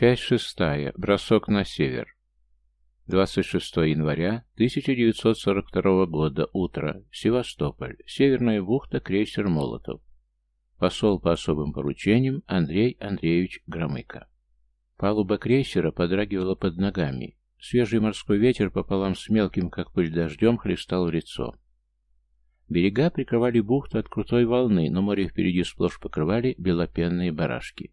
Часть шестая. Бросок на север. 26 января 1942 года. Утро. Севастополь. Северная бухта. Крейсер «Молотов». Посол по особым поручениям Андрей Андреевич Громыко. Палуба крейсера подрагивала под ногами. Свежий морской ветер пополам с мелким, как пыль дождем, хлестал в лицо. Берега прикрывали бухту от крутой волны, но море впереди сплошь покрывали белопенные барашки.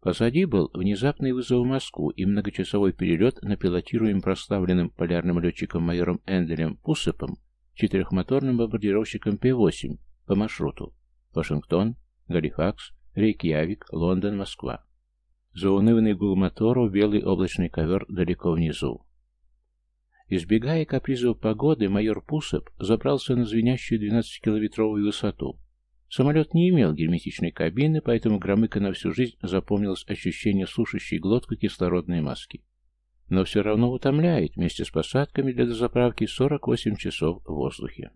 Позади был внезапный вызов в Москву и многочасовой перелет на пилотируемом прославленным полярным летчиком майором Энделем Пусыпом четырехмоторным бомбардировщиком П-8 по маршруту Вашингтон, Галифакс, Рейкьявик, Лондон, Москва. Заунывный гул моторов, белый облачный ковер далеко внизу. Избегая капризов погоды, майор Пусып забрался на звенящую 12-километровую высоту. Самолет не имел герметичной кабины, поэтому Громыко на всю жизнь запомнилось ощущение сушащей глотку кислородной маски. Но все равно утомляет, вместе с посадками для дозаправки 48 часов в воздухе.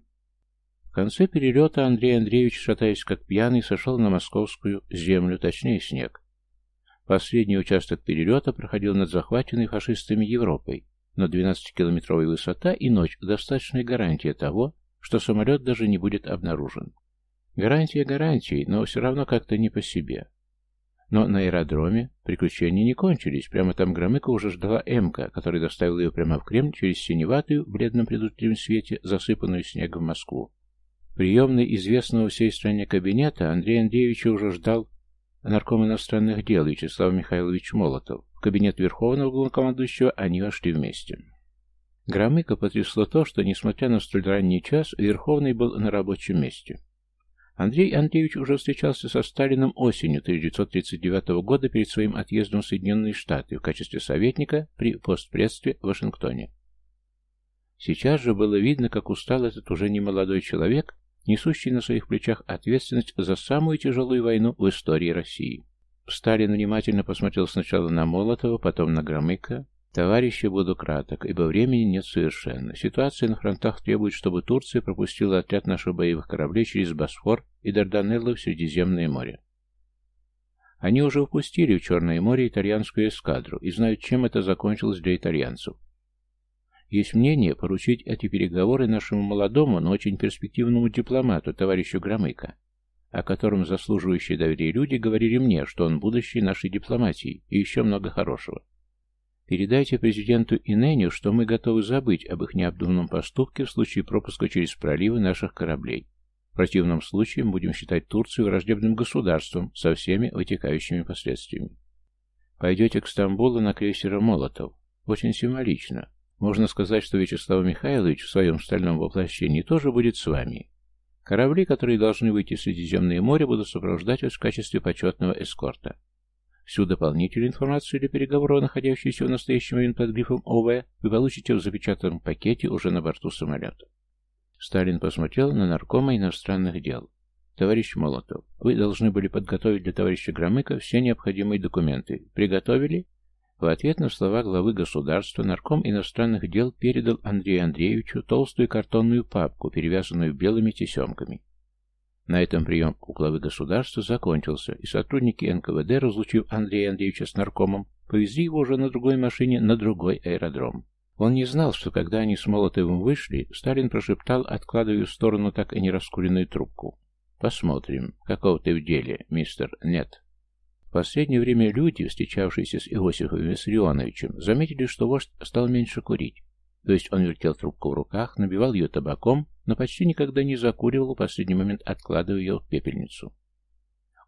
В конце перелета Андрей Андреевич, шатаясь как пьяный, сошел на московскую землю, точнее снег. Последний участок перелета проходил над захваченной фашистами Европой, но 12-километровая высота и ночь – достаточная гарантия того, что самолет даже не будет обнаружен. Гарантия гарантией, но все равно как-то не по себе. Но на аэродроме приключения не кончились. Прямо там Громыко уже ждала Эмка, которая доставила ее прямо в Кремль через синеватую, в бледном предутреннем свете, засыпанную снегом Москву. Приемный известного всей стране кабинета Андрей Андреевич уже ждал нарком иностранных дел Вячеслав Михайлович Молотов. В кабинет Верховного главнокомандующего они вошли вместе. Громыко потрясло то, что, несмотря на столь ранний час, Верховный был на рабочем месте. Андрей Андреевич уже встречался со Сталиным осенью 1939 года перед своим отъездом в Соединенные Штаты в качестве советника при постпредстве в Вашингтоне. Сейчас же было видно, как устал этот уже немолодой человек, несущий на своих плечах ответственность за самую тяжелую войну в истории России. Сталин внимательно посмотрел сначала на Молотова, потом на Громыка, Товарищи, буду краток, ибо времени нет совершенно. Ситуация на фронтах требует, чтобы Турция пропустила отряд наших боевых кораблей через Босфор и Дарданеллы в Средиземное море. Они уже упустили в Черное море итальянскую эскадру и знают, чем это закончилось для итальянцев. Есть мнение поручить эти переговоры нашему молодому, но очень перспективному дипломату, товарищу Громыко, о котором заслуживающие доверия люди говорили мне, что он будущий нашей дипломатии и еще много хорошего. Передайте президенту Иненю, что мы готовы забыть об их необдуманном поступке в случае пропуска через проливы наших кораблей. В противном случае мы будем считать Турцию враждебным государством со всеми вытекающими последствиями. Пойдете к Стамбулу на крейсера «Молотов». Очень символично. Можно сказать, что Вячеслав Михайлович в своем стальном воплощении тоже будет с вами. Корабли, которые должны выйти в Средиземное море, будут сопровождать вас в качестве почетного эскорта. Всю дополнительную информацию для переговоров, находящуюся в настоящий момент под грифом ОВ, вы получите в запечатанном пакете уже на борту самолета. Сталин посмотрел на наркома иностранных дел. Товарищ Молотов, вы должны были подготовить для товарища Громыка все необходимые документы. Приготовили? В ответ на слова главы государства нарком иностранных дел передал Андрею Андреевичу толстую картонную папку, перевязанную белыми тесемками. На этом прием у главы государства закончился, и сотрудники НКВД, разлучив Андрея Андреевича с наркомом, повезли его уже на другой машине на другой аэродром. Он не знал, что когда они с Молотовым вышли, Сталин прошептал, откладывая в сторону так и не раскуренную трубку. «Посмотрим, какого ты в деле, мистер Нет». В последнее время люди, встречавшиеся с Иосифом Виссарионовичем, заметили, что вождь стал меньше курить. То есть он вертел трубку в руках, набивал ее табаком, но почти никогда не закуривал, в последний момент откладывая ее в пепельницу.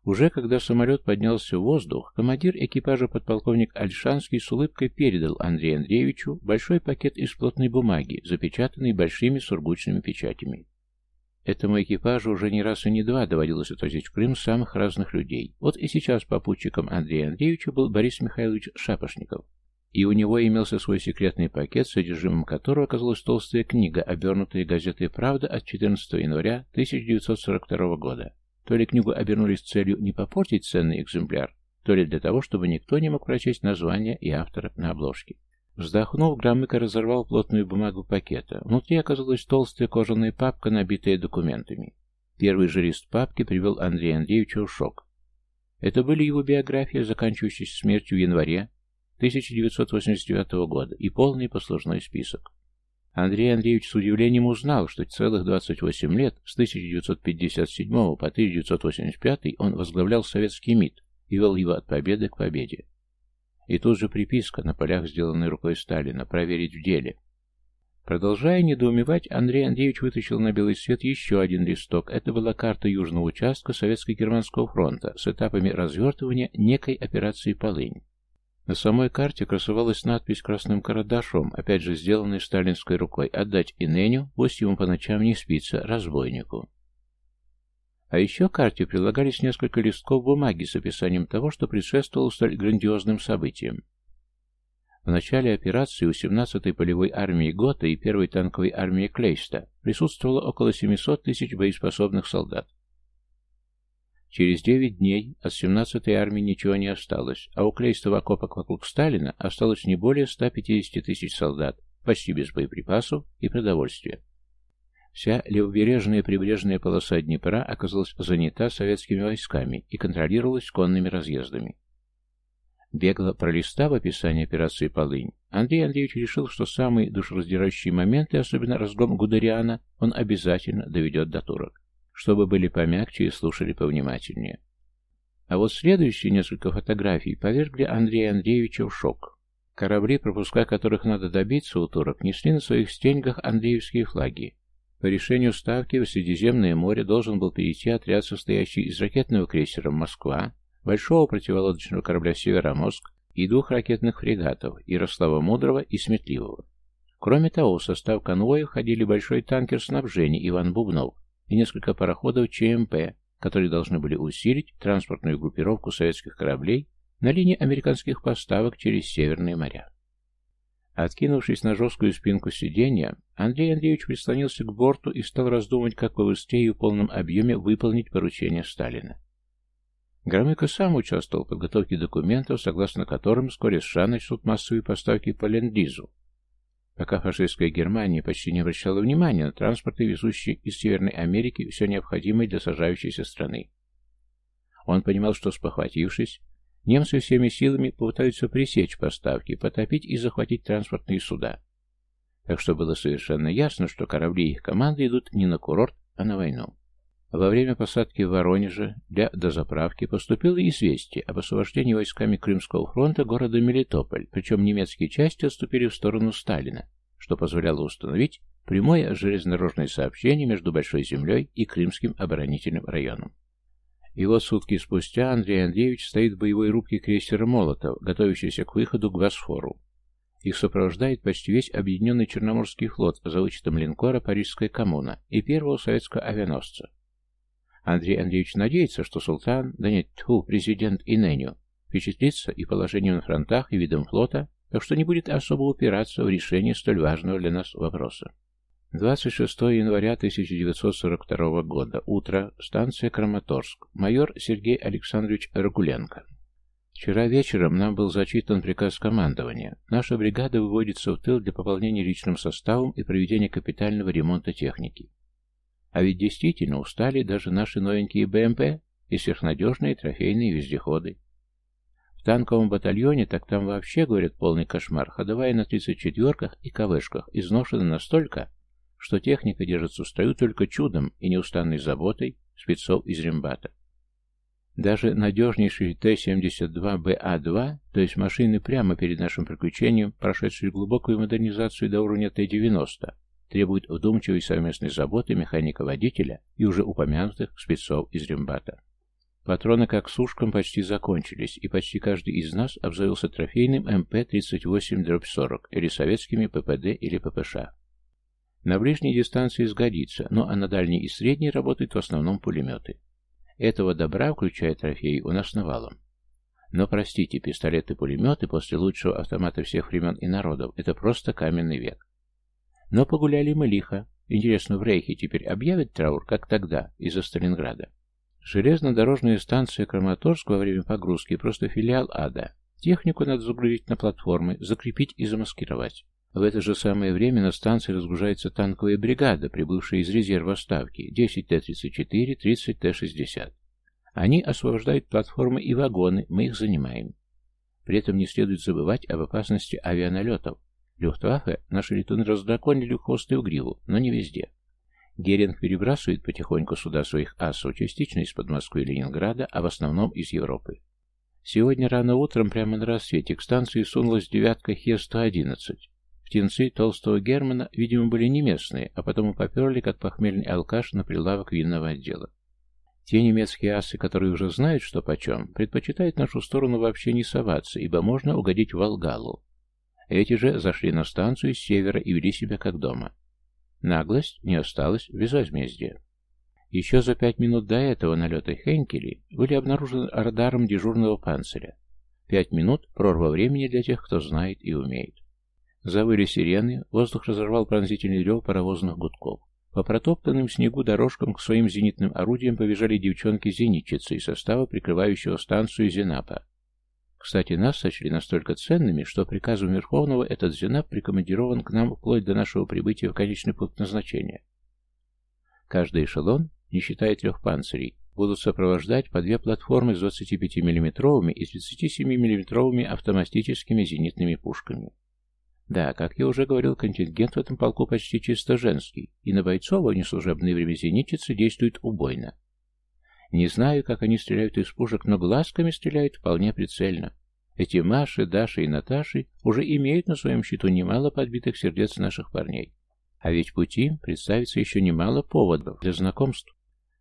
Уже когда самолет поднялся в воздух, командир экипажа подполковник Альшанский с улыбкой передал Андрею Андреевичу большой пакет из плотной бумаги, запечатанный большими сургучными печатями. Этому экипажу уже не раз и не два доводилось отвозить в Крым самых разных людей. Вот и сейчас попутчиком Андрея Андреевича был Борис Михайлович Шапошников и у него имелся свой секретный пакет, содержимым которого оказалась толстая книга, обернутая газетой «Правда» от 14 января 1942 года. То ли книгу обернули с целью не попортить ценный экземпляр, то ли для того, чтобы никто не мог прочесть название и автора на обложке. Вздохнув, Громыко разорвал плотную бумагу пакета. Внутри оказалась толстая кожаная папка, набитая документами. Первый же папки привел Андрея Андреевича в шок. Это были его биография, заканчивающаяся смертью в январе 1989 года и полный послужной список. Андрей Андреевич с удивлением узнал, что целых 28 лет, с 1957 по 1985 он возглавлял советский МИД и вел его от победы к победе. И тут же приписка на полях, сделанной рукой Сталина, проверить в деле. Продолжая недоумевать, Андрей Андреевич вытащил на белый свет еще один листок. Это была карта южного участка Советско-Германского фронта с этапами развертывания некой операции «Полынь». На самой карте красовалась надпись красным карандашом, опять же сделанной сталинской рукой «Отдать Иненю, пусть ему по ночам не спится, разбойнику». А еще карте прилагались несколько листков бумаги с описанием того, что предшествовало столь грандиозным событиям. В начале операции у 17-й полевой армии Гота и 1-й танковой армии Клейста присутствовало около 700 тысяч боеспособных солдат. Через 9 дней от 17-й армии ничего не осталось, а у Клейста в вокруг Сталина осталось не более 150 тысяч солдат, почти без боеприпасов и продовольствия. Вся левобережная прибрежная полоса Днепра оказалась занята советскими войсками и контролировалась конными разъездами. Бегло пролистав описание операции «Полынь», Андрей Андреевич решил, что самые душераздирающие моменты, особенно разгром Гудериана, он обязательно доведет до турок, чтобы были помягче и слушали повнимательнее. А вот следующие несколько фотографий повергли Андрея Андреевича в шок. Корабли, пропуска которых надо добиться у турок, несли на своих стеньгах андреевские флаги. По решению Ставки в Средиземное море должен был перейти отряд, состоящий из ракетного крейсера «Москва», большого противолодочного корабля «Североморск» и двух ракетных фрегатов Ярослава Мудрого и Сметливого. Кроме того, в состав конвоя входили большой танкер снабжения Иван Бубнов и несколько пароходов ЧМП, которые должны были усилить транспортную группировку советских кораблей на линии американских поставок через Северные моря. Откинувшись на жесткую спинку сиденья, Андрей Андреевич прислонился к борту и стал раздумывать, как побыстрее и в полном объеме выполнить поручение Сталина. Громыко сам участвовал в подготовке документов, согласно которым вскоре США начнут массовые поставки по Ленд-Лизу. Пока фашистская Германия почти не обращала внимания на транспорты, везущие из Северной Америки все необходимое для сажающейся страны. Он понимал, что, спохватившись, немцы всеми силами попытаются пресечь поставки, потопить и захватить транспортные суда. Так что было совершенно ясно, что корабли их команды идут не на курорт, а на войну. Во время посадки в Воронеже для дозаправки поступило известие об освобождении войсками Крымского фронта города Мелитополь, причем немецкие части отступили в сторону Сталина, что позволяло установить прямое железнодорожное сообщение между Большой землей и Крымским оборонительным районом. И вот сутки спустя Андрей Андреевич стоит в боевой рубке крейсера «Молотов», готовящийся к выходу к Босфору. Их сопровождает почти весь объединенный Черноморский флот за вычетом линкора «Парижская коммуна» и первого советского авианосца. Андрей Андреевич надеется, что султан, да нет, тьфу, президент Иненю, впечатлится и положением на фронтах, и видом флота, так что не будет особо упираться в решение столь важного для нас вопроса. 26 января 1942 года. Утро. Станция Краматорск. Майор Сергей Александрович Рагуленко. Вчера вечером нам был зачитан приказ командования. Наша бригада выводится в тыл для пополнения личным составом и проведения капитального ремонта техники. А ведь действительно устали даже наши новенькие БМП и сверхнадежные трофейные вездеходы. В танковом батальоне так там вообще, говорят, полный кошмар, ходовая на 34-ках и КВшках изношена настолько, что техника держится в строю только чудом и неустанной заботой спецов из рембата. Даже надежнейший Т-72БА-2, то есть машины прямо перед нашим приключением, прошедшие глубокую модернизацию до уровня Т-90, требует вдумчивой совместной заботы механика-водителя и уже упомянутых спецов из рембата. Патроны как сушкам почти закончились, и почти каждый из нас обзавелся трофейным МП-38-40 или советскими ППД или ППШ. На ближней дистанции сгодится, но а на дальней и средней работают в основном пулеметы. Этого добра, включая трофеи, у нас навалом. Но, простите, пистолеты-пулеметы после лучшего автомата всех времен и народов – это просто каменный век. Но погуляли мы лихо. Интересно, в Рейхе теперь объявят траур, как тогда, из-за Сталинграда. Железнодорожная станция Краматорск во время погрузки просто филиал ада. Технику надо загрузить на платформы, закрепить и замаскировать. В это же самое время на станции разгружается танковая бригада, прибывшая из резерва ставки, 10 Т-34, 30 Т-60. Они освобождают платформы и вагоны, мы их занимаем. При этом не следует забывать об опасности авианалетов. Люфтваффе наши летуны раздраконили хвосты в гриву, но не везде. Геринг перебрасывает потихоньку сюда своих асов, частично из-под Москвы и Ленинграда, а в основном из Европы. Сегодня рано утром, прямо на рассвете, к станции сунулась девятка Хе-111. Птенцы толстого Германа, видимо, были не местные, а потом и поперли, как похмельный алкаш, на прилавок винного отдела. Те немецкие асы, которые уже знают, что почем, предпочитают нашу сторону вообще не соваться, ибо можно угодить в Волгалу. Эти же зашли на станцию с севера и вели себя как дома. Наглость не осталась без возмездия. Еще за пять минут до этого налета Хенкели были обнаружены радаром дежурного панциря. Пять минут – прорва времени для тех, кто знает и умеет. Завыли сирены, воздух разорвал пронзительный рев паровозных гудков. По протоптанным снегу дорожкам к своим зенитным орудиям побежали девчонки-зенитчицы из состава, прикрывающего станцию Зенапа. Кстати, нас сочли настолько ценными, что приказом Верховного этот Зенап прикомандирован к нам вплоть до нашего прибытия в конечный пункт назначения. Каждый эшелон, не считая трех панцирей, будут сопровождать по две платформы с 25 миллиметровыми и 37 миллиметровыми автоматическими зенитными пушками. Да, как я уже говорил, контингент в этом полку почти чисто женский, и на бойцов в неслужебное время зенитчицы действует убойно. Не знаю, как они стреляют из пушек, но глазками стреляют вполне прицельно. Эти Маши, Даши и Наташи уже имеют на своем счету немало подбитых сердец наших парней. А ведь пути представится еще немало поводов для знакомств.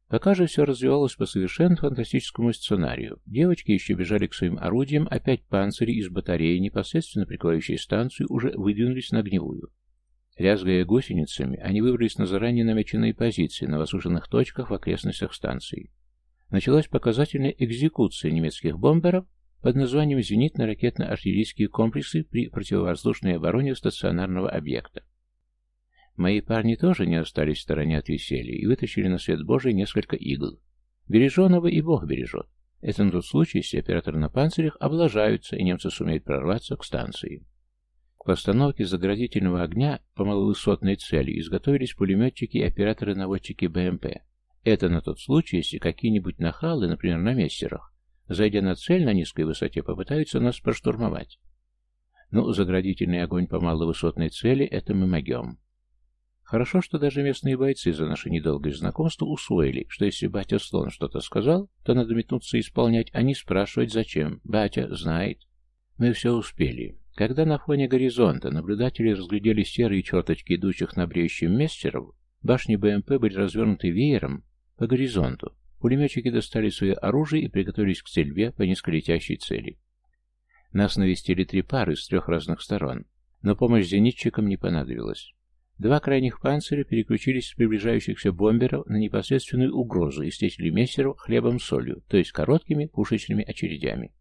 Пока же все развивалось по совершенно фантастическому сценарию. Девочки еще бежали к своим орудиям, опять панцири из батареи, непосредственно прикрывающей станцию, уже выдвинулись на огневую. Лязгая гусеницами, они выбрались на заранее намеченные позиции на возвышенных точках в окрестностях станции началась показательная экзекуция немецких бомберов под названием «Зенитно-ракетно-артиллерийские комплексы при противовоздушной обороне стационарного объекта». Мои парни тоже не остались в стороне от веселья и вытащили на свет Божий несколько игл. Береженого и Бог бережет. Это на тот случай, если операторы на панцирях облажаются, и немцы сумеют прорваться к станции. К постановке заградительного огня по маловысотной цели изготовились пулеметчики и операторы-наводчики БМП. Это на тот случай, если какие-нибудь нахалы, например, на мессерах, зайдя на цель на низкой высоте, попытаются нас проштурмовать. Ну, заградительный огонь по маловысотной цели — это мы могем. Хорошо, что даже местные бойцы за наше недолгое знакомство усвоили, что если батя Слон что-то сказал, то надо метнуться исполнять, а не спрашивать зачем. Батя знает. Мы все успели. Когда на фоне горизонта наблюдатели разглядели серые черточки идущих на бреющем мессеров, башни БМП были развернуты веером, по горизонту. Пулеметчики достали свое оружие и приготовились к стрельбе по низколетящей цели. Нас навестили три пары с трех разных сторон, но помощь зенитчикам не понадобилась. Два крайних панциря переключились с приближающихся бомберов на непосредственную угрозу и встретили мессеров хлебом-солью, то есть короткими пушечными очередями.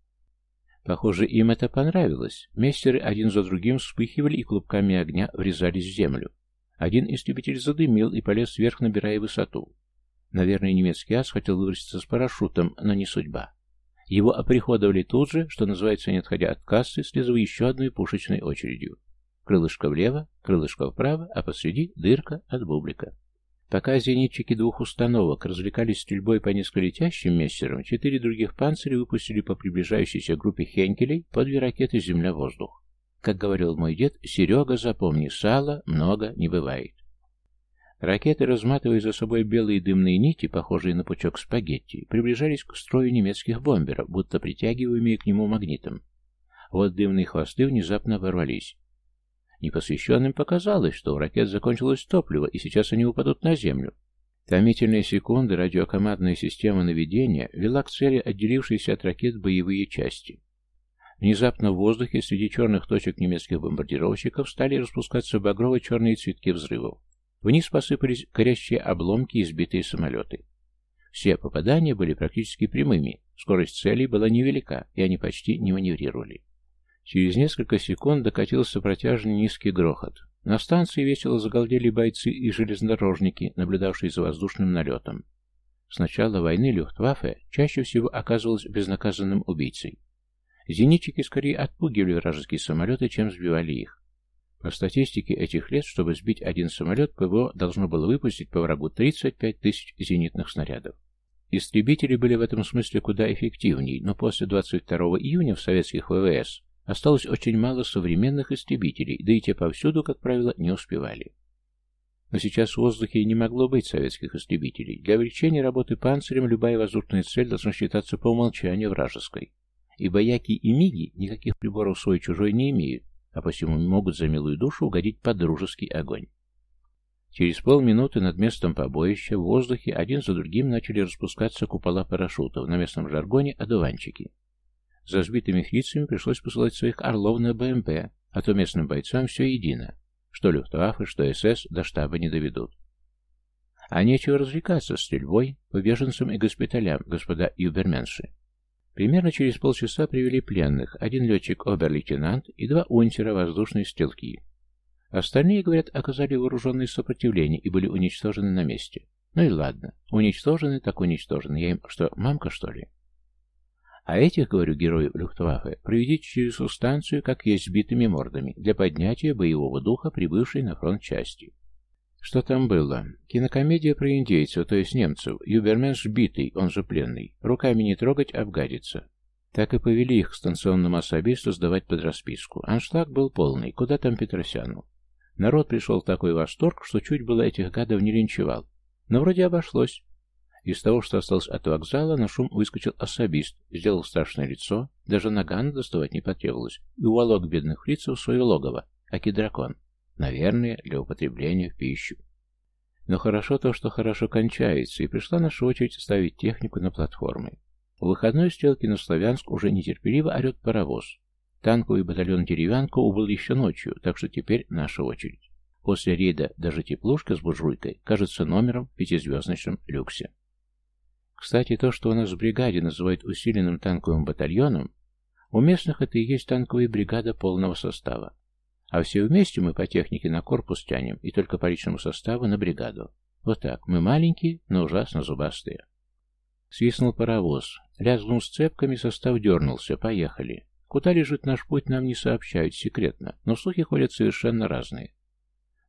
Похоже, им это понравилось. Мессеры один за другим вспыхивали и клубками огня врезались в землю. Один истребитель задымил и полез вверх, набирая высоту. Наверное, немецкий ас хотел выброситься с парашютом, но не судьба. Его оприходовали тут же, что называется, не отходя от кассы, слезав еще одной пушечной очередью. Крылышко влево, крылышко вправо, а посреди дырка от бублика. Пока зенитчики двух установок развлекались стрельбой по низколетящим мессерам, четыре других панциря выпустили по приближающейся группе хенкелей по две ракеты «Земля-воздух». Как говорил мой дед, «Серега, запомни, сала много не бывает». Ракеты, разматывая за собой белые дымные нити, похожие на пучок спагетти, приближались к строю немецких бомберов, будто притягиваемые к нему магнитом. Вот дымные хвосты внезапно оборвались. Непосвященным показалось, что у ракет закончилось топливо, и сейчас они упадут на землю. Томительные секунды радиокомандная система наведения вела к цели отделившиеся от ракет боевые части. Внезапно в воздухе среди черных точек немецких бомбардировщиков стали распускаться багрово-черные цветки взрывов. Вниз посыпались горящие обломки и сбитые самолеты. Все попадания были практически прямыми, скорость целей была невелика, и они почти не маневрировали. Через несколько секунд докатился протяжный низкий грохот. На станции весело загалдели бойцы и железнодорожники, наблюдавшие за воздушным налетом. С начала войны Люфтваффе чаще всего оказывалась безнаказанным убийцей. Зенитчики скорее отпугивали вражеские самолеты, чем сбивали их. По статистике этих лет, чтобы сбить один самолет, ПВО должно было выпустить по врагу 35 тысяч зенитных снарядов. Истребители были в этом смысле куда эффективней, но после 22 июня в советских ВВС осталось очень мало современных истребителей, да и те повсюду, как правило, не успевали. Но сейчас в воздухе не могло быть советских истребителей. Для облегчения работы панцирем любая воздушная цель должна считаться по умолчанию вражеской. И бояки и миги никаких приборов свой-чужой не имеют, а посему могут за милую душу угодить под дружеский огонь. Через полминуты над местом побоища в воздухе один за другим начали распускаться купола парашютов, на местном жаргоне одуванчики. За сбитыми фрицами пришлось посылать своих орлов на БМП, а то местным бойцам все едино. Что Люфтваффе, что СС до штаба не доведут. А нечего развлекаться стрельбой по беженцам и госпиталям, господа юберменши. Примерно через полчаса привели пленных, один летчик-обер-лейтенант и два унтера воздушной стрелки. Остальные, говорят, оказали вооруженное сопротивление и были уничтожены на месте. Ну и ладно, уничтожены так уничтожены. Я им что, мамка, что ли? А этих, говорю, героев Люфтваффе, проведите через станцию, как есть сбитыми мордами, для поднятия боевого духа прибывшей на фронт части. Что там было? Кинокомедия про индейцев, то есть немцев. Юбермен сбитый, он же пленный. Руками не трогать, обгадится. Так и повели их к станционному особисту сдавать под расписку. Аншлаг был полный, куда там Петросяну. Народ пришел в такой восторг, что чуть было этих гадов не линчевал. Но вроде обошлось. Из того, что осталось от вокзала, на шум выскочил особист, сделал страшное лицо, даже наган доставать не потребовалось, и уволок бедных фрицев в свое логово, как и дракон. Наверное, для употребления в пищу. Но хорошо то, что хорошо кончается, и пришла наша очередь ставить технику на платформы. У выходной стрелки на Славянск уже нетерпеливо орет паровоз. Танковый батальон «Деревянка» убыл еще ночью, так что теперь наша очередь. После рейда даже теплушка с буржуйкой кажется номером в пятизвездочном люксе. Кстати, то, что у нас в бригаде называют усиленным танковым батальоном, у местных это и есть танковая бригада полного состава. А все вместе мы по технике на корпус тянем, и только по личному составу на бригаду. Вот так, мы маленькие, но ужасно зубастые. Свистнул паровоз. Лязгнул сцепками, состав дернулся. Поехали. Куда лежит наш путь, нам не сообщают секретно, но слухи ходят совершенно разные.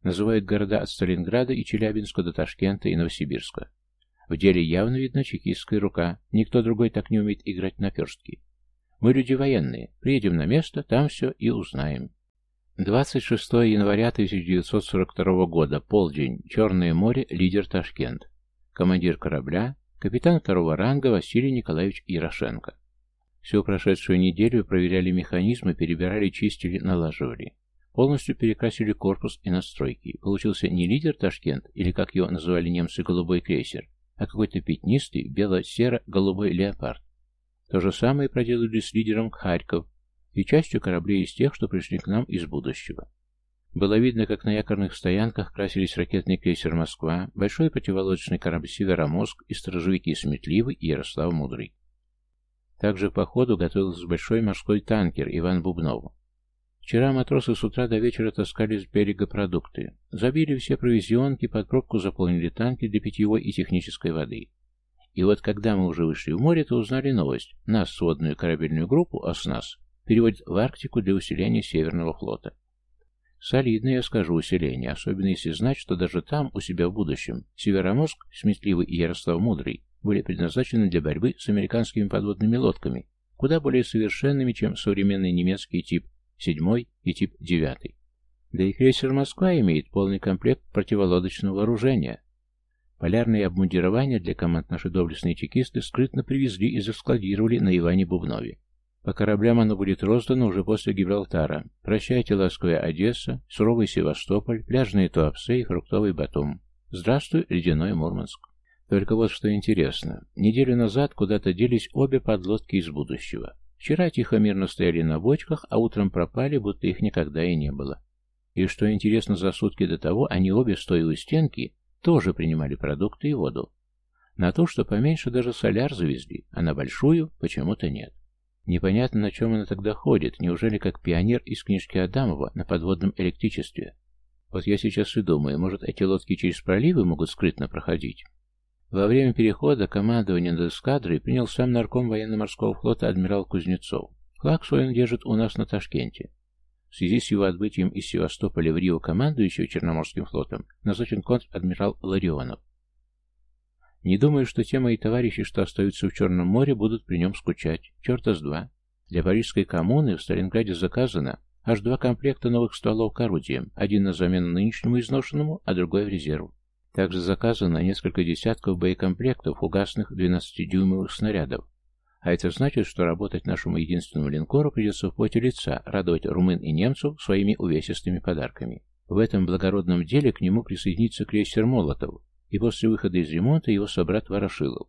Называют города от Сталинграда и Челябинска до Ташкента и Новосибирска. В деле явно видна чекистская рука. Никто другой так не умеет играть на перстки. Мы люди военные. Приедем на место, там все и узнаем. 26 января 1942 года. Полдень. Черное море. Лидер Ташкент. Командир корабля. Капитан второго ранга Василий Николаевич Ярошенко. Всю прошедшую неделю проверяли механизмы, перебирали, чистили, налаживали. Полностью перекрасили корпус и настройки. Получился не лидер Ташкент, или, как его называли немцы, голубой крейсер, а какой-то пятнистый бело-серо-голубой леопард. То же самое проделали с лидером Харьков и частью кораблей из тех, что пришли к нам из будущего. Было видно, как на якорных стоянках красились ракетный крейсер «Москва», большой противолодочный корабль «Северомоск» и сторожевики «Сметливый» и «Ярослав Мудрый». Также по ходу готовился большой морской танкер «Иван Бубнов». Вчера матросы с утра до вечера таскали с берега продукты. Забили все провизионки, под пробку заполнили танки для питьевой и технической воды. И вот когда мы уже вышли в море, то узнали новость. Нас, сводную корабельную группу, а с нас, переводят в Арктику для усиления Северного флота. Солидное, я скажу, усиление, особенно если знать, что даже там, у себя в будущем, Североморск, Сметливый и Ярослав Мудрый были предназначены для борьбы с американскими подводными лодками, куда более совершенными, чем современный немецкий тип седьмой и тип девятый. Да и крейсер «Москва» имеет полный комплект противолодочного вооружения. Полярные обмундирования для команд наши доблестные чекисты скрытно привезли и заскладировали на Иване Бубнове. По кораблям оно будет роздано уже после Гибралтара. Прощайте, ласковая Одесса, суровый Севастополь, пляжные Туапсе и фруктовый Батум. Здравствуй, ледяной Мурманск. Только вот что интересно. Неделю назад куда-то делись обе подлодки из будущего. Вчера тихо-мирно стояли на бочках, а утром пропали, будто их никогда и не было. И что интересно, за сутки до того они обе, стоя у стенки, тоже принимали продукты и воду. На то, что поменьше даже соляр завезли, а на большую почему-то нет. Непонятно, на чем она тогда ходит, неужели как пионер из книжки Адамова на подводном электричестве? Вот я сейчас и думаю, может эти лодки через проливы могут скрытно проходить? Во время перехода командование над эскадрой принял сам нарком военно-морского флота адмирал Кузнецов. Флаг свой он держит у нас на Ташкенте. В связи с его отбытием из Севастополя в Рио командующего Черноморским флотом назначен контр-адмирал Ларионов. Не думаю, что те мои товарищи, что остаются в Черном море, будут при нем скучать. Черта с два. Для парижской коммуны в Сталинграде заказано аж два комплекта новых стволов к орудиям, один на замену нынешнему изношенному, а другой в резерв. Также заказано несколько десятков боекомплектов угасных 12-дюймовых снарядов. А это значит, что работать нашему единственному линкору придется в поте лица, радовать румын и немцев своими увесистыми подарками. В этом благородном деле к нему присоединится крейсер «Молотов», и после выхода из ремонта его собрат Ворошилов.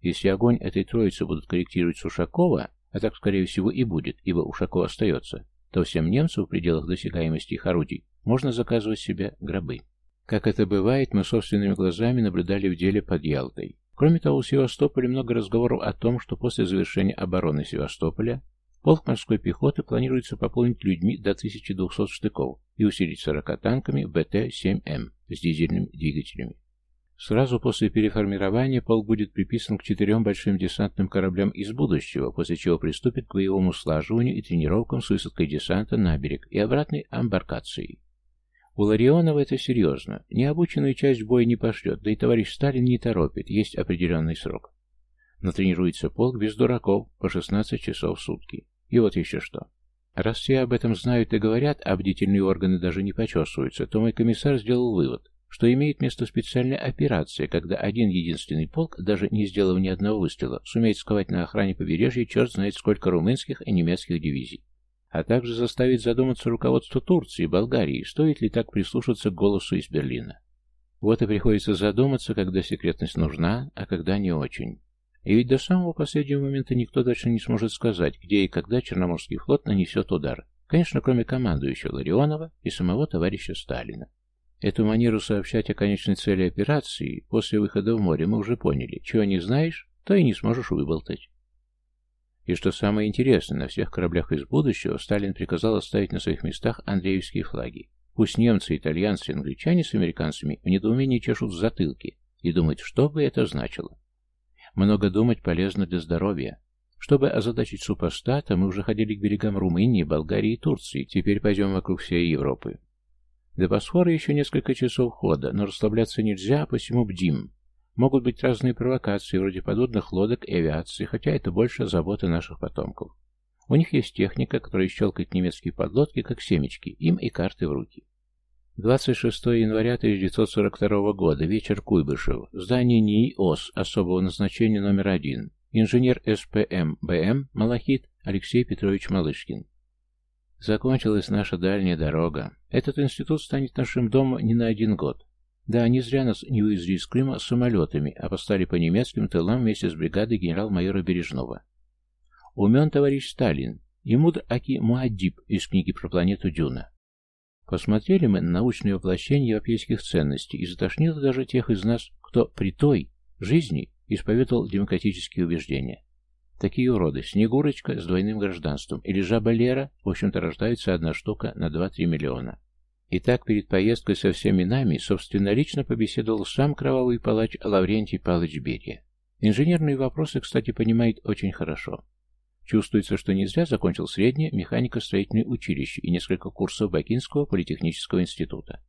Если огонь этой троицы будут корректировать с Ушакова, а так, скорее всего, и будет, ибо Ушаков остается, то всем немцам в пределах досягаемости их орудий можно заказывать себе гробы. Как это бывает, мы собственными глазами наблюдали в деле под Ялтой. Кроме того, у Севастополя много разговоров о том, что после завершения обороны Севастополя полк морской пехоты планируется пополнить людьми до 1200 штыков и усилить 40 танками БТ-7М с дизельными двигателями. Сразу после переформирования полк будет приписан к четырем большим десантным кораблям из будущего, после чего приступит к боевому слаживанию и тренировкам с высадкой десанта на берег и обратной амбаркацией. У Ларионова это серьезно. Необученную часть в бой не пошлет, да и товарищ Сталин не торопит, есть определенный срок. Но тренируется полк без дураков по 16 часов в сутки. И вот еще что. Раз все об этом знают и говорят, а бдительные органы даже не почесываются, то мой комиссар сделал вывод что имеет место специальная операция, когда один единственный полк, даже не сделав ни одного выстрела, сумеет сковать на охране побережья черт знает сколько румынских и немецких дивизий. А также заставить задуматься руководство Турции и Болгарии, стоит ли так прислушаться к голосу из Берлина. Вот и приходится задуматься, когда секретность нужна, а когда не очень. И ведь до самого последнего момента никто дальше не сможет сказать, где и когда Черноморский флот нанесет удар. Конечно, кроме командующего Ларионова и самого товарища Сталина. Эту манеру сообщать о конечной цели операции после выхода в море мы уже поняли. Чего не знаешь, то и не сможешь выболтать. И что самое интересное, на всех кораблях из будущего Сталин приказал оставить на своих местах Андреевские флаги. Пусть немцы, итальянцы англичане с американцами в недоумении чешут затылки и думают, что бы это значило. Много думать полезно для здоровья. Чтобы озадачить супостата, мы уже ходили к берегам Румынии, Болгарии и Турции, теперь пойдем вокруг всей Европы. До Босфора еще несколько часов хода, но расслабляться нельзя, посему бдим. Могут быть разные провокации, вроде подводных лодок и авиации, хотя это больше забота наших потомков. У них есть техника, которая щелкает немецкие подлодки, как семечки, им и карты в руки. 26 января 1942 года, вечер Куйбышев, здание НИИ ОС особого назначения номер один, инженер СПМ БМ Малахит Алексей Петрович Малышкин. Закончилась наша дальняя дорога. Этот институт станет нашим домом не на один год. Да, не зря нас не вывезли из Крыма самолетами, а поставили по немецким тылам вместе с бригадой генерал-майора Бережного. Умен товарищ Сталин и мудр Аки Муаддиб из книги про планету Дюна. Посмотрели мы на научное воплощение европейских ценностей и затошнило даже тех из нас, кто при той жизни исповедовал демократические убеждения. Такие уроды, Снегурочка с двойным гражданством или Жаба Лера, в общем-то, рождается одна штука на 2-3 миллиона. И так перед поездкой со всеми нами, собственно, лично побеседовал сам кровавый палач Лаврентий Палыч Берия. Инженерные вопросы, кстати, понимает очень хорошо. Чувствуется, что не зря закончил среднее механико-строительное училище и несколько курсов Бакинского политехнического института.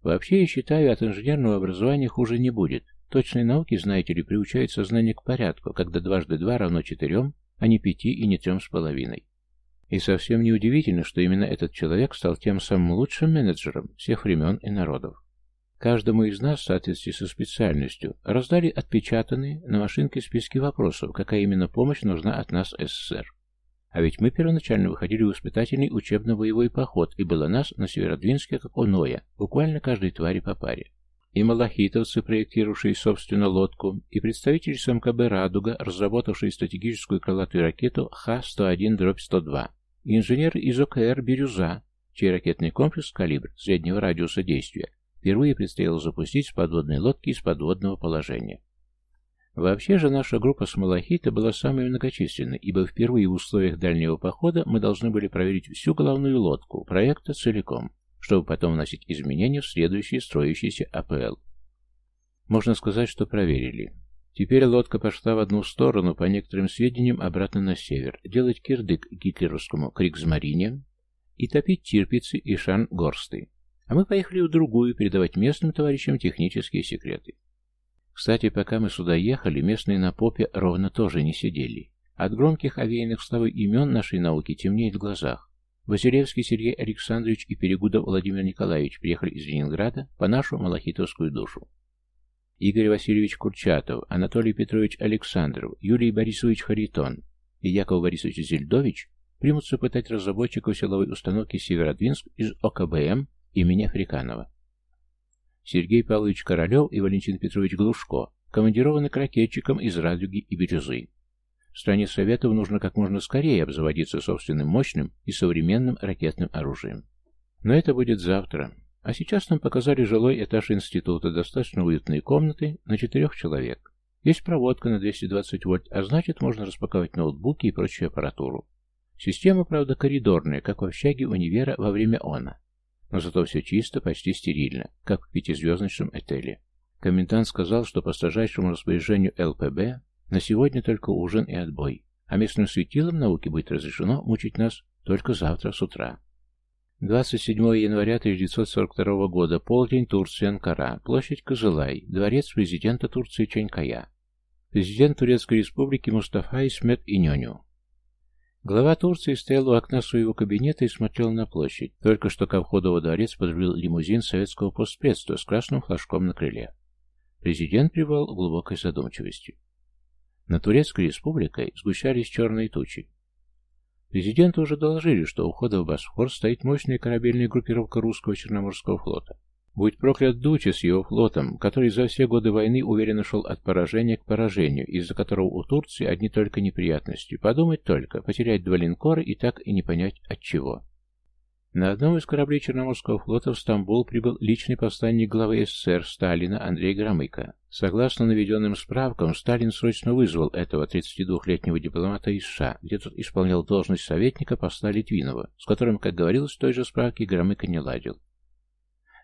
Вообще, я считаю, от инженерного образования хуже не будет. Точные науки, знаете ли, приучают сознание к порядку, когда дважды два равно четырем, а не пяти и не трем с половиной. И совсем не удивительно, что именно этот человек стал тем самым лучшим менеджером всех времен и народов. Каждому из нас, в соответствии со специальностью, раздали отпечатанные на машинке списки вопросов, какая именно помощь нужна от нас СССР. А ведь мы первоначально выходили в испытательный учебно-боевой поход, и было нас на Северодвинске как оное, буквально каждой твари по паре. И малахитовцы, проектировавшие собственно лодку, и представители СМКБ «Радуга», разработавшие стратегическую крылатую ракету Х-101-102, и инженер из ОКР «Бирюза», чей ракетный комплекс «Калибр» среднего радиуса действия впервые предстояло запустить с подводной лодки из подводного положения. Вообще же наша группа с Малахита была самой многочисленной, ибо впервые в условиях дальнего похода мы должны были проверить всю головную лодку проекта целиком чтобы потом вносить изменения в следующий строящийся АПЛ. Можно сказать, что проверили. Теперь лодка пошла в одну сторону, по некоторым сведениям, обратно на север, делать кирдык гитлеровскому Кригсмарине и топить Тирпицы и Шан-Горсты. А мы поехали в другую, передавать местным товарищам технические секреты. Кстати, пока мы сюда ехали, местные на попе ровно тоже не сидели. От громких овеянных славы имен нашей науки темнеет в глазах. Василевский Сергей Александрович и Перегудов Владимир Николаевич приехали из Ленинграда по нашу малахитовскую душу. Игорь Васильевич Курчатов, Анатолий Петрович Александров, Юрий Борисович Харитон и Яков Борисович Зельдович примутся пытать разработчиков силовой установки Северодвинск из ОКБМ имени Африканова. Сергей Павлович Королев и Валентин Петрович Глушко командированы к ракетчикам из Радуги и Бирюзы. Стране Советов нужно как можно скорее обзаводиться собственным мощным и современным ракетным оружием. Но это будет завтра. А сейчас нам показали жилой этаж института, достаточно уютные комнаты на четырех человек. Есть проводка на 220 вольт, а значит можно распаковать ноутбуки и прочую аппаратуру. Система, правда, коридорная, как в общаге универа во время ОНА. Но зато все чисто, почти стерильно, как в пятизвездочном отеле. Комендант сказал, что по строжайшему распоряжению ЛПБ на сегодня только ужин и отбой, а местным светилам науки будет разрешено мучить нас только завтра с утра. 27 января 1942 года, полдень, Турция, Анкара, площадь Кызылай, дворец президента Турции Чанькая. Президент Турецкой республики Мустафа Исмет Иньоню. Глава Турции стоял у окна своего кабинета и смотрел на площадь. Только что ко входу во дворец подрубил лимузин советского постпредства с красным флажком на крыле. Президент пребывал в глубокой задумчивости. На Турецкой республикой сгущались черные тучи. Президенту уже доложили, что у входа в Босфор стоит мощная корабельная группировка русского Черноморского флота. Будь проклят Дучи с его флотом, который за все годы войны уверенно шел от поражения к поражению, из-за которого у Турции одни только неприятности. Подумать только, потерять два линкора и так и не понять от чего. На одном из кораблей Черноморского флота в Стамбул прибыл личный посланник главы СССР Сталина Андрей Громыко. Согласно наведенным справкам, Сталин срочно вызвал этого 32-летнего дипломата из США, где тот исполнял должность советника посла Литвинова, с которым, как говорилось в той же справке, Громыко не ладил.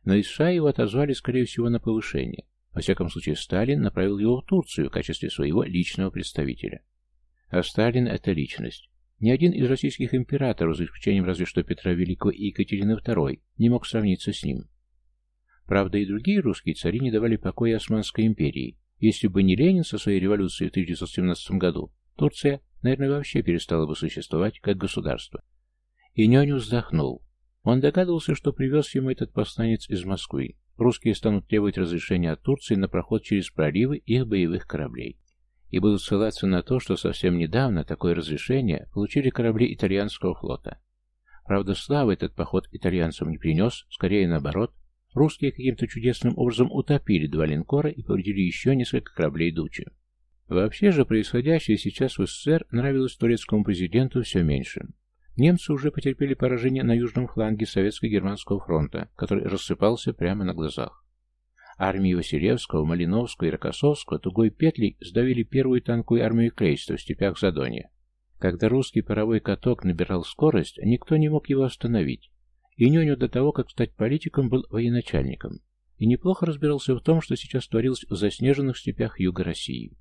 Но из США его отозвали, скорее всего, на повышение. Во всяком случае, Сталин направил его в Турцию в качестве своего личного представителя. А Сталин – это личность. Ни один из российских императоров, за исключением разве что Петра Великого и Екатерины II, не мог сравниться с ним. Правда, и другие русские цари не давали покоя Османской империи. Если бы не Ленин со своей революцией в 1917 году, Турция, наверное, вообще перестала бы существовать как государство. И Нёню вздохнул. Он догадывался, что привез ему этот посланец из Москвы. Русские станут требовать разрешения от Турции на проход через проливы их боевых кораблей и будут ссылаться на то, что совсем недавно такое разрешение получили корабли итальянского флота. Правда, славы этот поход итальянцам не принес, скорее наоборот. Русские каким-то чудесным образом утопили два линкора и повредили еще несколько кораблей Дучи. Вообще же происходящее сейчас в СССР нравилось турецкому президенту все меньше. Немцы уже потерпели поражение на южном фланге Советско-Германского фронта, который рассыпался прямо на глазах. Армии Василевского, Малиновского и Рокоссовского тугой петлей сдавили первую танковую армию Крейста в степях Задонья. Когда русский паровой каток набирал скорость, никто не мог его остановить. И Нюню до того, как стать политиком, был военачальником. И неплохо разбирался в том, что сейчас творилось в заснеженных степях юга России.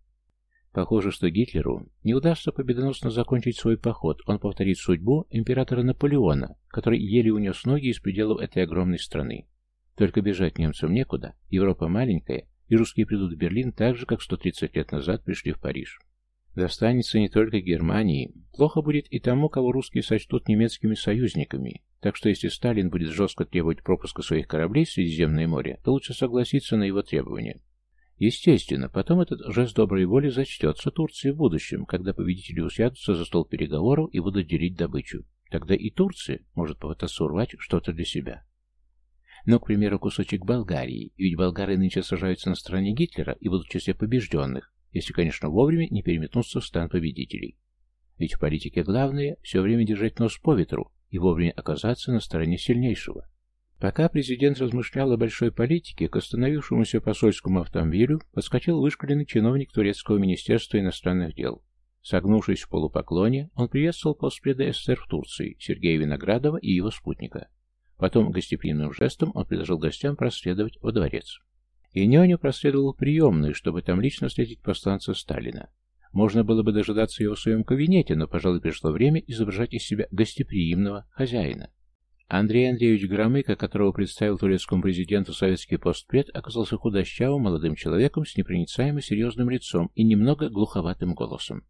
Похоже, что Гитлеру не удастся победоносно закончить свой поход. Он повторит судьбу императора Наполеона, который еле унес ноги из пределов этой огромной страны. Только бежать немцам некуда, Европа маленькая, и русские придут в Берлин так же, как 130 лет назад пришли в Париж. Достанется не только Германии, плохо будет и тому, кого русские сочтут немецкими союзниками, так что если Сталин будет жестко требовать пропуска своих кораблей в Средиземное море, то лучше согласиться на его требования. Естественно, потом этот жест доброй воли зачтется Турции в будущем, когда победители усядутся за стол переговоров и будут делить добычу. Тогда и Турция может попытаться урвать что-то для себя. Но, к примеру, кусочек Болгарии, ведь болгары нынче сражаются на стороне Гитлера и будут в числе побежденных, если, конечно, вовремя не переметнутся в стан победителей. Ведь в политике главное все время держать нос по ветру и вовремя оказаться на стороне сильнейшего. Пока президент размышлял о большой политике, к остановившемуся посольскому автомобилю подскочил вышкаленный чиновник турецкого министерства иностранных дел. Согнувшись в полупоклоне, он приветствовал постпреда СССР в Турции Сергея Виноградова и его спутника. Потом гостеприимным жестом он предложил гостям проследовать во дворец. И няню проследовал приемную, чтобы там лично встретить посланца Сталина. Можно было бы дожидаться его в своем кабинете, но, пожалуй, пришло время изображать из себя гостеприимного хозяина. Андрей Андреевич Громыко, которого представил турецкому президенту советский постпред, оказался худощавым молодым человеком с непроницаемо серьезным лицом и немного глуховатым голосом.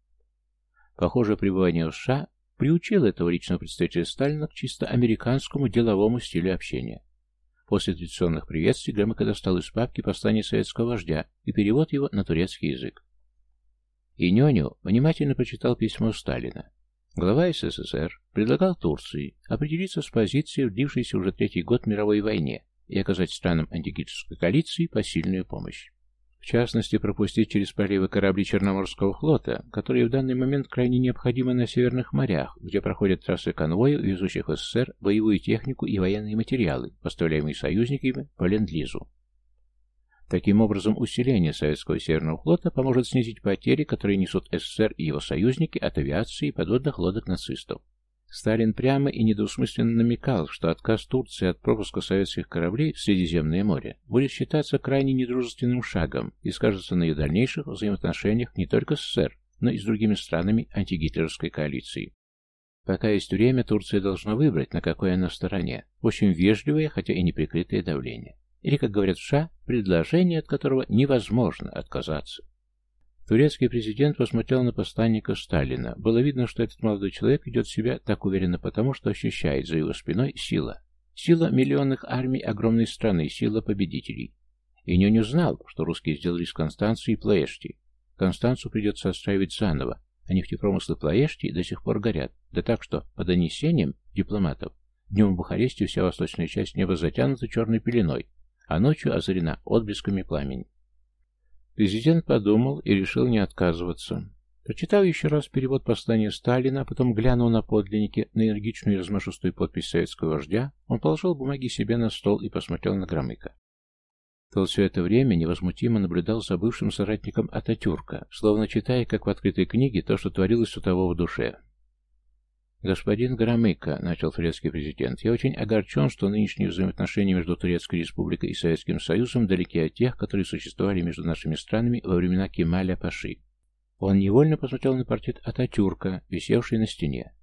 Похоже, пребывание в США приучило этого личного представителя Сталина к чисто американскому деловому стилю общения. После традиционных приветствий Громыко достал из папки послание советского вождя и перевод его на турецкий язык. И Нёню внимательно прочитал письмо Сталина. Глава СССР предлагал Турции определиться с позицией в длившейся уже третий год мировой войне и оказать странам антигитовской коалиции посильную помощь. В частности, пропустить через проливы корабли Черноморского флота, которые в данный момент крайне необходимы на северных морях, где проходят трассы конвоев, везущих в СССР боевую технику и военные материалы, поставляемые союзниками по Ленд-Лизу. Таким образом, усиление советского Северного флота поможет снизить потери, которые несут СССР и его союзники от авиации и подводных лодок нацистов. Сталин прямо и недвусмысленно намекал, что отказ Турции от пропуска советских кораблей в Средиземное море будет считаться крайне недружественным шагом и скажется на ее дальнейших взаимоотношениях не только с СССР, но и с другими странами антигитлеровской коалиции. Пока есть время, Турция должна выбрать, на какой она стороне. Очень вежливое, хотя и неприкрытое давление. Или, как говорят США, предложение, от которого невозможно отказаться. Турецкий президент посмотрел на посланника Сталина. Было видно, что этот молодой человек ведет себя так уверенно потому, что ощущает за его спиной сила. Сила миллионных армий огромной страны, сила победителей. И не знал, что русские сделали с Констанцией и Плоэшти. Констанцию придется отстраивать заново, а нефтепромыслы Плоэшти до сих пор горят. Да так что, по донесениям дипломатов, днем в Бухаресте вся восточная часть неба затянута черной пеленой, а ночью озарена отблесками пламени. Президент подумал и решил не отказываться. Прочитав еще раз перевод послания Сталина, потом глянул на подлинники, на энергичную и размашистую подпись советского вождя, он положил бумаги себе на стол и посмотрел на Громыка. Тот все это время невозмутимо наблюдал за бывшим соратником Ататюрка, словно читая, как в открытой книге, то, что творилось у того в душе. «Господин Громыко», — начал турецкий президент, — «я очень огорчен, что нынешние взаимоотношения между Турецкой Республикой и Советским Союзом далеки от тех, которые существовали между нашими странами во времена Кемаля Паши». Он невольно посмотрел на портрет Ататюрка, висевший на стене.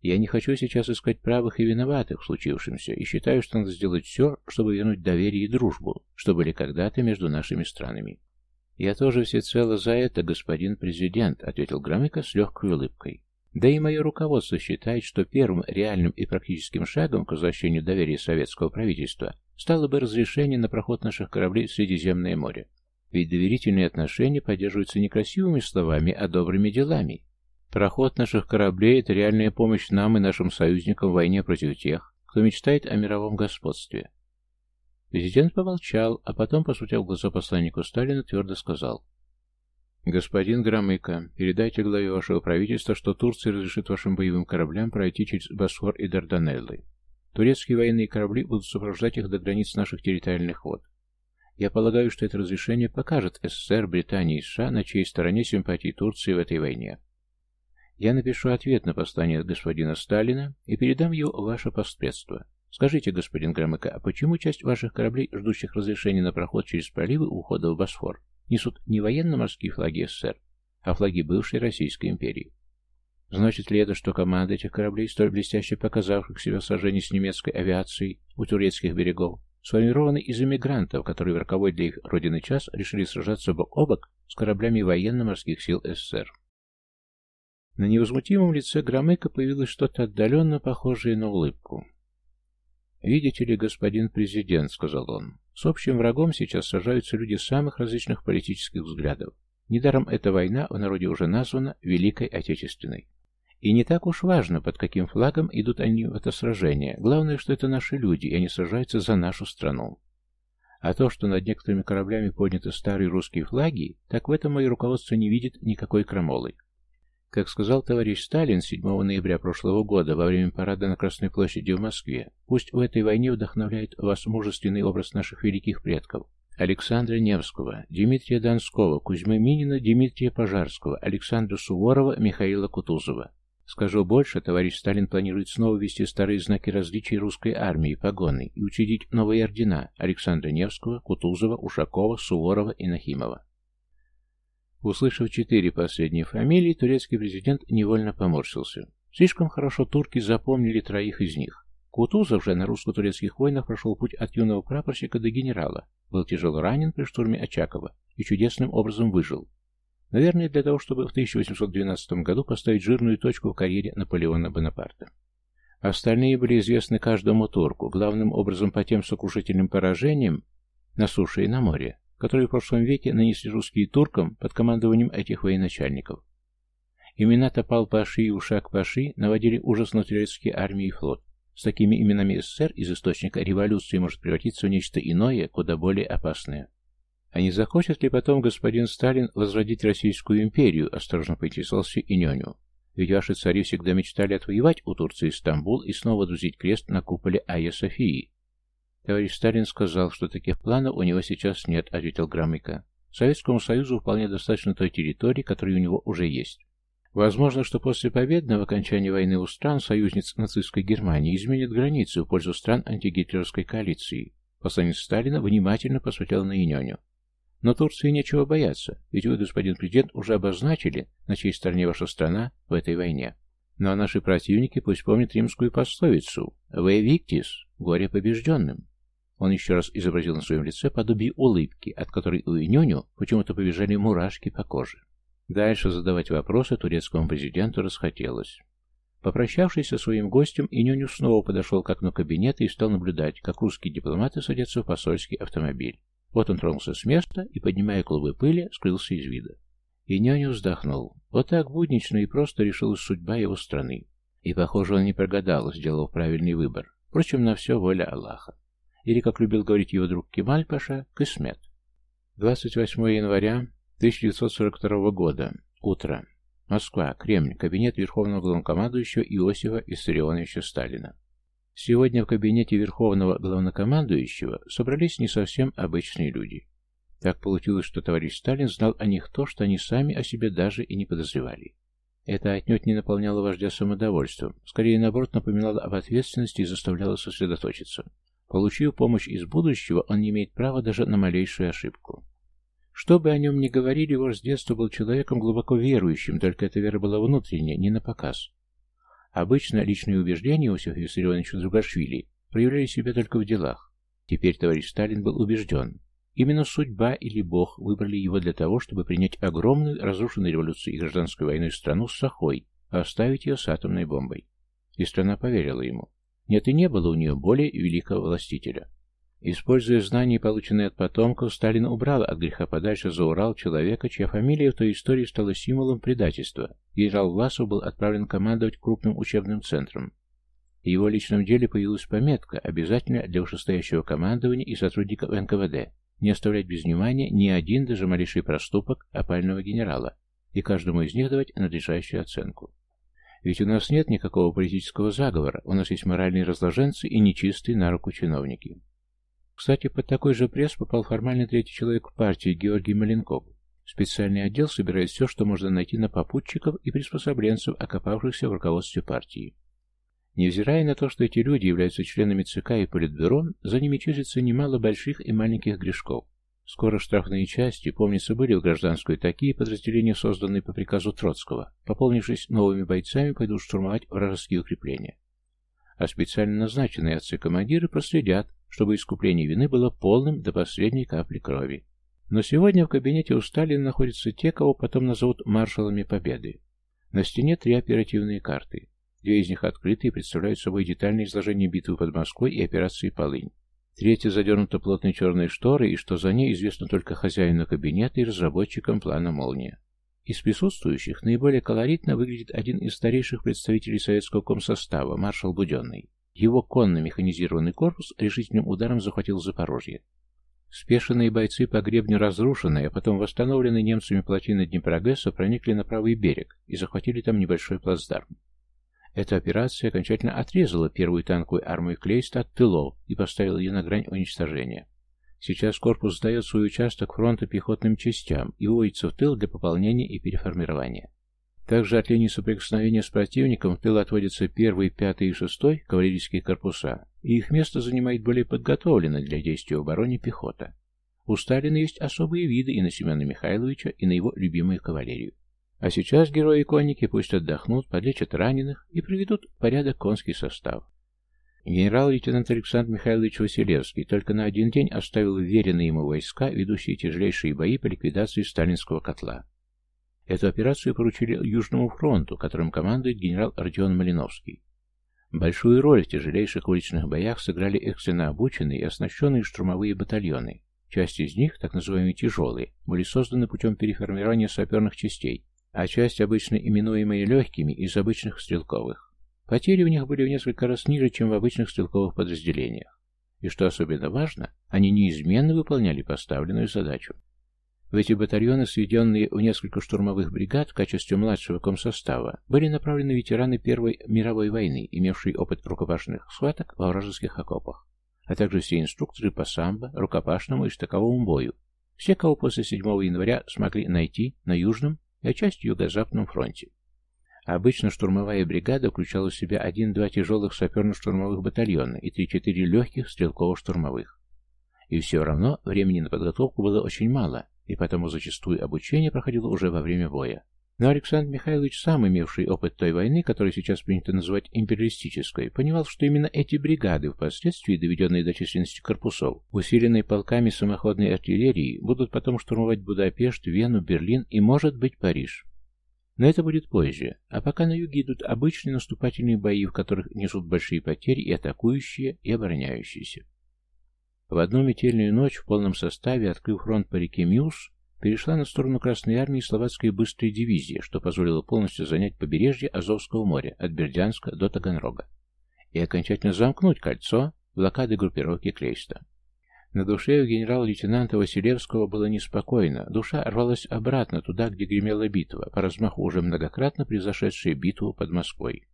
«Я не хочу сейчас искать правых и виноватых в случившемся, и считаю, что надо сделать все, чтобы вернуть доверие и дружбу, что были когда-то между нашими странами». «Я тоже всецело за это, господин президент», — ответил Громыко с легкой улыбкой. Да и мое руководство считает, что первым реальным и практическим шагом к возвращению доверия советского правительства стало бы разрешение на проход наших кораблей в Средиземное море. Ведь доверительные отношения поддерживаются не красивыми словами, а добрыми делами. Проход наших кораблей – это реальная помощь нам и нашим союзникам в войне против тех, кто мечтает о мировом господстве. Президент помолчал, а потом, посмотрев в глаза посланнику Сталина, твердо сказал – «Господин Громыко, передайте главе вашего правительства, что Турция разрешит вашим боевым кораблям пройти через Босфор и Дарданеллы. Турецкие военные корабли будут сопровождать их до границ наших территориальных вод. Я полагаю, что это разрешение покажет СССР, Британии и США, на чьей стороне симпатии Турции в этой войне. Я напишу ответ на послание господина Сталина и передам его ваше постпредство. Скажите, господин Громыко, а почему часть ваших кораблей, ждущих разрешения на проход через проливы ухода в Босфор, несут не военно-морские флаги СССР, а флаги бывшей Российской империи. Значит ли это, что команда этих кораблей, столь блестяще показавших себя в сражении с немецкой авиацией у турецких берегов, сформированы из эмигрантов, которые в роковой для их родины час решили сражаться бок о бок с кораблями военно-морских сил СССР? На невозмутимом лице Громыка появилось что-то отдаленно похожее на улыбку. «Видите ли, господин президент», — сказал он, — «с общим врагом сейчас сражаются люди самых различных политических взглядов. Недаром эта война в народе уже названа Великой Отечественной. И не так уж важно, под каким флагом идут они в это сражение. Главное, что это наши люди, и они сражаются за нашу страну. А то, что над некоторыми кораблями подняты старые русские флаги, так в этом мое руководство не видит никакой крамолы. Как сказал товарищ Сталин 7 ноября прошлого года во время парада на Красной площади в Москве, пусть в этой войне вдохновляет вас мужественный образ наших великих предков. Александра Невского, Дмитрия Донского, Кузьмы Минина, Дмитрия Пожарского, Александра Суворова, Михаила Кутузова. Скажу больше, товарищ Сталин планирует снова ввести старые знаки различий русской армии, погоны, и учредить новые ордена Александра Невского, Кутузова, Ушакова, Суворова и Нахимова. Услышав четыре последние фамилии, турецкий президент невольно поморщился. Слишком хорошо турки запомнили троих из них. Кутузов же на русско-турецких войнах прошел путь от юного прапорщика до генерала, был тяжело ранен при штурме Очакова и чудесным образом выжил. Наверное, для того, чтобы в 1812 году поставить жирную точку в карьере Наполеона Бонапарта. Остальные были известны каждому турку, главным образом по тем сокрушительным поражениям на суше и на море, которые в прошлом веке нанесли русские туркам под командованием этих военачальников. Имена Топал-Паши и Ушак-Паши наводили ужас на турецкие армии и флот. С такими именами СССР из источника революции может превратиться в нечто иное, куда более опасное. А не захочет ли потом господин Сталин возродить Российскую империю, осторожно поинтересовался Инёню. Ведь ваши цари всегда мечтали отвоевать у Турции Стамбул и снова друзить крест на куполе Айя Софии. Товарищ Сталин сказал, что таких планов у него сейчас нет, ответил Громыко. Советскому Союзу вполне достаточно той территории, которая у него уже есть. Возможно, что после победного окончания войны у стран, союзниц нацистской Германии, изменят границы в пользу стран антигитлеровской коалиции. Посланец Сталина внимательно посмотрел на Инёню. Но Турции нечего бояться, ведь вы, господин президент, уже обозначили, на чьей стороне ваша страна в этой войне. Ну а наши противники пусть помнят римскую пословицу «Вы виктис» — горе побежденным. Он еще раз изобразил на своем лице подобие улыбки, от которой у Инюню почему-то побежали мурашки по коже. Дальше задавать вопросы турецкому президенту расхотелось. Попрощавшись со своим гостем, Инюню снова подошел к окну кабинета и стал наблюдать, как русские дипломаты садятся в посольский автомобиль. Вот он тронулся с места и, поднимая клубы пыли, скрылся из вида. Инюню вздохнул. Вот так буднично и просто решилась судьба его страны. И, похоже, он не прогадал, сделав правильный выбор. Впрочем, на все воля Аллаха. Или, как любил говорить его друг Кемаль Паша, Кысмет. 28 января 1942 года. Утро. Москва. Кремль. Кабинет Верховного Главнокомандующего Иосифа Иссарионовича Сталина. Сегодня в кабинете Верховного Главнокомандующего собрались не совсем обычные люди. Так получилось, что товарищ Сталин знал о них то, что они сами о себе даже и не подозревали. Это отнюдь не наполняло вождя самодовольством, скорее наоборот напоминало об ответственности и заставляло сосредоточиться. Получив помощь из будущего, он не имеет права даже на малейшую ошибку. Что бы о нем ни говорили, вождь с детства был человеком глубоко верующим, только эта вера была внутренняя, не на показ. Обычно личные убеждения Иосифа Виссарионовича Другашвили проявляли себя только в делах. Теперь товарищ Сталин был убежден. Именно судьба или Бог выбрали его для того, чтобы принять огромную, разрушенную революцией и гражданской войной страну с Сахой, а оставить ее с атомной бомбой. И страна поверила ему. Нет и не было у нее более великого властителя. Используя знания, полученные от потомков, Сталин убрал от греха подальше за Урал человека, чья фамилия в той истории стала символом предательства. Генерал Власов был отправлен командовать крупным учебным центром. В его личном деле появилась пометка, обязательная для вышестоящего командования и сотрудников НКВД, не оставлять без внимания ни один даже малейший проступок опального генерала, и каждому из них давать надлежащую оценку. Ведь у нас нет никакого политического заговора, у нас есть моральные разложенцы и нечистые на руку чиновники. Кстати, под такой же пресс попал формально третий человек в партии, Георгий Маленков. Специальный отдел собирает все, что можно найти на попутчиков и приспособленцев, окопавшихся в руководстве партии. Невзирая на то, что эти люди являются членами ЦК и Политбюро, за ними числится немало больших и маленьких грешков. Скоро штрафные части, помнится, были в гражданскую такие подразделения, созданные по приказу Троцкого, пополнившись новыми бойцами, пойдут штурмовать вражеские укрепления. А специально назначенные отцы-командиры проследят, чтобы искупление вины было полным до последней капли крови. Но сегодня в кабинете у Сталина находятся те, кого потом назовут маршалами Победы. На стене три оперативные карты. Две из них открыты и представляют собой детальное изложение битвы под Москвой и операции «Полынь». Третья задернута плотной черной шторой, и что за ней известно только хозяину кабинета и разработчикам плана «Молния». Из присутствующих наиболее колоритно выглядит один из старейших представителей советского комсостава, маршал Буденный. Его конно-механизированный корпус решительным ударом захватил Запорожье. Спешенные бойцы по гребню разрушенной, а потом восстановленной немцами плотины Днепрогресса проникли на правый берег и захватили там небольшой плацдарм. Эта операция окончательно отрезала первую танковую армию Клейста от тылов и поставила ее на грань уничтожения. Сейчас корпус сдает свой участок фронта пехотным частям и выводится в тыл для пополнения и переформирования. Также от линии соприкосновения с противником в тыл отводятся 1, 5 и 6 кавалерийские корпуса, и их место занимает более подготовленная для действия в обороне пехота. У Сталина есть особые виды и на Семена Михайловича, и на его любимую кавалерию. А сейчас герои-конники пусть отдохнут, подлечат раненых и приведут в порядок конский состав. Генерал-лейтенант Александр Михайлович Василевский только на один день оставил веренные ему войска, ведущие тяжелейшие бои по ликвидации сталинского котла. Эту операцию поручили Южному фронту, которым командует генерал Родион Малиновский. Большую роль в тяжелейших уличных боях сыграли экстренно обученные и оснащенные штурмовые батальоны. Часть из них, так называемые тяжелые, были созданы путем переформирования саперных частей, а часть, обычно именуемые легкими, из обычных стрелковых. Потери у них были в несколько раз ниже, чем в обычных стрелковых подразделениях. И что особенно важно, они неизменно выполняли поставленную задачу. В эти батальоны, сведенные в несколько штурмовых бригад в качестве младшего комсостава, были направлены ветераны Первой мировой войны, имевшие опыт рукопашных схваток во вражеских окопах, а также все инструкторы по самбо, рукопашному и штыковому бою, все, кого после 7 января смогли найти на Южном и отчасти Юго-Западном фронте. Обычно штурмовая бригада включала в себя один-два тяжелых саперно-штурмовых батальона и три-четыре легких стрелково-штурмовых. И все равно времени на подготовку было очень мало, и потому зачастую обучение проходило уже во время боя. Но Александр Михайлович, сам имевший опыт той войны, которую сейчас принято называть империалистической, понимал, что именно эти бригады, впоследствии доведенные до численности корпусов, усиленные полками самоходной артиллерии, будут потом штурмовать Будапешт, Вену, Берлин и, может быть, Париж. Но это будет позже, а пока на юге идут обычные наступательные бои, в которых несут большие потери и атакующие, и обороняющиеся. В одну метельную ночь в полном составе, открыв фронт по реке Миус, перешла на сторону Красной Армии словацкая быстрая дивизия, что позволило полностью занять побережье Азовского моря от Бердянска до Таганрога и окончательно замкнуть кольцо блокады группировки Клейста. На душе у генерала-лейтенанта Василевского было неспокойно. Душа рвалась обратно туда, где гремела битва, по размаху уже многократно превзошедшая битву под Москвой.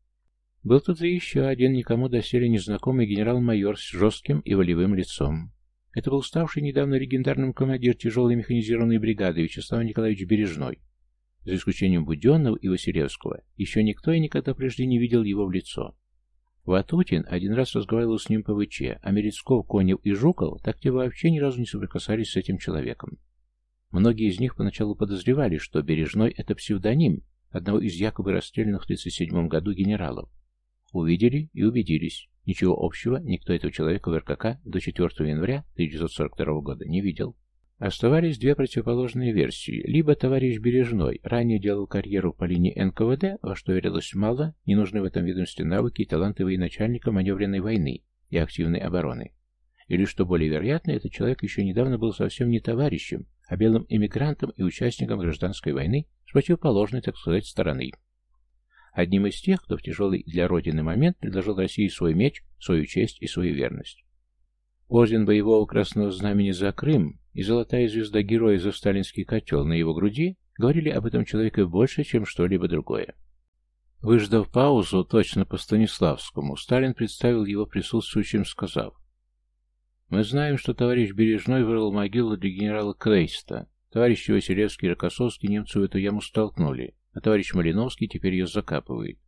Был тут и еще один никому доселе незнакомый генерал-майор с жестким и волевым лицом. Это был ставший недавно легендарным командир тяжелой механизированной бригады Вячеслав Николаевич Бережной. За исключением Буденного и Василевского, еще никто и никогда прежде не видел его в лицо. Ватутин один раз разговаривал с ним по ВЧ, а Мерецков, Конев и Жуков так те вообще ни разу не соприкасались с этим человеком. Многие из них поначалу подозревали, что Бережной — это псевдоним одного из якобы расстрелянных в 1937 году генералов. Увидели и убедились. Ничего общего никто этого человека в РКК до 4 января 1942 года не видел. Оставались две противоположные версии. Либо товарищ Бережной ранее делал карьеру по линии НКВД, во что верилось мало, не нужны в этом ведомстве навыки и таланты военачальника маневренной войны и активной обороны. Или, что более вероятно, этот человек еще недавно был совсем не товарищем, а белым эмигрантом и участником гражданской войны с противоположной, так сказать, стороны. Одним из тех, кто в тяжелый для Родины момент предложил России свой меч, свою честь и свою верность. Орден боевого красного знамени за Крым и золотая звезда героя за сталинский котел на его груди говорили об этом человеке больше, чем что-либо другое. Выждав паузу, точно по Станиславскому, Сталин представил его присутствующим, сказав, «Мы знаем, что товарищ Бережной вырыл могилу для генерала Крейста. Товарищи Василевский и Рокоссовский немцу в эту яму столкнули, а товарищ Малиновский теперь ее закапывает.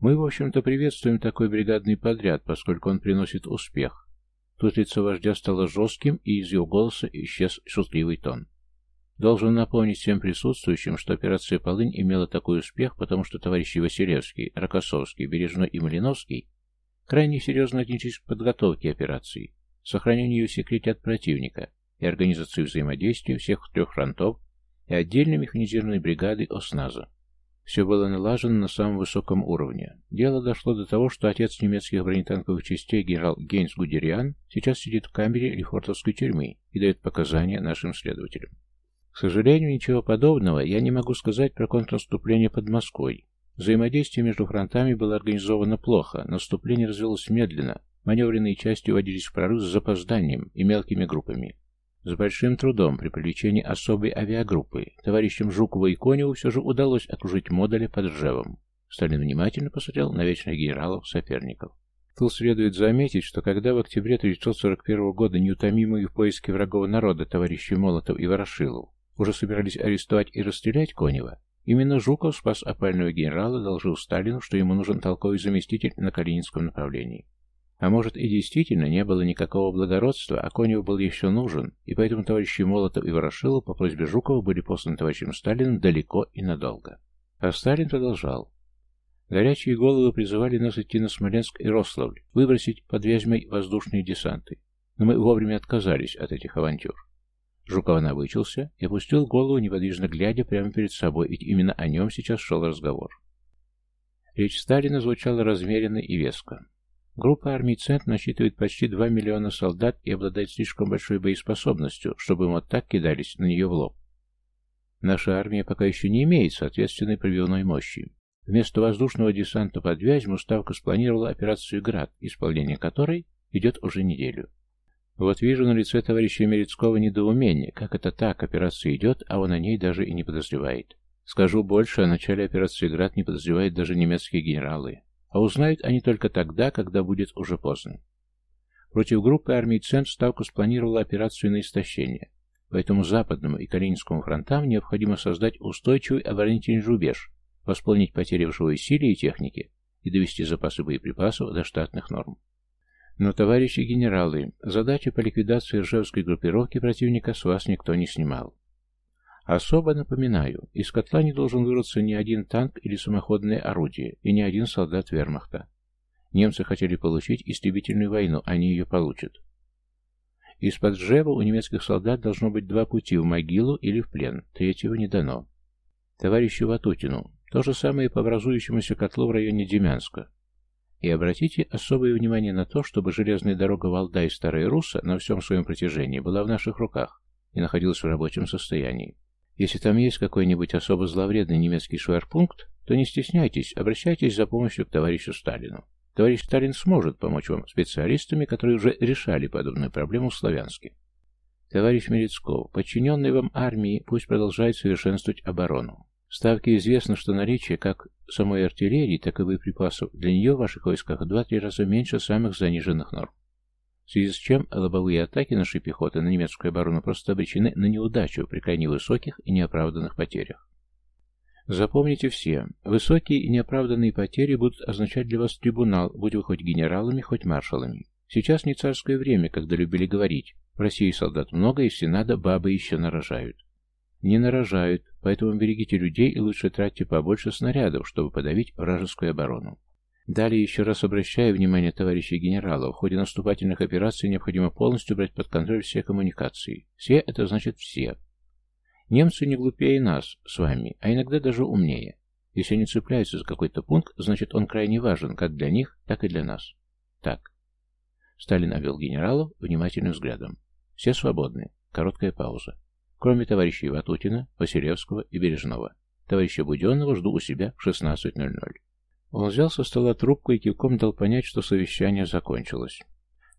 Мы, в общем-то, приветствуем такой бригадный подряд, поскольку он приносит успех. Тут лицо вождя стало жестким, и из его голоса исчез шутливый тон. Должен напомнить всем присутствующим, что операция «Полынь» имела такой успех, потому что товарищи Василевский, Рокоссовский, Бережной и Малиновский крайне серьезно отнеслись к подготовке операции, сохранению ее в секрете от противника и организации взаимодействия всех трех фронтов и отдельной механизированной бригады ОСНАЗа. Все было налажено на самом высоком уровне. Дело дошло до того, что отец немецких бронетанковых частей генерал Гейнс Гудериан сейчас сидит в камере Лефортовской тюрьмы и дает показания нашим следователям. К сожалению, ничего подобного я не могу сказать про контрнаступление под Москвой. Взаимодействие между фронтами было организовано плохо, наступление развилось медленно, маневренные части уводились в прорыв с запозданием и мелкими группами. С большим трудом при привлечении особой авиагруппы товарищам Жукову и Коневу все же удалось окружить модули под Ржевом. Сталин внимательно посмотрел на вечных генералов-соперников. Тут следует заметить, что когда в октябре 1941 года неутомимые в поиске врагов народа товарищи Молотов и Ворошилов уже собирались арестовать и расстрелять Конева, именно Жуков спас опального генерала, доложил Сталину, что ему нужен толковый заместитель на Калининском направлении. А может и действительно не было никакого благородства, а Конев был еще нужен, и поэтому товарищи Молотов и Ворошилов по просьбе Жукова были посланы товарищем Сталиным далеко и надолго. А Сталин продолжал. Горячие головы призывали нас идти на Смоленск и Рославль, выбросить под Вязьмой воздушные десанты. Но мы вовремя отказались от этих авантюр. Жуков навычился и опустил голову, неподвижно глядя прямо перед собой, ведь именно о нем сейчас шел разговор. Речь Сталина звучала размеренно и веско. Группа армий «Цент» насчитывает почти 2 миллиона солдат и обладает слишком большой боеспособностью, чтобы мы вот так кидались на нее в лоб. Наша армия пока еще не имеет соответственной пробивной мощи. Вместо воздушного десанта под Вязьму Ставка спланировала операцию «Град», исполнение которой идет уже неделю. Вот вижу на лице товарища Мерецкого недоумение, как это так, операция идет, а он о ней даже и не подозревает. Скажу больше, о начале операции «Град» не подозревают даже немецкие генералы. А узнают они только тогда, когда будет уже поздно. Против группы армий «Цент» Ставка спланировала операцию на истощение. Поэтому Западному и Калининскому фронтам необходимо создать устойчивый оборонительный рубеж, восполнить потери в живой силе и технике и довести запасы боеприпасов до штатных норм. Но, товарищи генералы, задачи по ликвидации ржевской группировки противника с вас никто не снимал. Особо напоминаю, из котла не должен вырваться ни один танк или самоходное орудие, и ни один солдат вермахта. Немцы хотели получить истребительную войну, они ее получат. Из-под Жева у немецких солдат должно быть два пути в могилу или в плен, третьего не дано. Товарищу Ватутину, то же самое по образующемуся котлу в районе Демянска. И обратите особое внимание на то, чтобы железная дорога Валдай-Старая Русса на всем своем протяжении была в наших руках и находилась в рабочем состоянии. Если там есть какой-нибудь особо зловредный немецкий шверпункт, то не стесняйтесь, обращайтесь за помощью к товарищу Сталину. Товарищ Сталин сможет помочь вам специалистами, которые уже решали подобную проблему в Славянске. Товарищ Мерецков, подчиненный вам армии, пусть продолжает совершенствовать оборону. Ставке известно, что наличие как самой артиллерии, так и боеприпасов для нее в ваших войсках в 2-3 раза меньше самых заниженных норм. В связи с чем лобовые атаки нашей пехоты на немецкую оборону просто обречены на неудачу при крайне высоких и неоправданных потерях. Запомните все, высокие и неоправданные потери будут означать для вас трибунал, будь вы хоть генералами, хоть маршалами. Сейчас не царское время, когда любили говорить, в России солдат много, если надо, бабы еще нарожают. Не нарожают, поэтому берегите людей и лучше тратьте побольше снарядов, чтобы подавить вражескую оборону. Далее еще раз обращаю внимание товарищей генералов, в ходе наступательных операций необходимо полностью брать под контроль все коммуникации. Все – это значит все. Немцы не глупее нас с вами, а иногда даже умнее. Если они цепляются за какой-то пункт, значит он крайне важен как для них, так и для нас. Так. Сталин обвел генералов внимательным взглядом. Все свободны. Короткая пауза. Кроме товарищей Ватутина, Василевского и Бережного. Товарища Буденного жду у себя в 16.00. Он взял со стола трубку и кивком дал понять, что совещание закончилось.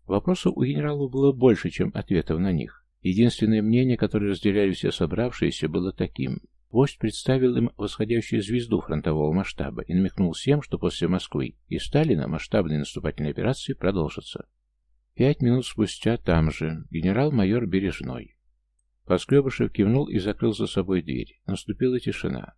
Вопросов у генерала было больше, чем ответов на них. Единственное мнение, которое разделяли все собравшиеся, было таким. Вождь представил им восходящую звезду фронтового масштаба и намекнул всем, что после Москвы и Сталина масштабные наступательные операции продолжатся. Пять минут спустя там же генерал-майор Бережной. Поскребышев кивнул и закрыл за собой дверь. Наступила тишина.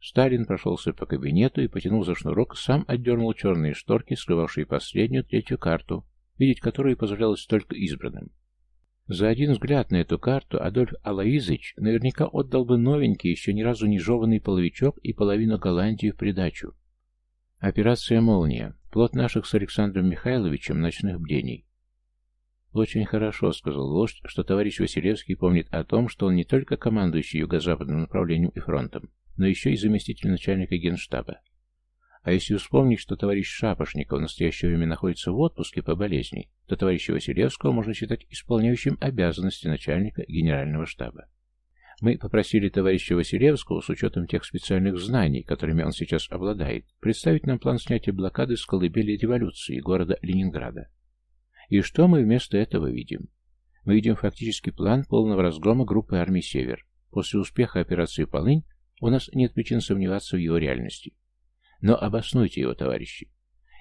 Сталин прошелся по кабинету и, потянув за шнурок, сам отдернул черные шторки, скрывавшие последнюю, третью карту, видеть которую позволялось только избранным. За один взгляд на эту карту Адольф Алаизыч наверняка отдал бы новенький, еще ни разу не жеванный половичок и половину Голландии в придачу. Операция «Молния» — плод наших с Александром Михайловичем ночных бдений. «Очень хорошо», — сказал вождь, что товарищ Василевский помнит о том, что он не только командующий юго-западным направлением и фронтом, но еще и заместитель начальника генштаба. А если вспомнить, что товарищ Шапошников в настоящее время находится в отпуске по болезни, то товарища Василевского можно считать исполняющим обязанности начальника генерального штаба. Мы попросили товарища Василевского, с учетом тех специальных знаний, которыми он сейчас обладает, представить нам план снятия блокады с колыбели революции города Ленинграда. И что мы вместо этого видим? Мы видим фактически план полного разгрома группы армий «Север». После успеха операции «Полынь» У нас нет причин сомневаться в его реальности. Но обоснуйте его, товарищи.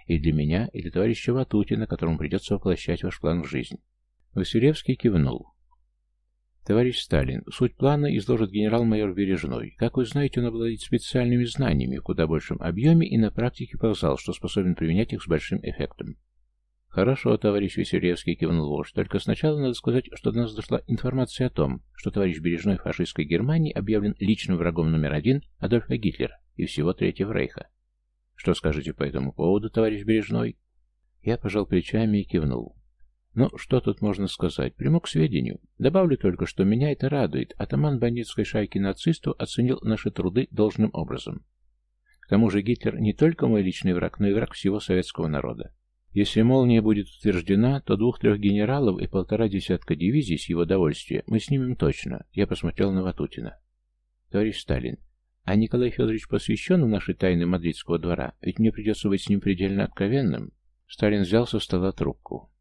И для меня, и для товарища Ватутина, которому придется воплощать ваш план в жизнь. Василевский кивнул. Товарищ Сталин, суть плана изложит генерал-майор Бережной. Как вы знаете, он обладает специальными знаниями в куда большем объеме и на практике показал, что способен применять их с большим эффектом. «Хорошо, товарищ Василевский», — кивнул вождь. «Только сначала надо сказать, что до нас дошла информация о том, что товарищ Бережной фашистской Германии объявлен личным врагом номер один Адольфа Гитлера и всего Третьего Рейха. Что скажете по этому поводу, товарищ Бережной? Я пожал плечами и кивнул. Ну, что тут можно сказать? Приму к сведению. Добавлю только, что меня это радует. Атаман бандитской шайки нацистов оценил наши труды должным образом. К тому же Гитлер не только мой личный враг, но и враг всего советского народа. Если молния будет утверждена, то двух-трех генералов и полтора десятка дивизий с его довольствия мы снимем точно. Я посмотрел на Ватутина. Товарищ Сталин, а Николай Федорович посвящен в наши тайны мадридского двора? Ведь мне придется быть с ним предельно откровенным. Сталин взял со стола трубку.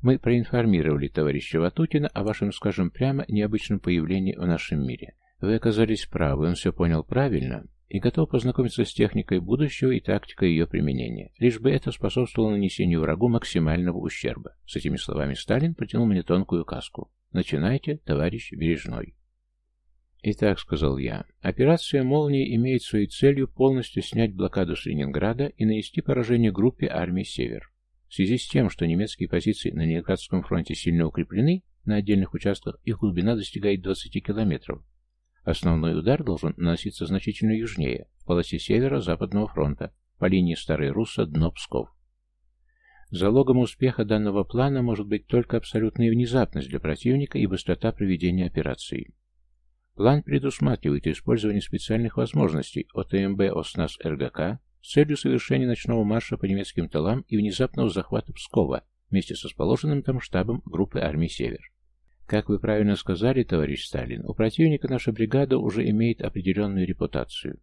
Мы проинформировали товарища Ватутина о вашем, скажем прямо, необычном появлении в нашем мире. Вы оказались правы, он все понял правильно и готов познакомиться с техникой будущего и тактикой ее применения, лишь бы это способствовало нанесению врагу максимального ущерба. С этими словами Сталин протянул мне тонкую каску. «Начинайте, товарищ Бережной». «Итак», — сказал я, — «операция «Молния» имеет своей целью полностью снять блокаду с Ленинграда и нанести поражение группе армии «Север». В связи с тем, что немецкие позиции на Ленинградском фронте сильно укреплены, на отдельных участках их глубина достигает 20 километров, Основной удар должен наноситься значительно южнее, в полосе севера-западного фронта, по линии Старой Русса, дно Псков. Залогом успеха данного плана может быть только абсолютная внезапность для противника и быстрота проведения операции. План предусматривает использование специальных возможностей ОТМБ ОСНАС РГК с целью совершения ночного марша по немецким тылам и внезапного захвата Пскова вместе с расположенным там штабом группы армий «Север». Как вы правильно сказали, товарищ Сталин, у противника наша бригада уже имеет определенную репутацию.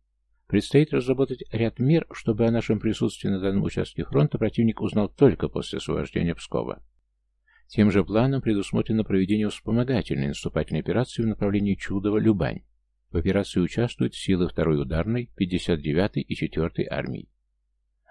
Предстоит разработать ряд мер, чтобы о нашем присутствии на данном участке фронта противник узнал только после освобождения Пскова. Тем же планом предусмотрено проведение вспомогательной наступательной операции в направлении Чудово-Любань. В операции участвуют силы 2-й ударной, 59-й и 4-й армий.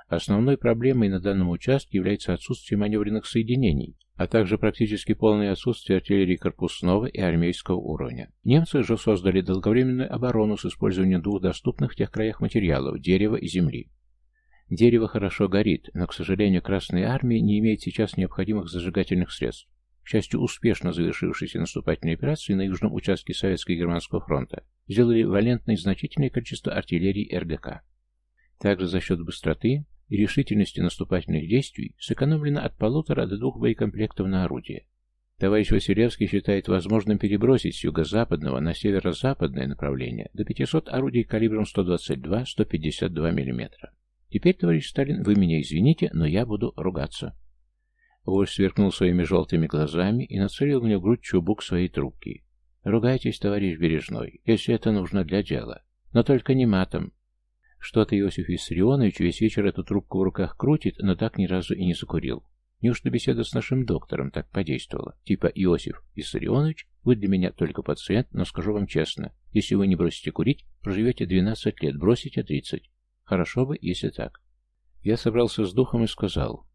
Основной проблемой на данном участке является отсутствие маневренных соединений, а также практически полное отсутствие артиллерии корпусного и армейского уровня. Немцы же создали долговременную оборону с использованием двух доступных в тех краях материалов – дерева и земли. Дерево хорошо горит, но, к сожалению, Красная Армия не имеет сейчас необходимых зажигательных средств. К счастью, успешно завершившиеся наступательные операции на южном участке Советского и Германского фронта сделали валентное значительное количество артиллерии РГК. Также за счет быстроты и решительности наступательных действий сэкономлено от полутора до двух боекомплектов на орудие. Товарищ Василевский считает возможным перебросить с юго-западного на северо-западное направление до 500 орудий калибром 122-152 мм. Теперь, товарищ Сталин, вы меня извините, но я буду ругаться. Вождь сверкнул своими желтыми глазами и нацелил мне в грудь чубук своей трубки. «Ругайтесь, товарищ Бережной, если это нужно для дела. Но только не матом. Что-то Иосиф Виссарионович весь вечер эту трубку в руках крутит, но так ни разу и не закурил. Неужто беседа с нашим доктором так подействовала? Типа, Иосиф Виссарионович, вы для меня только пациент, но скажу вам честно, если вы не бросите курить, проживете 12 лет, бросите 30. Хорошо бы, если так. Я собрался с духом и сказал,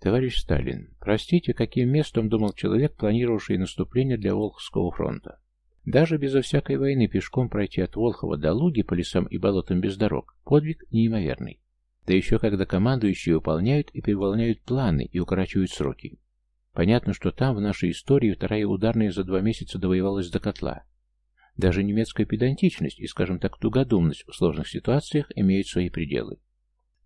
«Товарищ Сталин, простите, каким местом думал человек, планировавший наступление для Волховского фронта? Даже безо всякой войны пешком пройти от Волхова до Луги по лесам и болотам без дорог – подвиг неимоверный. Да еще когда командующие выполняют и переволняют планы и укорачивают сроки. Понятно, что там, в нашей истории, вторая ударная за два месяца довоевалась до котла. Даже немецкая педантичность и, скажем так, тугодумность в сложных ситуациях имеют свои пределы.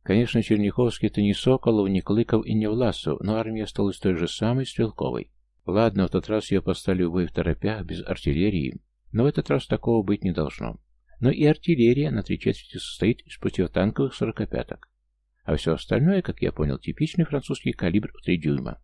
Конечно, Черняховский – это не Соколов, не Клыков и не Власов, но армия осталась той же самой, стрелковой. Ладно, в тот раз ее поставили в бой в торопях, без артиллерии, но в этот раз такого быть не должно. Но и артиллерия на три четверти состоит из противотанковых сорокопяток. А все остальное, как я понял, типичный французский калибр в три дюйма.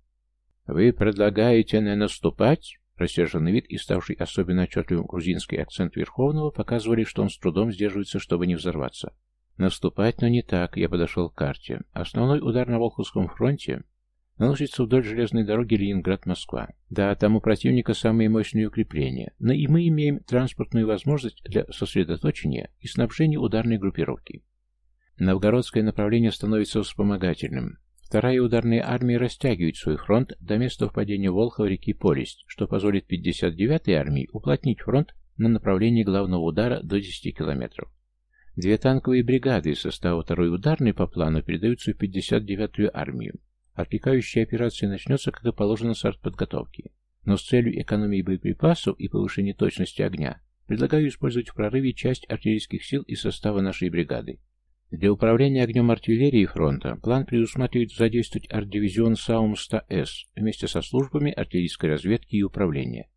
«Вы предлагаете не наступать?» Рассерженный вид и ставший особенно отчетливым грузинский акцент Верховного показывали, что он с трудом сдерживается, чтобы не взорваться. Наступать, но не так, я подошел к карте. Основной удар на Волховском фронте наносится вдоль железной дороги Ленинград-Москва. Да, там у противника самые мощные укрепления, но и мы имеем транспортную возможность для сосредоточения и снабжения ударной группировки. Новгородское направление становится вспомогательным. Вторая ударная армия растягивает свой фронт до места впадения Волхова реки Полесть, что позволит 59-й армии уплотнить фронт на направлении главного удара до 10 километров. Две танковые бригады из состава второй ударной по плану передаются в 59-ю армию. Отвлекающая операция начнется, как и положено, с артподготовки. Но с целью экономии боеприпасов и повышения точности огня предлагаю использовать в прорыве часть артиллерийских сил из состава нашей бригады. Для управления огнем артиллерии фронта план предусматривает задействовать арт-дивизион САУМ-100С вместе со службами артиллерийской разведки и управления.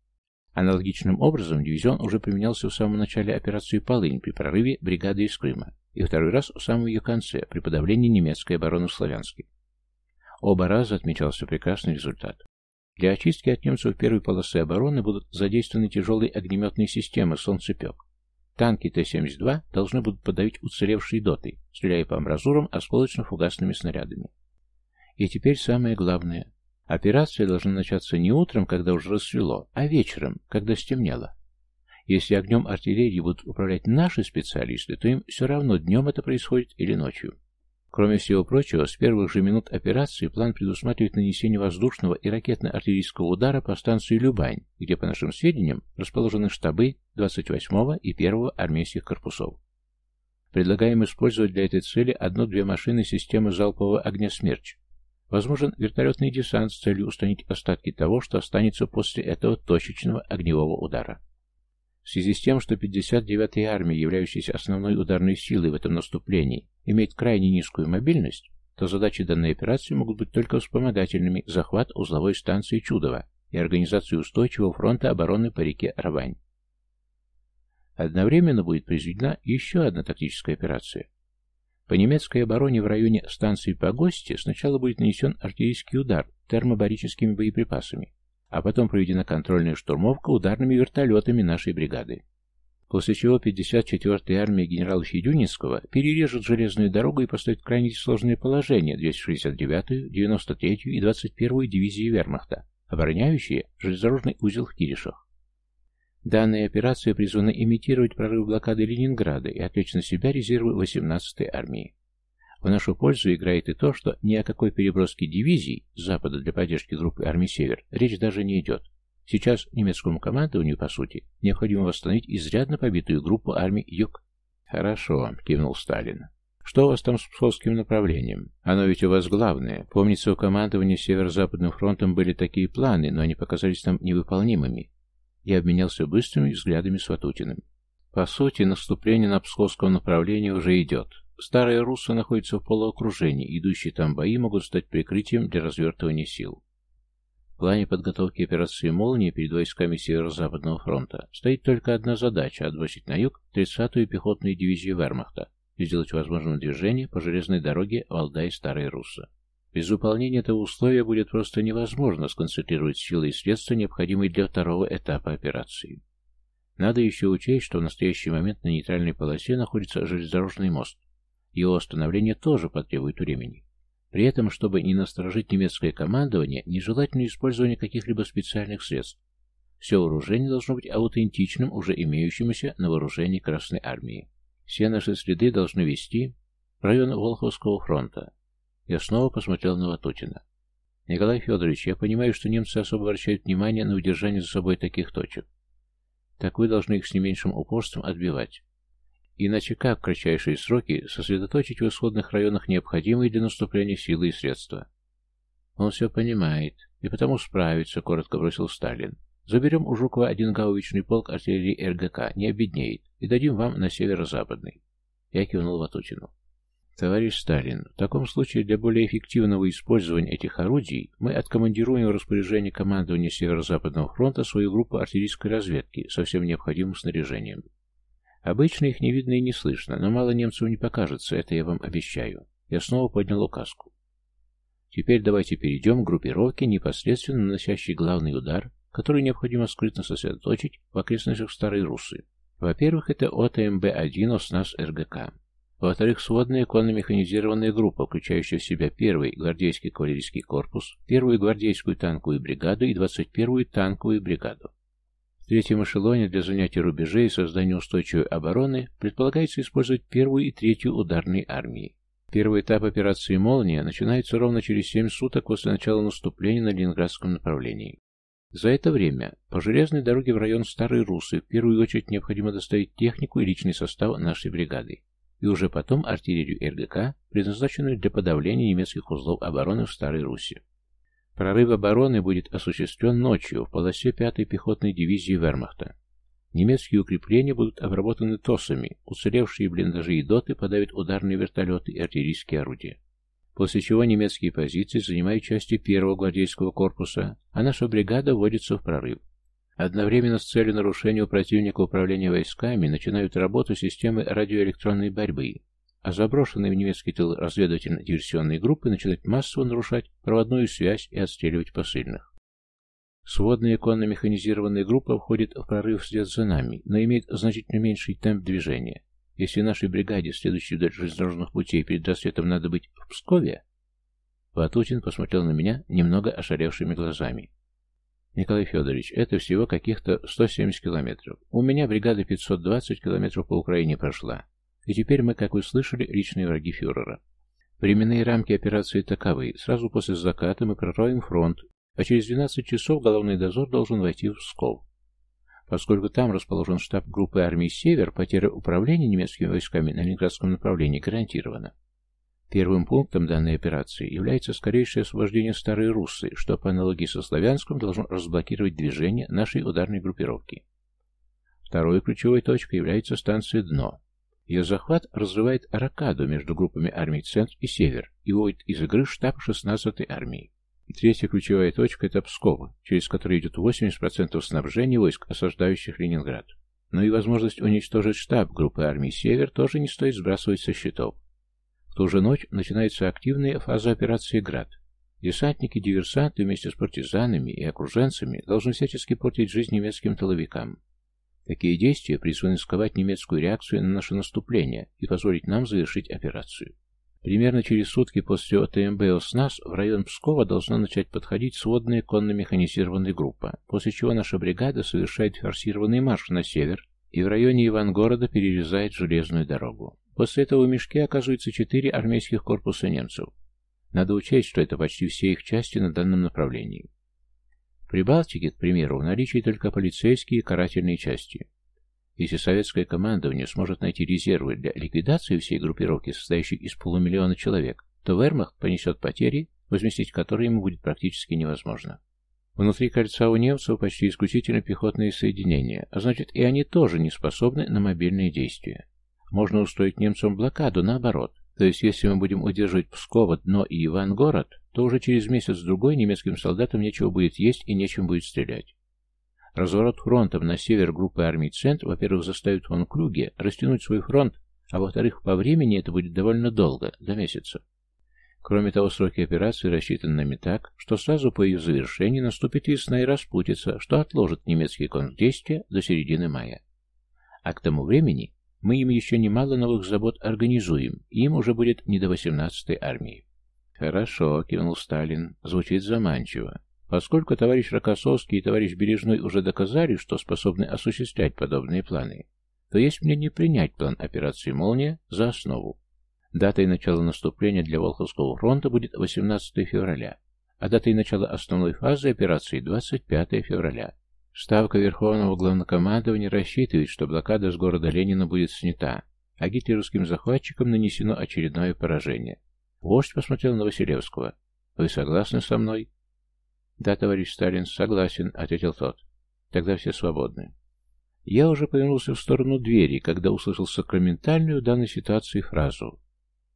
Аналогичным образом дивизион уже применялся в самом начале операции «Полынь» при прорыве бригады из Крыма и второй раз в самом ее конце при подавлении немецкой обороны в Славянске. Оба раза отмечался прекрасный результат. Для очистки от немцев первой полосы обороны будут задействованы тяжелые огнеметные системы «Солнцепек». Танки Т-72 должны будут подавить уцелевшие доты, стреляя по амбразурам осколочно-фугасными снарядами. И теперь самое главное. Операция должна начаться не утром, когда уже рассвело, а вечером, когда стемнело. Если огнем артиллерии будут управлять наши специалисты, то им все равно днем это происходит или ночью. Кроме всего прочего, с первых же минут операции план предусматривает нанесение воздушного и ракетно-артиллерийского удара по станции Любань, где, по нашим сведениям, расположены штабы 28-го и 1-го армейских корпусов. Предлагаем использовать для этой цели одну-две машины системы залпового огня «Смерч». Возможен вертолетный десант с целью устранить остатки того, что останется после этого точечного огневого удара. В связи с тем, что 59-я армия, являющаяся основной ударной силой в этом наступлении, имеет крайне низкую мобильность, то задачи данной операции могут быть только вспомогательными захват узловой станции Чудово и организацию устойчивого фронта обороны по реке Равань. Одновременно будет произведена еще одна тактическая операция. По немецкой обороне в районе станции Погости сначала будет нанесен артиллерийский удар термобарическими боеприпасами, а потом проведена контрольная штурмовка ударными вертолетами нашей бригады. После чего 54-я армия генерала Федюнинского перережет железную дорогу и поставит в крайне сложное положение 269-ю, 93-ю и 21-ю дивизии вермахта, обороняющие железнодорожный узел в Киришах. Данная операция призвана имитировать прорыв блокады Ленинграда и отвлечь на себя резервы 18-й армии. В нашу пользу играет и то, что ни о какой переброске дивизий с запада для поддержки группы армий «Север» речь даже не идет. Сейчас немецкому командованию, по сути, необходимо восстановить изрядно побитую группу армий «Юг». «Хорошо», — кивнул Сталин. «Что у вас там с Псковским направлением? Оно ведь у вас главное. Помнится, у командования Северо-Западным фронтом были такие планы, но они показались нам невыполнимыми». Я обменялся быстрыми взглядами с Ватутиным. По сути, наступление на Псковском направлении уже идет. Старые руссы находятся в полуокружении, идущие там бои могут стать прикрытием для развертывания сил. В плане подготовки операции «Молния» перед войсками Северо-Западного фронта стоит только одна задача – отбросить на юг 30-ю пехотную дивизию Вермахта и сделать возможным движение по железной дороге Валдай-Старые Руссы. Без выполнения этого условия будет просто невозможно сконцентрировать силы и средства, необходимые для второго этапа операции. Надо еще учесть, что в настоящий момент на нейтральной полосе находится железнодорожный мост, его восстановление тоже потребует времени. При этом, чтобы не насторожить немецкое командование, нежелательно использование каких-либо специальных средств. Все вооружение должно быть аутентичным, уже имеющемуся на вооружении Красной Армии. Все наши следы должны вести в район Волховского фронта. Я снова посмотрел на Ватутина. Николай Федорович, я понимаю, что немцы особо обращают внимание на удержание за собой таких точек. Так вы должны их с не меньшим упорством отбивать. Иначе как в кратчайшие сроки сосредоточить в исходных районах необходимые для наступления силы и средства? Он все понимает, и потому справится, коротко бросил Сталин. Заберем у Жукова один гаубичный полк артиллерии РГК, не обеднеет, и дадим вам на северо-западный. Я кивнул Ватутину. Товарищ Сталин, в таком случае для более эффективного использования этих орудий мы откомандируем в распоряжение командования Северо-Западного фронта свою группу артиллерийской разведки со всем необходимым снаряжением. Обычно их не видно и не слышно, но мало немцев не покажется, это я вам обещаю. Я снова поднял указку. Теперь давайте перейдем к группировке, непосредственно наносящей главный удар, который необходимо скрытно сосредоточить в окрестностях Старой Русы. Во-первых, это ОТМБ-1 ОСНАС РГК. Во-вторых, сводная конно-механизированная группа, включающая в себя первый гвардейский кавалерийский корпус, первую гвардейскую танковую бригаду и 21-ю танковую бригаду. Третьем эшелоне для занятия рубежей и создания устойчивой обороны предполагается использовать первую и третью ударные армии. Первый этап операции «Молния» начинается ровно через 7 суток после начала наступления на Ленинградском направлении. За это время по железной дороге в район Старой Русы в первую очередь необходимо доставить технику и личный состав нашей бригады, и уже потом артиллерию РГК, предназначенную для подавления немецких узлов обороны в Старой Руси. Прорыв обороны будет осуществлен ночью в полосе 5-й пехотной дивизии Вермахта. Немецкие укрепления будут обработаны ТОСами, уцелевшие блиндажи и доты подавят ударные вертолеты и артиллерийские орудия. После чего немецкие позиции занимают части первого гвардейского корпуса, а наша бригада вводится в прорыв. Одновременно с целью нарушения у противника управления войсками начинают работу системы радиоэлектронной борьбы, а заброшенные в немецкий тыл разведывательно-диверсионные группы начинают массово нарушать проводную связь и отстреливать посыльных. Сводная конно-механизированная группа входит в прорыв вслед за нами, но имеет значительно меньший темп движения. Если нашей бригаде, следующей вдоль железнодорожных путей, перед рассветом надо быть в Пскове, Ватутин посмотрел на меня немного ошаревшими глазами. Николай Федорович, это всего каких-то 170 километров. У меня бригада 520 километров по Украине прошла. И теперь мы, как вы слышали, личные враги фюрера. Временные рамки операции таковы. Сразу после заката мы прорвем фронт, а через 12 часов головной дозор должен войти в Псков. Поскольку там расположен штаб группы армии «Север», потеря управления немецкими войсками на ленинградском направлении гарантирована. Первым пунктом данной операции является скорейшее освобождение Старой Руссы, что по аналогии со Славянском должно разблокировать движение нашей ударной группировки. Второй ключевой точкой является станция «Дно». Ее захват разрывает ракаду между группами армий «Центр» и «Север» и выводит из игры штаб 16-й армии. И третья ключевая точка – это Пскова, через который идет 80% снабжения войск, осаждающих Ленинград. Но и возможность уничтожить штаб группы армий «Север» тоже не стоит сбрасывать со счетов ту же ночь начинается активная фаза операции «Град». Десантники-диверсанты вместе с партизанами и окруженцами должны всячески портить жизнь немецким тыловикам. Такие действия призваны сковать немецкую реакцию на наше наступление и позволить нам завершить операцию. Примерно через сутки после ОТМБ ОСНАС в район Пскова должна начать подходить сводная конно-механизированная группа, после чего наша бригада совершает форсированный марш на север и в районе Ивангорода перерезает железную дорогу. После этого в мешке оказывается четыре армейских корпуса немцев. Надо учесть, что это почти все их части на данном направлении. В Прибалтике, к примеру, в наличии только полицейские и карательные части. Если советское командование сможет найти резервы для ликвидации всей группировки, состоящей из полумиллиона человек, то вермахт понесет потери, возместить которые ему будет практически невозможно. Внутри кольца у немцев почти исключительно пехотные соединения, а значит и они тоже не способны на мобильные действия. Можно устроить немцам блокаду, наоборот. То есть, если мы будем удерживать Псково, Дно и Ивангород, то уже через месяц-другой немецким солдатам нечего будет есть и нечем будет стрелять. Разворот фронтом на север группы армий «Центр», во-первых, заставит фон Клюге растянуть свой фронт, а во-вторых, по времени это будет довольно долго, до месяца. Кроме того, сроки операции рассчитаны нами так, что сразу по ее завершении наступит весна и распутится, что отложит немецкие контрдействия до середины мая. А к тому времени мы им еще немало новых забот организуем, им уже будет не до 18-й армии. «Хорошо», — кивнул Сталин, — звучит заманчиво. Поскольку товарищ Рокоссовский и товарищ Бережной уже доказали, что способны осуществлять подобные планы, то есть мне не принять план операции «Молния» за основу. Датой начала наступления для Волховского фронта будет 18 февраля, а датой начала основной фазы операции 25 февраля. Ставка Верховного Главнокомандования рассчитывает, что блокада с города Ленина будет снята, а гитлеровским захватчикам нанесено очередное поражение. Вождь посмотрел на Василевского. «Вы согласны со мной?» «Да, товарищ Сталин, согласен», — ответил тот. «Тогда все свободны». Я уже повернулся в сторону двери, когда услышал сакраментальную в данной ситуации фразу.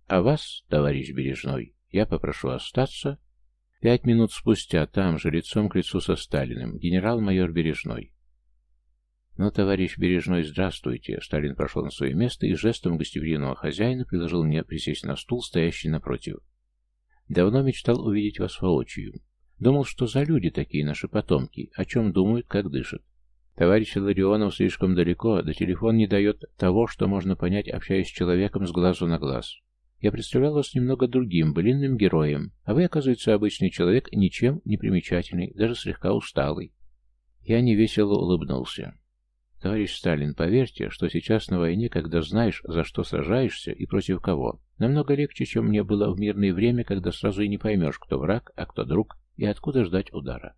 «А вас, товарищ Бережной, я попрошу остаться Пять минут спустя, там же, лицом к лицу со Сталиным, генерал-майор Бережной. «Ну, товарищ Бережной, здравствуйте!» Сталин прошел на свое место и жестом гостеприимного хозяина предложил мне присесть на стул, стоящий напротив. «Давно мечтал увидеть вас воочию. Думал, что за люди такие наши потомки, о чем думают, как дышат. Товарищ Ларионов слишком далеко, да телефон не дает того, что можно понять, общаясь с человеком с глазу на глаз. Я представлял вас немного другим, былинным героем, а вы, оказывается, обычный человек, ничем не примечательный, даже слегка усталый. Я невесело улыбнулся. Товарищ Сталин, поверьте, что сейчас на войне, когда знаешь, за что сражаешься и против кого, намного легче, чем мне было в мирное время, когда сразу и не поймешь, кто враг, а кто друг, и откуда ждать удара.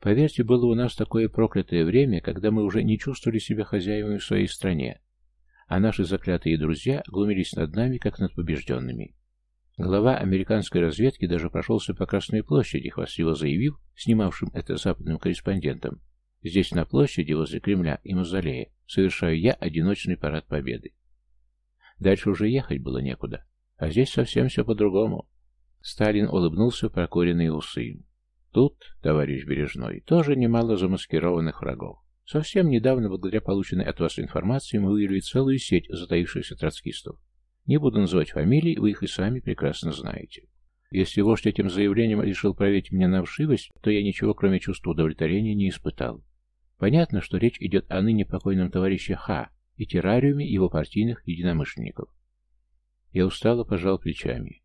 Поверьте, было у нас такое проклятое время, когда мы уже не чувствовали себя хозяевами в своей стране, а наши заклятые друзья глумились над нами, как над побежденными. Глава американской разведки даже прошелся по Красной площади, хвастливо заявив, снимавшим это западным корреспондентам, Здесь, на площади, возле Кремля и Мавзолея, совершаю я одиночный парад победы. Дальше уже ехать было некуда. А здесь совсем все по-другому. Сталин улыбнулся прокуренные усы. Тут, товарищ Бережной, тоже немало замаскированных врагов. Совсем недавно, благодаря полученной от вас информации, мы выявили целую сеть затаившихся троцкистов. Не буду называть фамилий, вы их и сами прекрасно знаете. Если вождь этим заявлением решил проверить меня на вшивость, то я ничего, кроме чувства удовлетворения, не испытал. Понятно, что речь идет о ныне покойном товарище Ха и террариуме его партийных единомышленников. Я устало пожал плечами.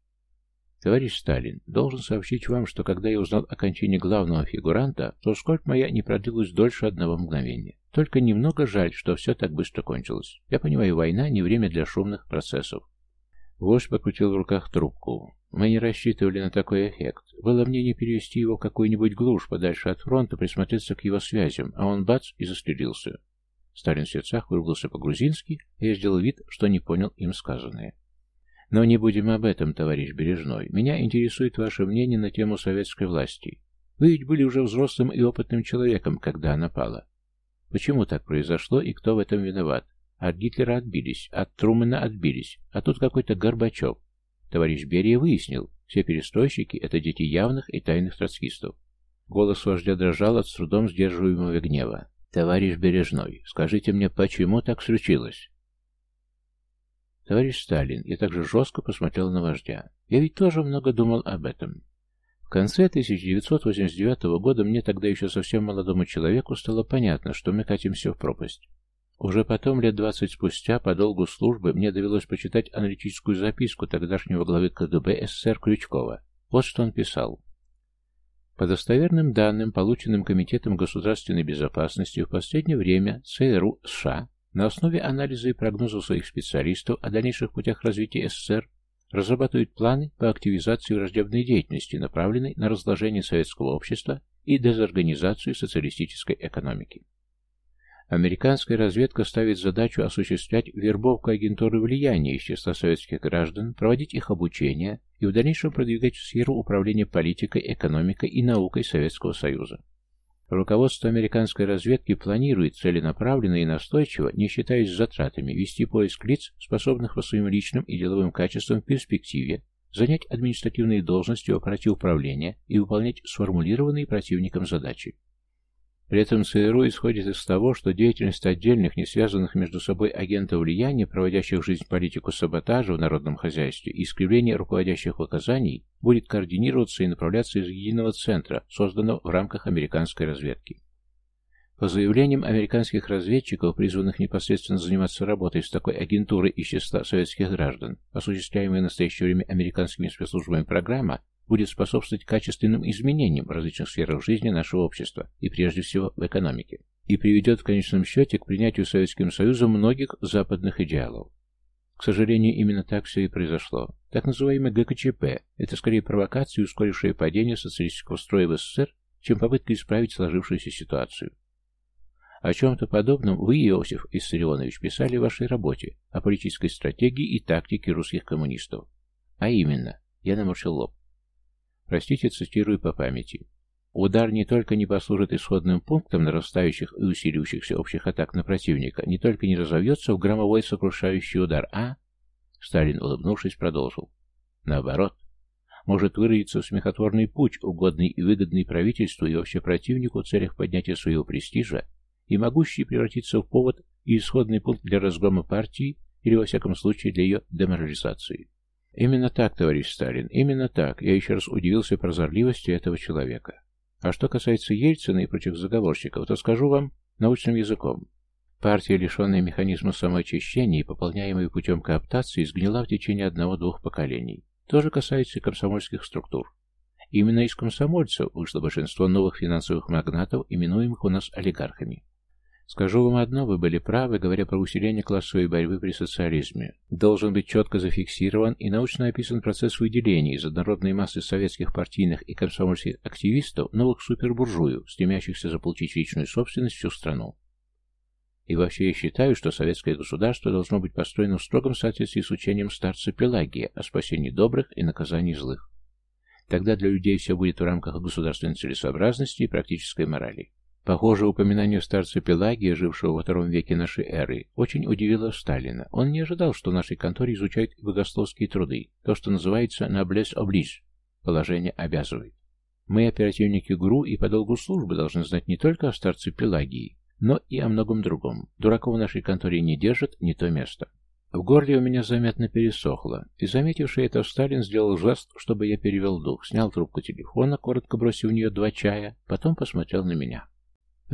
Товарищ Сталин, должен сообщить вам, что когда я узнал о кончине главного фигуранта, то сколько моя не продлилась дольше одного мгновения. Только немного жаль, что все так быстро кончилось. Я понимаю, война не время для шумных процессов. Вождь покрутил в руках трубку. Мы не рассчитывали на такой эффект. Было мнение перевести его в какую-нибудь глушь подальше от фронта, присмотреться к его связям, а он бац и застрелился. Сталин в сердцах выругался по-грузински, и я сделал вид, что не понял им сказанное. Но не будем об этом, товарищ Бережной. Меня интересует ваше мнение на тему советской власти. Вы ведь были уже взрослым и опытным человеком, когда она пала. Почему так произошло и кто в этом виноват? От Гитлера отбились, от Трумэна отбились, а тут какой-то Горбачев. Товарищ Берия выяснил, все перестройщики — это дети явных и тайных троцкистов. Голос вождя дрожал от с трудом сдерживаемого гнева. «Товарищ Бережной, скажите мне, почему так случилось?» «Товарищ Сталин, я также жестко посмотрел на вождя. Я ведь тоже много думал об этом. В конце 1989 года мне тогда еще совсем молодому человеку стало понятно, что мы катимся в пропасть. Уже потом, лет двадцать спустя, по долгу службы, мне довелось почитать аналитическую записку тогдашнего главы КГБ СССР Крючкова. Вот что он писал. По достоверным данным, полученным Комитетом государственной безопасности, в последнее время ЦРУ США на основе анализа и прогнозов своих специалистов о дальнейших путях развития СССР разрабатывают планы по активизации враждебной деятельности, направленной на разложение советского общества и дезорганизацию социалистической экономики. Американская разведка ставит задачу осуществлять вербовку агентуры влияния из числа советских граждан, проводить их обучение и в дальнейшем продвигать в сферу управления политикой, экономикой и наукой Советского Союза. Руководство американской разведки планирует целенаправленно и настойчиво, не считаясь затратами, вести поиск лиц, способных по своим личным и деловым качествам в перспективе занять административные должности в аппарате управления и выполнять сформулированные противником задачи. При этом ЦРУ исходит из того, что деятельность отдельных, не связанных между собой агентов влияния, проводящих жизнь политику саботажа в народном хозяйстве и искривления руководящих указаний, будет координироваться и направляться из единого центра, созданного в рамках американской разведки. По заявлениям американских разведчиков, призванных непосредственно заниматься работой с такой агентурой из числа советских граждан, осуществляемая в настоящее время американскими спецслужбами программа будет способствовать качественным изменениям в различных сферах жизни нашего общества и прежде всего в экономике, и приведет в конечном счете к принятию Советским Союзом многих западных идеалов. К сожалению, именно так все и произошло. Так называемый ГКЧП – это скорее провокация и ускорившее падение социалистического строя в СССР, чем попытка исправить сложившуюся ситуацию. О чем-то подобном вы, Иосиф Иссарионович, писали в вашей работе о политической стратегии и тактике русских коммунистов. А именно, я наморщил лоб, Простите, цитирую по памяти. Удар не только не послужит исходным пунктом нарастающих и усиливающихся общих атак на противника, не только не разовьется в громовой сокрушающий удар, а... Сталин, улыбнувшись, продолжил. Наоборот, может выродиться смехотворный путь, угодный и выгодный правительству и вообще противнику в целях поднятия своего престижа, и могущий превратиться в повод и исходный пункт для разгрома партии или, во всяком случае, для ее деморализации. Именно так, товарищ Сталин, именно так. Я еще раз удивился прозорливости этого человека. А что касается Ельцина и прочих заговорщиков, то скажу вам научным языком. Партия, лишенная механизма самоочищения и пополняемая путем кооптации, сгнила в течение одного-двух поколений. То же касается и комсомольских структур. Именно из комсомольцев вышло большинство новых финансовых магнатов, именуемых у нас олигархами. Скажу вам одно, вы были правы, говоря про усиление классовой борьбы при социализме. Должен быть четко зафиксирован и научно описан процесс выделения из однородной массы советских партийных и комсомольских активистов новых супербуржуев, стремящихся заполучить личную собственность всю страну. И вообще я считаю, что советское государство должно быть построено в строгом соответствии с учением старца Пелагия о спасении добрых и наказании злых. Тогда для людей все будет в рамках государственной целесообразности и практической морали. Похоже, упоминание старца Пелагия, жившего во втором веке нашей эры, очень удивило Сталина. Он не ожидал, что в нашей конторе изучают богословские труды, то, что называется «noblesse oblige» – положение обязывает. Мы, оперативники ГРУ, и по долгу службы должны знать не только о старце Пелагии, но и о многом другом. Дураков в нашей конторе не держат, не то место. В горле у меня заметно пересохло, и, заметивший это, Сталин сделал жест, чтобы я перевел дух, снял трубку телефона, коротко бросив в нее два чая, потом посмотрел на меня.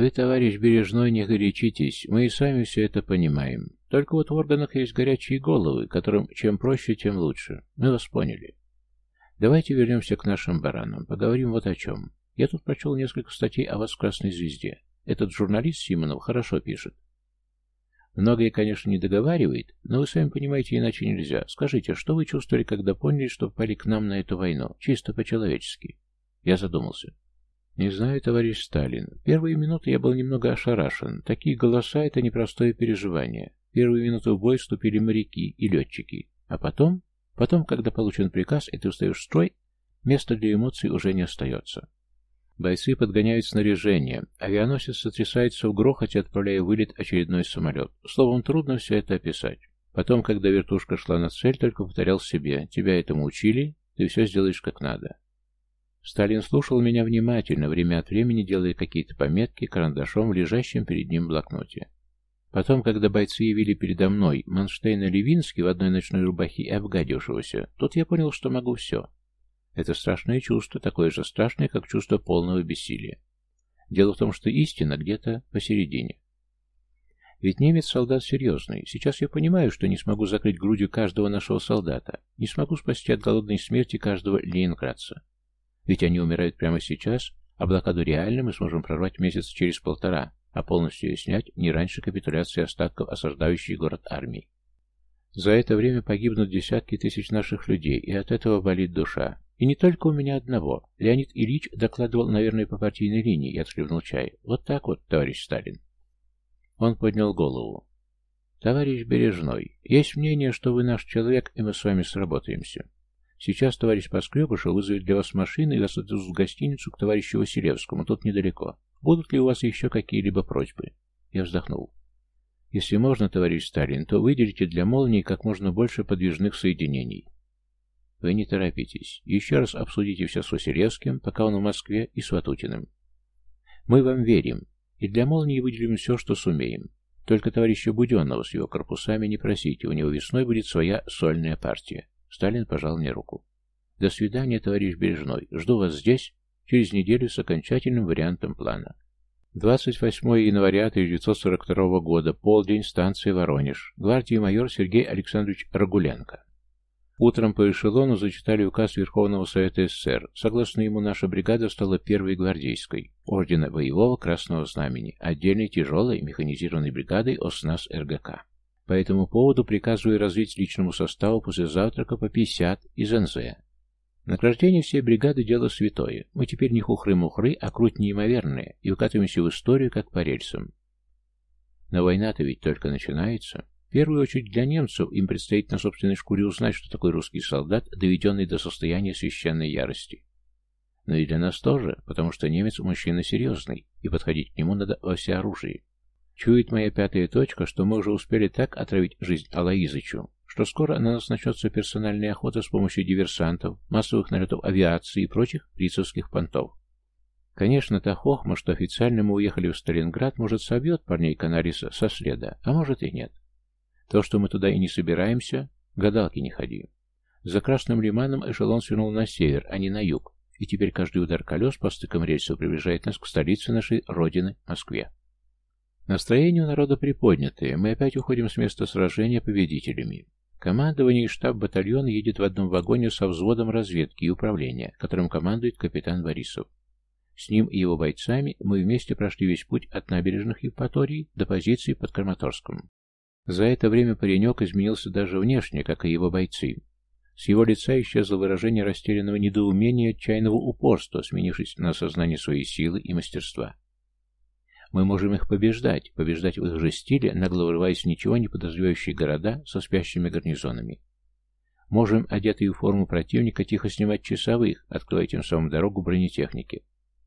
«Вы, товарищ Бережной, не горячитесь, мы и сами все это понимаем. Только вот в органах есть горячие головы, которым чем проще, тем лучше. Мы вас поняли. Давайте вернемся к нашим баранам, поговорим вот о чем. Я тут прочел несколько статей о вас в «Красной звезде». Этот журналист Симонов хорошо пишет. Многое, конечно, не договаривает, но вы сами понимаете, иначе нельзя. Скажите, что вы чувствовали, когда поняли, что попали к нам на эту войну? Чисто по-человечески. Я задумался. Не знаю, товарищ Сталин. Первые минуты я был немного ошарашен. Такие голоса — это непростое переживание. Первые минуты в бой вступили моряки и летчики. А потом, потом, когда получен приказ, и ты встаешь в строй, места для эмоций уже не остается. Бойцы подгоняют снаряжение. Авианосец сотрясается в грохоте, отправляя вылет очередной самолет. Словом, трудно все это описать. Потом, когда вертушка шла на цель, только повторял себе «Тебя этому учили, ты все сделаешь как надо». Сталин слушал меня внимательно, время от времени делая какие-то пометки карандашом в лежащем перед ним блокноте. Потом, когда бойцы явили передо мной Манштейна Левинский в одной ночной рубахе и обгадившегося, тут я понял, что могу все. Это страшное чувство, такое же страшное, как чувство полного бессилия. Дело в том, что истина где-то посередине. Ведь немец солдат серьезный. Сейчас я понимаю, что не смогу закрыть грудью каждого нашего солдата, не смогу спасти от голодной смерти каждого ленинградца. Ведь они умирают прямо сейчас, а блокаду реально мы сможем прорвать месяц через полтора, а полностью ее снять не раньше капитуляции остатков осаждающей город армии. За это время погибнут десятки тысяч наших людей, и от этого болит душа. И не только у меня одного. Леонид Ильич докладывал, наверное, по партийной линии. Я отхлебнул чай. Вот так вот, товарищ Сталин. Он поднял голову. Товарищ Бережной, есть мнение, что вы наш человек, и мы с вами сработаемся. Сейчас товарищ Поскребышев вызовет для вас машину и вас отвезут в гостиницу к товарищу Василевскому, тут недалеко. Будут ли у вас еще какие-либо просьбы? Я вздохнул. Если можно, товарищ Сталин, то выделите для молнии как можно больше подвижных соединений. Вы не торопитесь. Еще раз обсудите все с Василевским, пока он в Москве, и с Ватутиным. Мы вам верим, и для молнии выделим все, что сумеем. Только товарища Буденного с его корпусами не просите, у него весной будет своя сольная партия. Сталин пожал мне руку. До свидания, товарищ Бережной. Жду вас здесь через неделю с окончательным вариантом плана. 28 января 1942 года, полдень, станция Воронеж. Гвардии майор Сергей Александрович Рагуленко. Утром по эшелону зачитали указ Верховного Совета СССР. Согласно ему, наша бригада стала первой гвардейской, ордена боевого Красного Знамени, отдельной тяжелой механизированной бригадой ОСНАС РГК. По этому поводу приказываю развить личному составу после завтрака по 50 из НЗ. Награждение всей бригады – дело святое. Мы теперь не хухры-мухры, а круть неимоверные, и укатываемся в историю, как по рельсам. Но война-то ведь только начинается. В первую очередь для немцев им предстоит на собственной шкуре узнать, что такой русский солдат, доведенный до состояния священной ярости. Но и для нас тоже, потому что немец мужчина серьезный, и подходить к нему надо во всеоружии. Чует моя пятая точка, что мы уже успели так отравить жизнь Алаизычу, что скоро на нас начнется персональная охота с помощью диверсантов, массовых налетов авиации и прочих фрицевских понтов. Конечно, та хохма, что официально мы уехали в Сталинград, может, собьет парней Канариса со следа, а может и нет. То, что мы туда и не собираемся, гадалки не ходи. За Красным Лиманом эшелон свернул на север, а не на юг, и теперь каждый удар колес по стыкам рельсов приближает нас к столице нашей родины, Москве. Настроение у народа приподнятое, мы опять уходим с места сражения победителями. Командование и штаб батальона едет в одном вагоне со взводом разведки и управления, которым командует капитан Борисов. С ним и его бойцами мы вместе прошли весь путь от набережных Евпаторий до позиции под Краматорском. За это время паренек изменился даже внешне, как и его бойцы. С его лица исчезло выражение растерянного недоумения и отчаянного упорства, сменившись на осознание своей силы и мастерства. Мы можем их побеждать, побеждать в их же стиле, нагло вырываясь в ничего не подозревающие города со спящими гарнизонами. Можем, одетые в форму противника, тихо снимать часовых, открывая тем самым дорогу бронетехнике.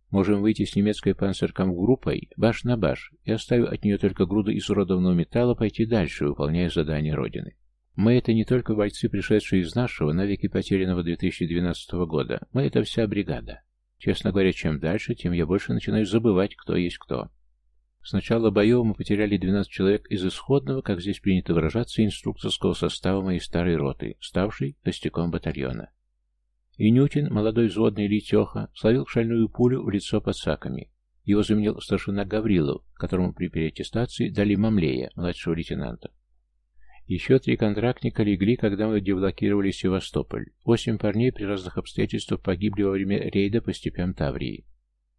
Можем выйти с немецкой панцеркамп-группой баш на баш и, оставив от нее только груду изуродованного металла, пойти дальше, выполняя задание Родины. Мы — это не только бойцы, пришедшие из нашего, навеки потерянного 2012 года. Мы — это вся бригада. Честно говоря, чем дальше, тем я больше начинаю забывать, кто есть кто. С начала боев мы потеряли 12 человек из исходного, как здесь принято выражаться, инструкторского состава моей старой роты, ставшей костяком батальона. Инютин, молодой взводный Летеха, словил шальную пулю в лицо под саками. Его заменил старшина Гаврилов, которому при переаттестации дали Мамлея, младшего лейтенанта. Еще три контрактника легли, когда мы деблокировали Севастополь. Восемь парней при разных обстоятельствах погибли во время рейда по степям Таврии.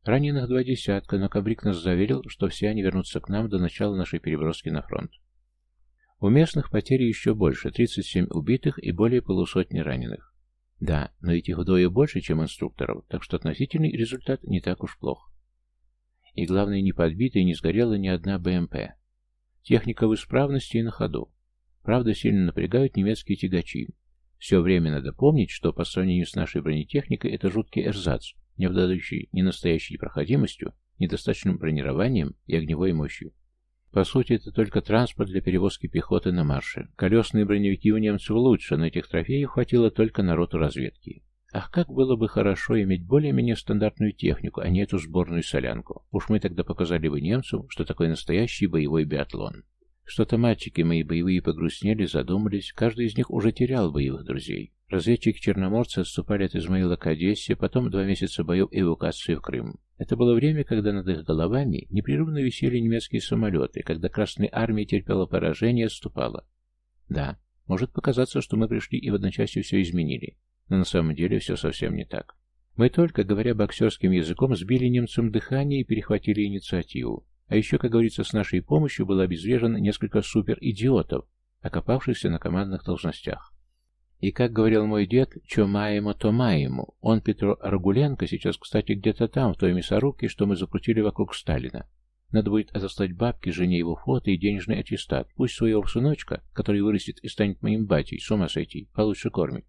Раненых два десятка, но Кабрик нас заверил, что все они вернутся к нам до начала нашей переброски на фронт. У местных потери еще больше, 37 убитых и более полусотни раненых. Да, но этих вдвое больше, чем инструкторов, так что относительный результат не так уж плох. И главное, не подбита и не сгорела ни одна БМП. Техника в исправности и на ходу. Правда, сильно напрягают немецкие тягачи. Все время надо помнить, что по сравнению с нашей бронетехникой это жуткий эрзац, не обладающий ни настоящей проходимостью, недостаточным бронированием и огневой мощью. По сути, это только транспорт для перевозки пехоты на марше. Колесные броневики у немцев лучше, но этих трофеев хватило только на роту разведки. Ах, как было бы хорошо иметь более-менее стандартную технику, а не эту сборную солянку. Уж мы тогда показали бы немцам, что такое настоящий боевой биатлон. Что-то мальчики мои боевые погрустнели, задумались, каждый из них уже терял боевых друзей. Разведчики-черноморцы отступали от Измаила к Одессе, потом два месяца боев эвакуации в Крым. Это было время, когда над их головами непрерывно висели немецкие самолеты, когда Красная Армия терпела поражение и отступала. Да, может показаться, что мы пришли и в одночасье все изменили, но на самом деле все совсем не так. Мы только, говоря боксерским языком, сбили немцам дыхание и перехватили инициативу. А еще, как говорится, с нашей помощью было обезврежено несколько суперидиотов, окопавшихся на командных должностях. И, как говорил мой дед, «Чё маемо, то маему». Он, Петро Аргуленко, сейчас, кстати, где-то там, в той мясорубке, что мы закрутили вокруг Сталина. Надо будет отослать бабке, жене его фото и денежный аттестат. Пусть своего сыночка, который вырастет и станет моим батей, с ума сойти, получше кормит.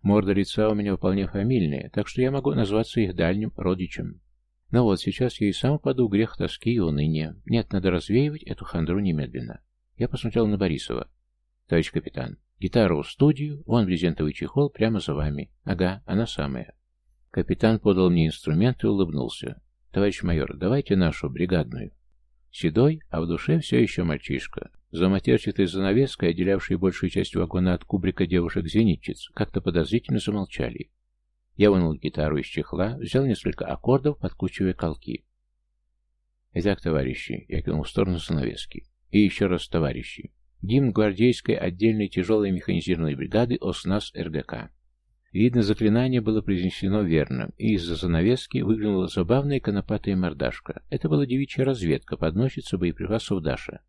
Морда лица у меня вполне фамильная, так что я могу назваться их дальним родичем. Но вот сейчас я и сам паду в грех тоски и уныния. Нет, надо развеивать эту хандру немедленно. Я посмотрел на Борисова. Товарищ капитан, гитару в студию, вон брезентовый чехол прямо за вами. Ага, она самая. Капитан подал мне инструмент и улыбнулся. Товарищ майор, давайте нашу, бригадную. Седой, а в душе все еще мальчишка. За матерчатой занавеской, отделявшей большую часть вагона от кубрика девушек-зенитчиц, как-то подозрительно замолчали. Я вынул гитару из чехла, взял несколько аккордов, подкручивая колки. Итак, товарищи, я кинул в сторону занавески. И еще раз, товарищи. Гимн гвардейской отдельной тяжелой механизированной бригады ОСНАС РГК. Видно, заклинание было произнесено верно, и из-за занавески выглянула забавная конопатая мордашка. Это была девичья разведка, подносчица боеприпасов Даша.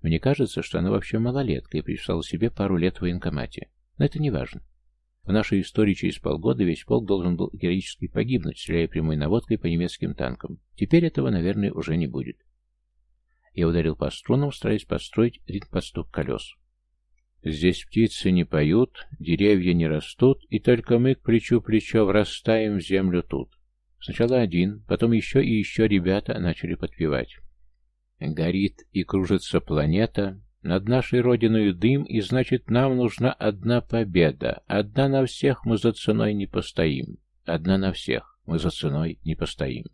Мне кажется, что она вообще малолетка и приписала себе пару лет в военкомате. Но это не важно. В нашей истории через полгода весь полк должен был героически погибнуть, стреляя прямой наводкой по немецким танкам. Теперь этого, наверное, уже не будет. Я ударил по струнам, стараясь построить ритм под колес. Здесь птицы не поют, деревья не растут, и только мы к плечу плечо врастаем в землю тут. Сначала один, потом еще и еще ребята начали подпевать. Горит и кружится планета, над нашей родиной дым, и значит, нам нужна одна победа. Одна на всех мы за ценой не постоим. Одна на всех мы за ценой не постоим.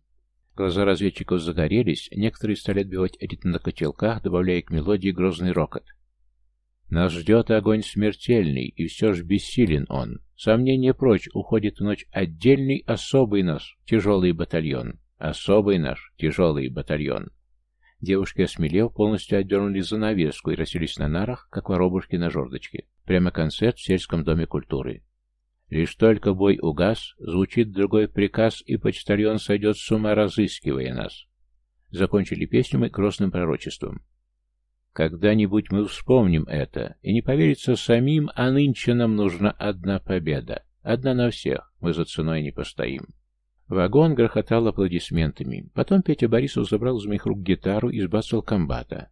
Глаза разведчиков загорелись, некоторые стали отбивать ритм на котелках, добавляя к мелодии грозный рокот. Нас ждет огонь смертельный, и все ж бессилен он. Сомнение прочь, уходит в ночь отдельный, особый наш, тяжелый батальон. Особый наш, тяжелый батальон. Девушки, осмелев, полностью отдернули занавеску и расселись на нарах, как воробушки на жердочке. Прямо концерт в сельском доме культуры. Лишь только бой угас, звучит другой приказ, и почтальон сойдет с ума, разыскивая нас. Закончили песню мы грозным пророчеством. Когда-нибудь мы вспомним это, и не поверится самим, а нынче нам нужна одна победа. Одна на всех, мы за ценой не постоим. Вагон грохотал аплодисментами. Потом Петя Борисов забрал из моих рук гитару и сбацал комбата.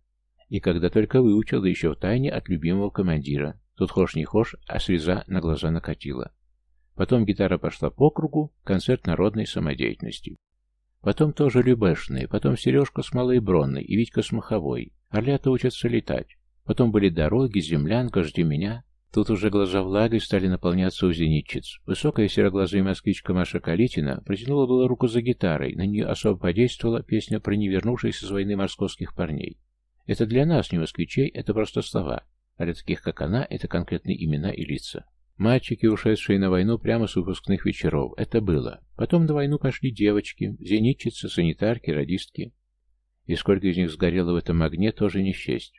И когда только выучил, да еще в тайне от любимого командира. Тут хошь не хошь, а слеза на глаза накатила. Потом гитара пошла по кругу, концерт народной самодеятельности. Потом тоже Любешные, потом Сережка с Малой Бронной и Витька с Маховой. Орлята учатся летать. Потом были дороги, землянка, жди меня. Тут уже глаза влагой стали наполняться у зенитчиц. Высокая сероглазая москвичка Маша Калитина протянула было руку за гитарой, на нее особо подействовала песня про невернувшихся с войны московских парней. Это для нас, не москвичей, это просто слова, а для таких, как она, это конкретные имена и лица. Мальчики, ушедшие на войну прямо с выпускных вечеров, это было. Потом на войну пошли девочки, зенитчицы, санитарки, радистки. И сколько из них сгорело в этом огне, тоже не счесть.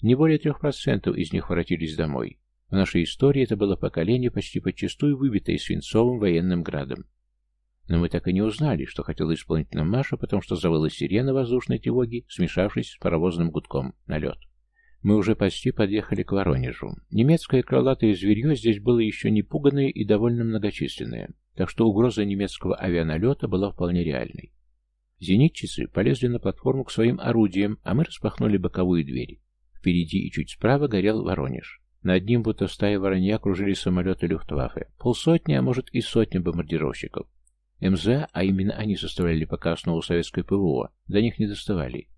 Не более трех процентов из них воротились домой. В нашей истории это было поколение, почти подчастую выбитое свинцовым военным градом. Но мы так и не узнали, что хотела исполнить нам Маша, потому что завыла сирена воздушной тревоги, смешавшись с паровозным гудком на лед. Мы уже почти подъехали к Воронежу. Немецкое крылатое зверье здесь было еще не пуганное и довольно многочисленное, так что угроза немецкого авианалета была вполне реальной. Зенитчицы полезли на платформу к своим орудиям, а мы распахнули боковую дверь. Впереди и чуть справа горел Воронеж. Над ним, будто стая воронья, кружили самолеты Люфтваффе. Полсотни, а может и сотни бомбардировщиков. МЗ, а именно они составляли пока основу советской ПВО, до них не доставали.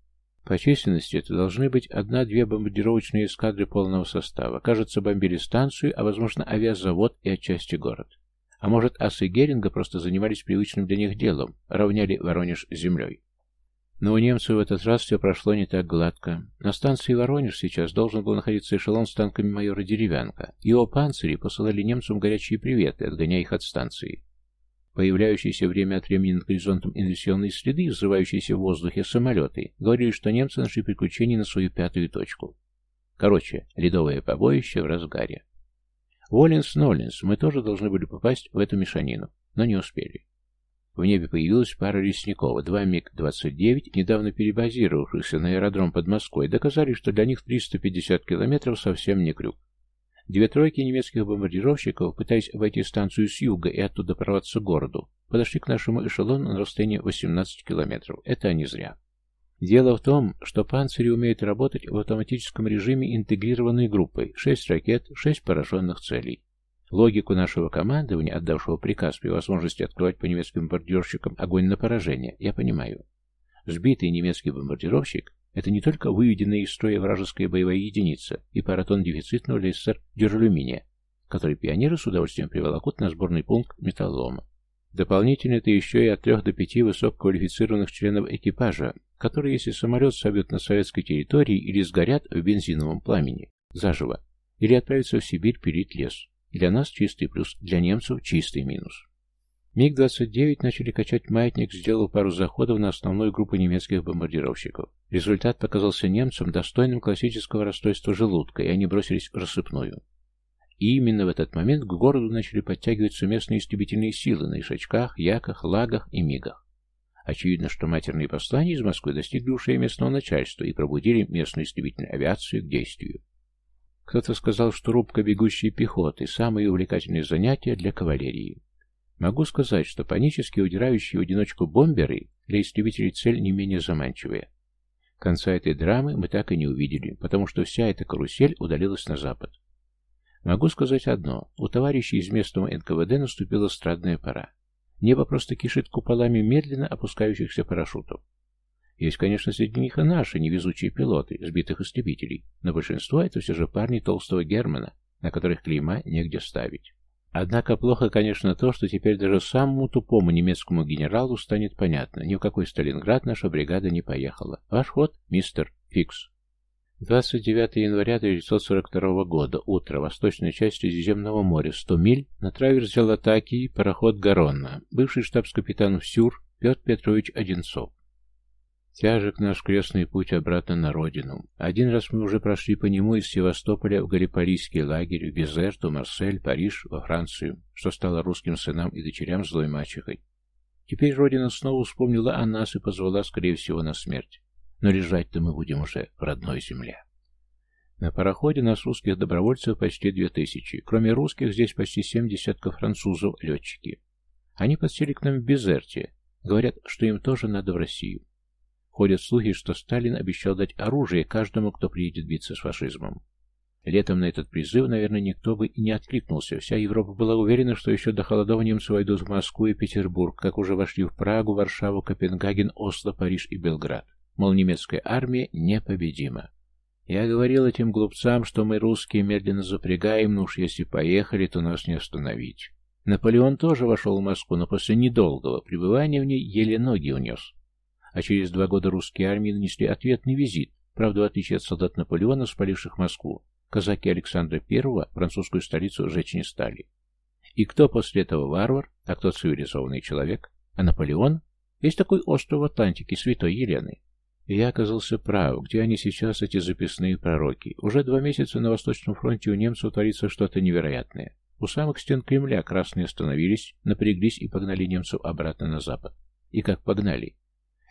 По численности это должны быть одна-две бомбардировочные эскадры полного состава. Кажется, бомбили станцию, а возможно авиазавод и отчасти город. А может, асы Геринга просто занимались привычным для них делом, равняли Воронеж землей. Но у немцев в этот раз все прошло не так гладко. На станции Воронеж сейчас должен был находиться эшелон с танками майора Деревянка. Его панцири посылали немцам горячие приветы, отгоняя их от станции. Появляющиеся время от времени над горизонтом инверсионные следы, взрывающиеся в воздухе самолеты, говорили, что немцы нашли приключения на свою пятую точку. Короче, ледовое побоище в разгаре. Воленс-Ноленс, мы тоже должны были попасть в эту мешанину, но не успели. В небе появилась пара Лесникова, два МиГ-29, недавно перебазировавшихся на аэродром под Москвой, доказали, что для них 350 километров совсем не крюк. Две тройки немецких бомбардировщиков, пытаясь обойти станцию с юга и оттуда прорваться к городу, подошли к нашему эшелону на расстоянии 18 километров. Это они зря. Дело в том, что панцири умеют работать в автоматическом режиме интегрированной группой, 6 ракет, 6 пораженных целей. Логику нашего командования, отдавшего приказ при возможности открывать по немецким бомбардировщикам огонь на поражение, я понимаю. Сбитый немецкий бомбардировщик – это не только выведенная из строя вражеская боевая единица и паратон дефицитного для СССР дюралюминия, который пионеры с удовольствием приволокут на сборный пункт металлома. Дополнительно это еще и от трех до пяти высококвалифицированных членов экипажа, которые, если самолет собьют на советской территории или сгорят в бензиновом пламени, заживо, или отправятся в Сибирь пилить лес. Для нас чистый плюс, для немцев чистый минус. МиГ-29 начали качать маятник, сделав пару заходов на основную группу немецких бомбардировщиков. Результат показался немцам достойным классического расстройства желудка, и они бросились в рассыпную. И именно в этот момент к городу начали подтягиваться местные истребительные силы на Ишачках, Яках, Лагах и Мигах. Очевидно, что матерные послания из Москвы достигли ушей местного начальства и пробудили местную истребительную авиацию к действию. Кто-то сказал, что рубка бегущей пехоты – самое увлекательное занятие для кавалерии. Могу сказать, что панически удирающие в одиночку бомберы для истребителей цель не менее заманчивая. Конца этой драмы мы так и не увидели, потому что вся эта карусель удалилась на запад. Могу сказать одно. У товарищей из местного НКВД наступила страдная пора. Небо просто кишит куполами медленно опускающихся парашютов. Есть, конечно, среди них и наши невезучие пилоты, сбитых истребителей, но большинство это все же парни толстого Германа, на которых клейма негде ставить. Однако плохо, конечно, то, что теперь даже самому тупому немецкому генералу станет понятно, ни в какой Сталинград наша бригада не поехала. Ваш ход, мистер Фикс. 29 января 1942 года, утро, восточная часть Средиземного моря, 100 миль, на траверс взял атаки пароход Гаронна, бывший штабс-капитан Всюр Петр Петрович Одинцов. Тяжек наш крестный путь обратно на родину. Один раз мы уже прошли по нему из Севастополя в Галиполийский лагерь, в Безерту, Марсель, Париж, во Францию, что стало русским сынам и дочерям злой мачехой. Теперь родина снова вспомнила о нас и позвала, скорее всего, на смерть. Но лежать-то мы будем уже в родной земле. На пароходе нас русских добровольцев почти две тысячи. Кроме русских, здесь почти семь десятков французов, летчики. Они подсели к нам в Безерте. Говорят, что им тоже надо в Россию. Ходят слухи, что Сталин обещал дать оружие каждому, кто приедет биться с фашизмом. Летом на этот призыв, наверное, никто бы и не откликнулся. Вся Европа была уверена, что еще до холодов немцы войдут в Москву и Петербург, как уже вошли в Прагу, Варшаву, Копенгаген, Осло, Париж и Белград. Мол, немецкая армия непобедима. Я говорил этим глупцам, что мы, русские, медленно запрягаем, но уж если поехали, то нас не остановить. Наполеон тоже вошел в Москву, но после недолгого пребывания в ней еле ноги унес. А через два года русские армии нанесли ответный визит, правда, в отличие от солдат Наполеона, спаливших Москву, казаки Александра I французскую столицу жечь не стали. И кто после этого варвар, а кто цивилизованный человек? А Наполеон? Есть такой остров в Атлантике, Святой Елены. И я оказался прав. Где они сейчас, эти записные пророки? Уже два месяца на Восточном фронте у немцев творится что-то невероятное. У самых стен Кремля красные остановились, напряглись и погнали немцев обратно на запад. И как погнали?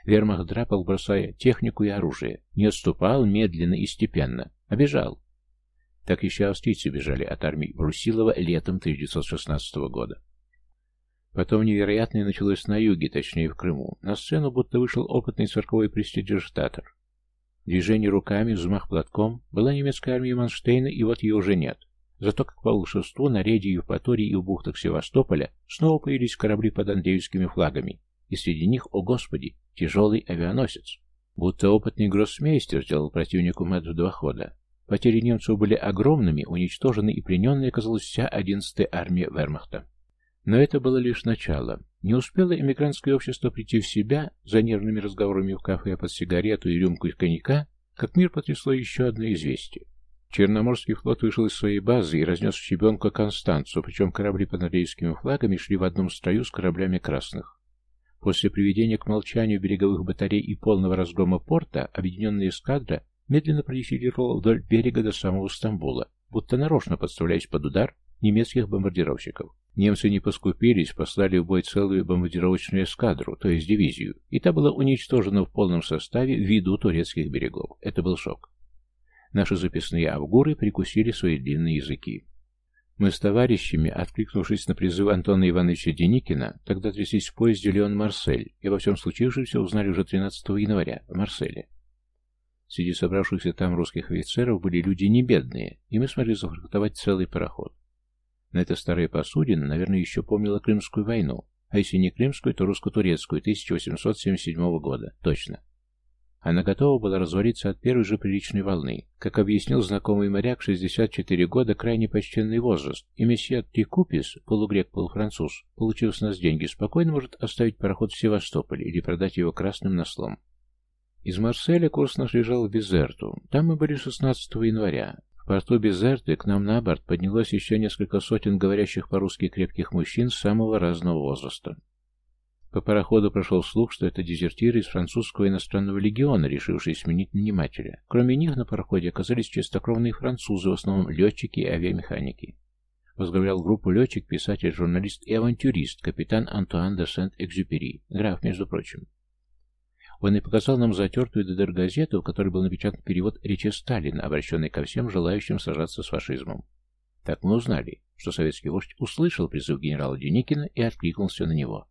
Вермахт драпал, бросая технику и оружие. Не отступал медленно и степенно, а бежал. Так еще австрийцы бежали от армии Брусилова летом 1916 года. Потом невероятное началось на юге, точнее в Крыму. На сцену будто вышел опытный цирковой престидижитатор. Движение руками, взмах платком. Была немецкая армия Манштейна, и вот ее уже нет. Зато, как по волшебству, на рейде Евпатории и в бухтах Севастополя снова появились корабли под андреевскими флагами. И среди них, о господи, тяжелый авианосец. Будто опытный гроссмейстер сделал противнику мат в два хода. Потери немцев были огромными, уничтожены и плененной оказалась вся 11-я армия вермахта. Но это было лишь начало. Не успело эмигрантское общество прийти в себя за нервными разговорами в кафе под сигарету и рюмку из коньяка, как мир потрясло еще одно известие. Черноморский флот вышел из своей базы и разнес в щебенку Констанцию, причем корабли под норвежскими флагами шли в одном строю с кораблями красных. После приведения к молчанию береговых батарей и полного разгрома порта, объединенная эскадра медленно продефилировала вдоль берега до самого Стамбула, будто нарочно подставляясь под удар немецких бомбардировщиков. Немцы не поскупились, послали в бой целую бомбардировочную эскадру, то есть дивизию, и та была уничтожена в полном составе в виду турецких берегов. Это был шок. Наши записные авгуры прикусили свои длинные языки. Мы с товарищами, откликнувшись на призыв Антона Ивановича Деникина, тогда тряслись в поезде Леон-Марсель, и во всем случившемся узнали уже 13 января в Марселе. Среди собравшихся там русских офицеров были люди не бедные, и мы смогли зафрахтовать целый пароход. На эта старая посудина, наверное, еще помнила Крымскую войну, а если не Крымскую, то русско-турецкую 1877 года, точно. Она готова была развалиться от первой же приличной волны. Как объяснил знакомый моряк, 64 года – крайне почтенный возраст, и месье Трикупис, полугрек-полуфранцуз, получив с нас деньги, спокойно может оставить пароход в Севастополе или продать его красным на слом. Из Марселя курс наш лежал в Безерту. Там мы были 16 января. В порту Безерты к нам на борт поднялось еще несколько сотен говорящих по-русски крепких мужчин самого разного возраста. По пароходу прошел слух, что это дезертиры из французского иностранного легиона, решившие сменить нанимателя. Кроме них на пароходе оказались чистокровные французы, в основном летчики и авиамеханики. Возглавлял группу летчик, писатель, журналист и авантюрист, капитан Антуан де Сент-Экзюпери, граф, между прочим. Он и показал нам затертую ДДР-газету, в которой был напечатан перевод речи Сталина, обращенный ко всем желающим сражаться с фашизмом. Так мы узнали, что советский вождь услышал призыв генерала Деникина и откликнулся на него.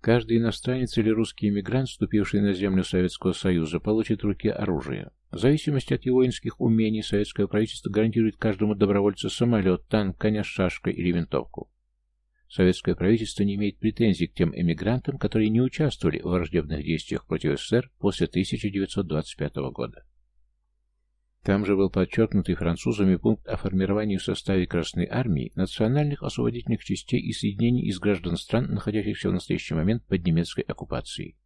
Каждый иностранец или русский иммигрант, вступивший на землю Советского Союза, получит в руке оружие. В зависимости от его воинских умений, советское правительство гарантирует каждому добровольцу самолет, танк, коня с шашкой или винтовку. Советское правительство не имеет претензий к тем эмигрантам, которые не участвовали в враждебных действиях против СССР после 1925 года. Там же был подчеркнутый французами пункт о формировании в составе Красной Армии национальных освободительных частей и соединений из граждан стран, находящихся в настоящий момент под немецкой оккупацией.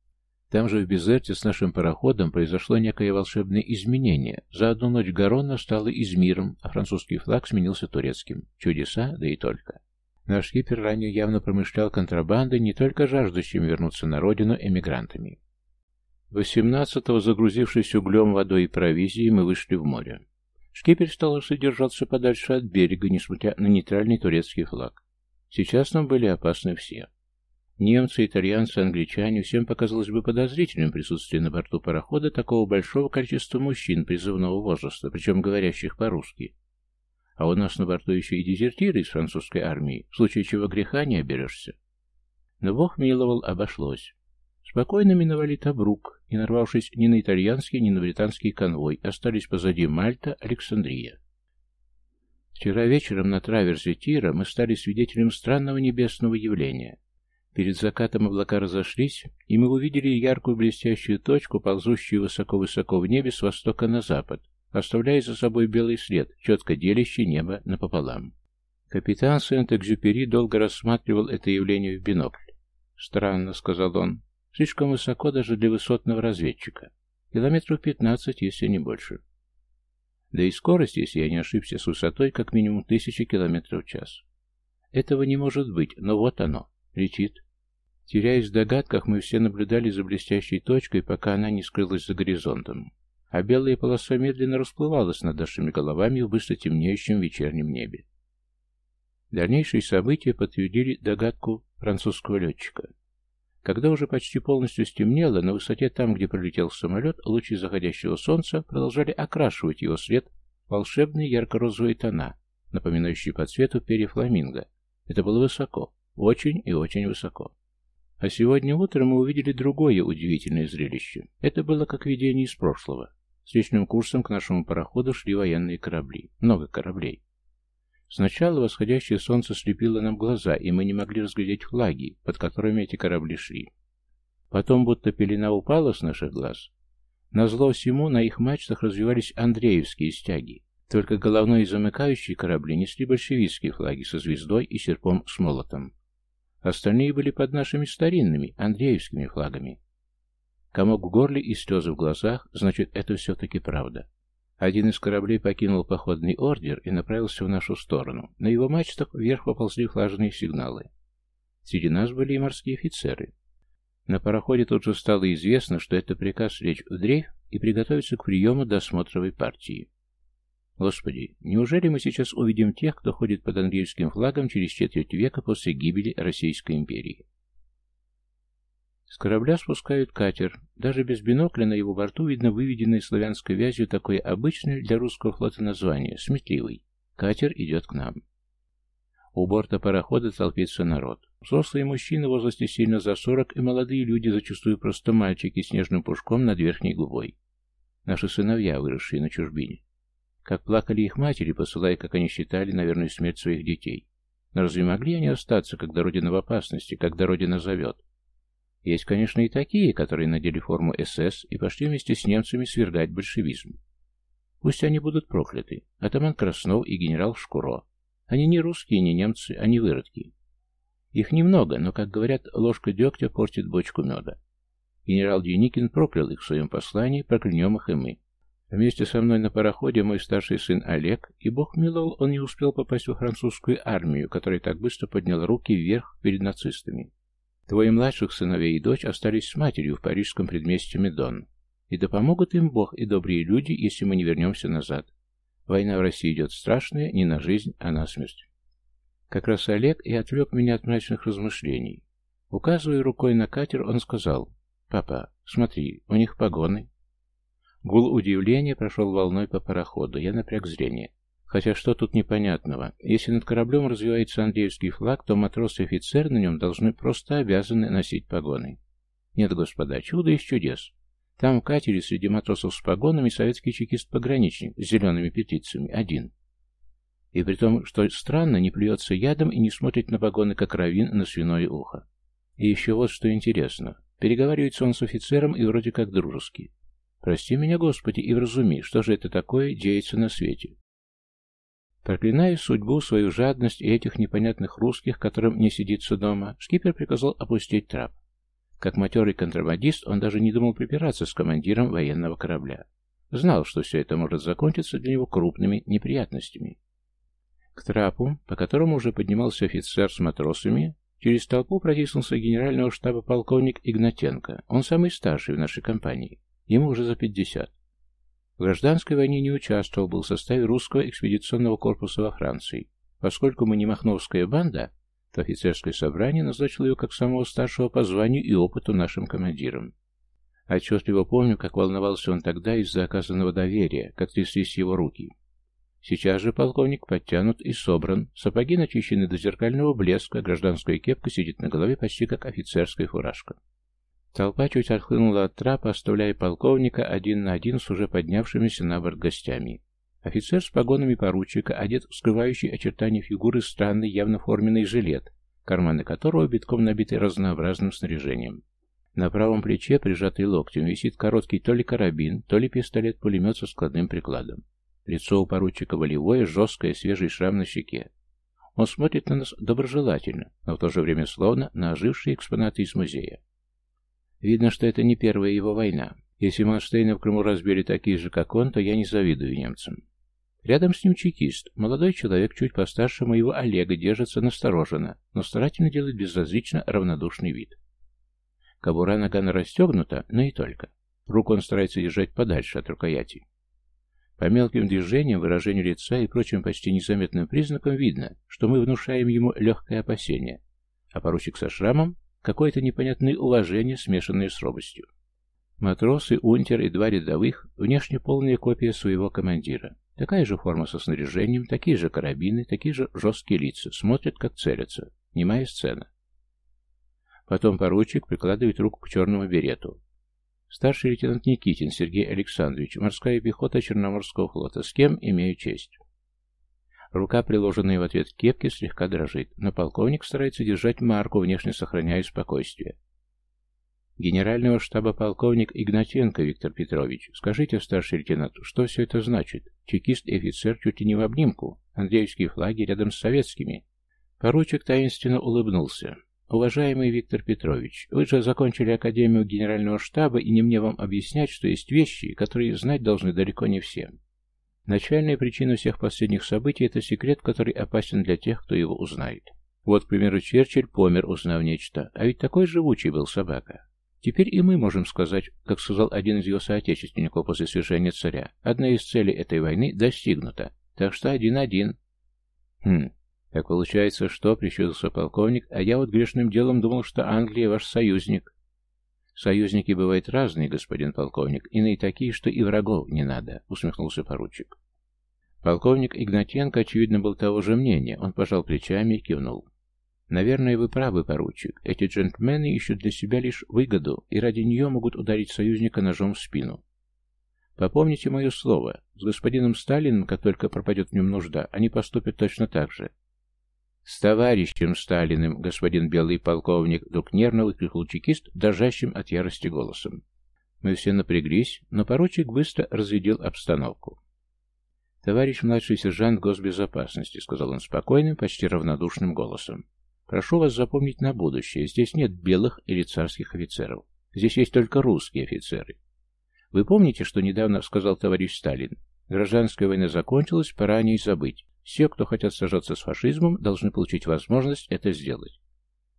Там же в Безерте с нашим пароходом произошло некое волшебное изменение. За одну ночь Гарона стала Измиром, а французский флаг сменился турецким. Чудеса, да и только. Наш кипер ранее явно промышлял контрабандой, не только жаждущими вернуться на родину эмигрантами. 18-го, загрузившись углем, водой и провизией, мы вышли в море. Шкипер стал содержаться подальше от берега, несмотря на нейтральный турецкий флаг. Сейчас нам были опасны все. Немцы, итальянцы, англичане, всем показалось бы подозрительным присутствие на борту парохода такого большого количества мужчин призывного возраста, причем говорящих по-русски. А у нас на борту еще и дезертиры из французской армии, в случае чего греха не оберешься. Но Бог миловал, обошлось. Спокойно миновали Табрук, не нарвавшись ни на итальянский, ни на британский конвой, остались позади Мальта, Александрия. Вчера вечером на траверзе Тира мы стали свидетелем странного небесного явления. Перед закатом облака разошлись, и мы увидели яркую блестящую точку, ползущую высоко-высоко в небе с востока на запад, оставляя за собой белый след, четко делящий небо напополам. Капитан Сент-Экзюпери долго рассматривал это явление в бинокль. «Странно», — сказал он, — «слишком высоко даже для высотного разведчика. Километров пятнадцать, если не больше. Да и скорость, если я не ошибся, с высотой как минимум тысячи километров в час. Этого не может быть, но вот оно, летит. Теряясь в догадках, мы все наблюдали за блестящей точкой, пока она не скрылась за горизонтом. А белая полоса медленно расплывалась над нашими головами в быстро темнеющем вечернем небе. Дальнейшие события подтвердили догадку французского летчика. Когда уже почти полностью стемнело, на высоте там, где пролетел самолет, лучи заходящего солнца продолжали окрашивать его свет волшебные ярко-розовые тона, напоминающие по цвету перья фламинго. Это было высоко, очень и очень высоко. А сегодня утром мы увидели другое удивительное зрелище. Это было как видение из прошлого. Встречным курсом к нашему пароходу шли военные корабли. Много кораблей. Сначала восходящее солнце слепило нам глаза, и мы не могли разглядеть флаги, под которыми эти корабли шли. Потом будто пелена упала с наших глаз. Назло всему на их мачтах развивались Андреевские стяги. Только головной и замыкающие корабли несли большевистские флаги со звездой и серпом с молотом. Остальные были под нашими старинными, Андреевскими флагами. Комок в горле и слезы в глазах, значит, это все-таки правда. Один из кораблей покинул походный ордер и направился в нашу сторону. На его мачтах вверх поползли флажные сигналы. Среди нас были и морские офицеры. На пароходе тут же стало известно, что это приказ лечь в дрейф и приготовиться к приему досмотровой партии. Господи, неужели мы сейчас увидим тех, кто ходит под английским флагом через четверть века после гибели Российской империи? С корабля спускают катер. Даже без бинокля на его борту видно выведенное славянской вязью такое обычное для русского флота название – сметливый. Катер идет к нам. У борта парохода толпится народ. Взрослые мужчины в возрасте сильно за сорок и молодые люди, зачастую просто мальчики с нежным пушком над верхней губой. Наши сыновья, выросшие на чужбине. Как плакали их матери, посылая, как они считали, наверное, смерть своих детей. Но разве могли они остаться, когда Родина в опасности, когда Родина зовет? Есть, конечно, и такие, которые надели форму СС и пошли вместе с немцами свергать большевизм. Пусть они будут прокляты. Атаман Краснов и генерал Шкуро. Они не русские, не немцы, они выродки. Их немного, но, как говорят, ложка дегтя портит бочку меда. Генерал Деникин проклял их в своем послании, проклянем их и мы. Вместе со мной на пароходе мой старший сын Олег, и бог миловал, он не успел попасть в французскую армию, которая так быстро подняла руки вверх перед нацистами. Твои младших сыновей и дочь остались с матерью в парижском предместье Медон. И да помогут им Бог и добрые люди, если мы не вернемся назад. Война в России идет страшная, не на жизнь, а на смерть. Как раз Олег и отвлек меня от мрачных размышлений. Указывая рукой на катер, он сказал, «Папа, смотри, у них погоны». Гул удивления прошел волной по пароходу. Я напряг зрение. Хотя что тут непонятного? Если над кораблем развивается Андреевский флаг, то матрос и офицер на нем должны просто обязаны носить погоны. Нет, господа, чудо из чудес. Там в катере среди матросов с погонами советский чекист-пограничник с зелеными петлицами. Один. И при том, что странно, не плюется ядом и не смотрит на погоны, как равин на свиное ухо. И еще вот что интересно. Переговаривается он с офицером и вроде как дружески. Прости меня, Господи, и вразуми, что же это такое деется на свете. Проклиная судьбу, свою жадность и этих непонятных русских, которым не сидится дома, шкипер приказал опустить трап. Как матерый контрабандист, он даже не думал припираться с командиром военного корабля. Знал, что все это может закончиться для него крупными неприятностями. К трапу, по которому уже поднимался офицер с матросами, через толпу протиснулся генерального штаба полковник Игнатенко. Он самый старший в нашей компании. Ему уже за пятьдесят. В гражданской войне не участвовал, был в составе русского экспедиционного корпуса во Франции. Поскольку мы не махновская банда, то офицерское собрание назначило его как самого старшего по званию и опыту нашим командиром. Отчетливо помню, как волновался он тогда из-за оказанного доверия, как тряслись его руки. Сейчас же полковник подтянут и собран, сапоги начищены до зеркального блеска, гражданская кепка сидит на голове почти как офицерская фуражка. Толпа чуть отхлынула от трапа, оставляя полковника один на один с уже поднявшимися на борт гостями. Офицер с погонами поручика одет в скрывающий очертания фигуры странный, явно форменный жилет, карманы которого битком набиты разнообразным снаряжением. На правом плече, прижатый локтем, висит короткий то ли карабин, то ли пистолет-пулемет со складным прикладом. Лицо у поручика волевое, жесткое, свежий шрам на щеке. Он смотрит на нас доброжелательно, но в то же время словно на ожившие экспонаты из музея. Видно, что это не первая его война. Если Манштейна в Крыму разбили такие же, как он, то я не завидую немцам. Рядом с ним чекист, молодой человек, чуть постарше моего Олега, держится настороженно, но старательно делает безразлично равнодушный вид. Кобура нагана расстегнута, но и только. Руку он старается держать подальше от рукояти. По мелким движениям, выражению лица и прочим почти незаметным признакам видно, что мы внушаем ему легкое опасение, а поручик со шрамом — какое-то непонятное уважение, смешанное с робостью. Матросы, унтер и два рядовых — внешне полная копия своего командира. Такая же форма со снаряжением, такие же карабины, такие же жесткие лица, смотрят, как целятся. Немая сцена. Потом поручик прикладывает руку к черному берету. Старший лейтенант Никитин Сергей Александрович, морская пехота Черноморского флота, с кем имею честь. Рука, приложенная в ответ к кепке, слегка дрожит, но полковник старается держать марку, внешне сохраняя спокойствие. Генерального штаба полковник Игнатенко Виктор Петрович, скажите, старший лейтенант, что все это значит? Чекист и офицер чуть ли не в обнимку, Андреевские флаги рядом с советскими. Поручик таинственно улыбнулся. «Уважаемый Виктор Петрович, вы же закончили Академию Генерального штаба, и не мне вам объяснять, что есть вещи, которые знать должны далеко не все. Начальная причина всех последних событий – это секрет, который опасен для тех, кто его узнает. Вот, к примеру, Черчилль помер, узнав нечто, а ведь такой живучий был собака. Теперь и мы можем сказать, как сказал один из его соотечественников после свержения царя, одна из целей этой войны достигнута, так что один-один. Хм, «Так получается, что?» — прищурился полковник, «а я вот грешным делом думал, что Англия ваш союзник». «Союзники бывают разные, господин полковник, иные такие, что и врагов не надо», — усмехнулся поручик. Полковник Игнатенко, очевидно, был того же мнения. Он пожал плечами и кивнул. «Наверное, вы правы, поручик. Эти джентльмены ищут для себя лишь выгоду, и ради нее могут ударить союзника ножом в спину. Попомните мое слово. С господином Сталиным, как только пропадет в нем нужда, они поступят точно так же. «С товарищем Сталиным, господин белый полковник!» Вдруг нервно выкрикнул чекист, дрожащим от ярости голосом. Мы все напряглись, но поручик быстро разрядил обстановку. «Товарищ младший сержант госбезопасности», — сказал он спокойным, почти равнодушным голосом. «Прошу вас запомнить на будущее, здесь нет белых или царских офицеров. Здесь есть только русские офицеры. Вы помните, что недавно сказал товарищ Сталин? Гражданская война закончилась, пора о ней забыть. Все, кто хотят сражаться с фашизмом, должны получить возможность это сделать.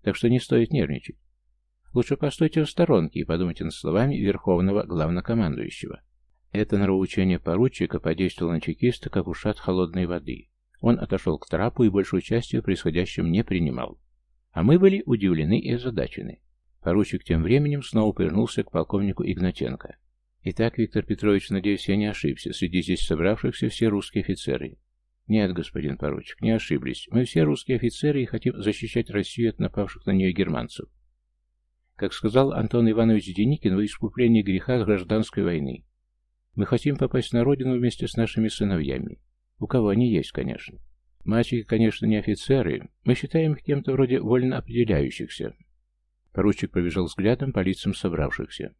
Так что не стоит нервничать. Лучше постойте в сторонке и подумайте над словами Верховного Главнокомандующего. Это нравоучение поручика подействовало на чекиста, как ушат холодной воды. Он отошел к трапу и большую частью происходящим не принимал. А мы были удивлены и озадачены. Поручик тем временем снова повернулся к полковнику Игнатенко. «Итак, Виктор Петрович, надеюсь, я не ошибся. Среди здесь собравшихся все русские офицеры. «Нет, господин поручик, не ошиблись. Мы все русские офицеры и хотим защищать Россию от напавших на нее германцев. Как сказал Антон Иванович Деникин, в искуплении греха гражданской войны. Мы хотим попасть на родину вместе с нашими сыновьями. У кого они есть, конечно. Мальчики, конечно, не офицеры. Мы считаем их кем-то вроде вольно определяющихся». Поручик побежал взглядом по лицам собравшихся.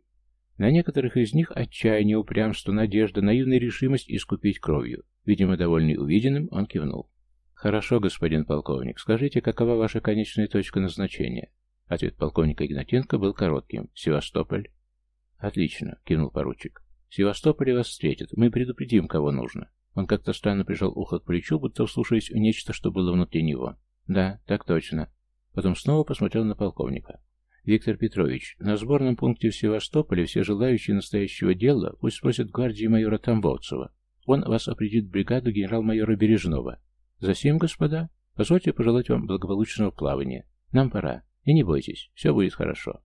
На некоторых из них отчаяние, упрямство, надежда, наивная решимость искупить кровью. Видимо, довольный увиденным, он кивнул. «Хорошо, господин полковник. Скажите, какова ваша конечная точка назначения?» Ответ полковника Игнатенко был коротким. «Севастополь». «Отлично», — кивнул поручик. «В Севастополе вас встретят. Мы предупредим, кого нужно». Он как-то странно прижал ухо к плечу, будто вслушаясь в нечто, что было внутри него. «Да, так точно». Потом снова посмотрел на полковника. «Виктор Петрович, на сборном пункте в Севастополе все желающие настоящего дела пусть спросят гвардии майора Тамбовцева. Он вас определит в бригаду генерал-майора Бережного. Засим, господа, позвольте пожелать вам благополучного плавания. Нам пора. И не бойтесь, все будет хорошо».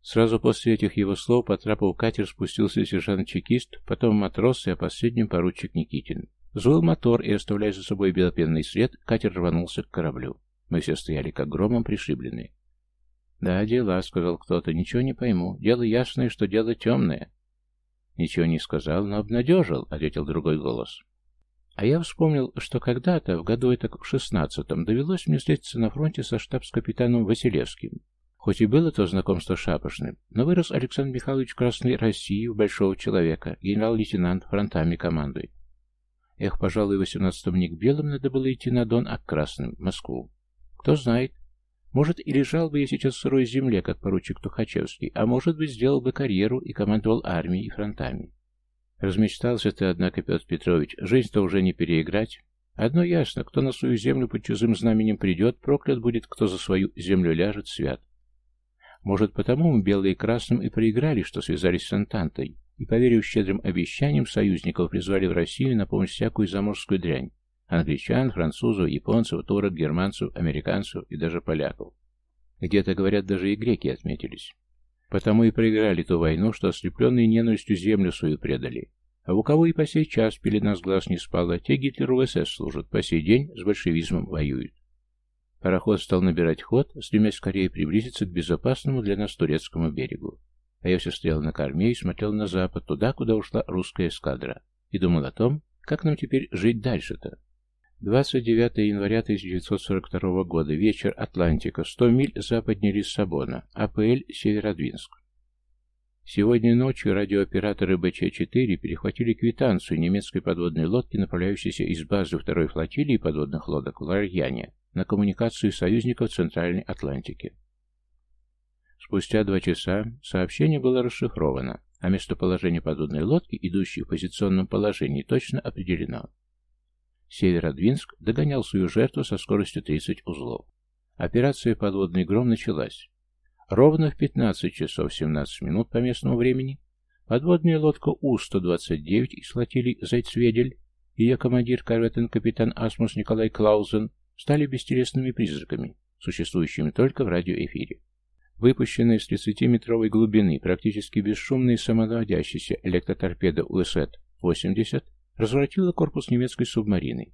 Сразу после этих его слов по трапу в катер спустился сержант-чекист, потом матрос и а последним поручик Никитин. Взвыл мотор, и, оставляя за собой белопенный след, катер рванулся к кораблю. Мы все стояли как громом пришибленные. «Да, дела», — сказал кто-то, — «ничего не пойму. Дело ясное, что дело темное». «Ничего не сказал, но обнадежил», — ответил другой голос. А я вспомнил, что когда-то, в году это в шестнадцатом, довелось мне встретиться на фронте со штабс-капитаном Василевским. Хоть и было то знакомство шапошным, но вырос Александр Михайлович Красной России в большого человека, генерал-лейтенант фронтами командует. Эх, пожалуй, в восемнадцатом не к белым надо было идти на Дон, а к красным, в Москву. Кто знает, может, и лежал бы я сейчас в сырой земле, как поручик Тухачевский, а может быть, сделал бы карьеру и командовал армией и фронтами. Размечтался ты, однако, Петр Петрович, жизнь-то уже не переиграть. Одно ясно, кто на свою землю под чужим знаменем придет, проклят будет, кто за свою землю ляжет, свят. Может, потому мы, белые и красным, и проиграли, что связались с Антантой, и, поверив щедрым обещаниям, союзников призвали в Россию на помощь всякую заморскую дрянь. Англичан, французов, японцев, турок, германцев, американцев и даже поляков. Где-то, говорят, даже и греки отметились. Потому и проиграли ту войну, что ослепленные ненавистью землю свою предали. А у кого и по сей час пелена с глаз не спала, те Гитлеру в СС служат, по сей день с большевизмом воюют. Пароход стал набирать ход, стремясь скорее приблизиться к безопасному для нас турецкому берегу. А я все стоял на корме и смотрел на запад, туда, куда ушла русская эскадра, и думал о том, как нам теперь жить дальше-то. 29 января 1942 года. Вечер. Атлантика. 100 миль западнее Лиссабона. АПЛ Северодвинск. Сегодня ночью радиооператоры БЧ-4 перехватили квитанцию немецкой подводной лодки, направляющейся из базы второй флотилии подводных лодок в Ларьяне на коммуникацию союзников Центральной Атлантики. Спустя два часа сообщение было расшифровано, а местоположение подводной лодки, идущей в позиционном положении, точно определено. Северодвинск догонял свою жертву со скоростью 30 узлов. Операция «Подводный гром» началась. Ровно в 15 часов 17 минут по местному времени подводная лодка У-129 из флотилии «Зайцведель» и ее командир корветен-капитан Асмус Николай Клаузен стали бестелесными призраками, существующими только в радиоэфире. Выпущенная с 30-метровой глубины, практически бесшумная и самонаводящаяся электроторпеда УСЭТ-80 разворотила корпус немецкой субмарины.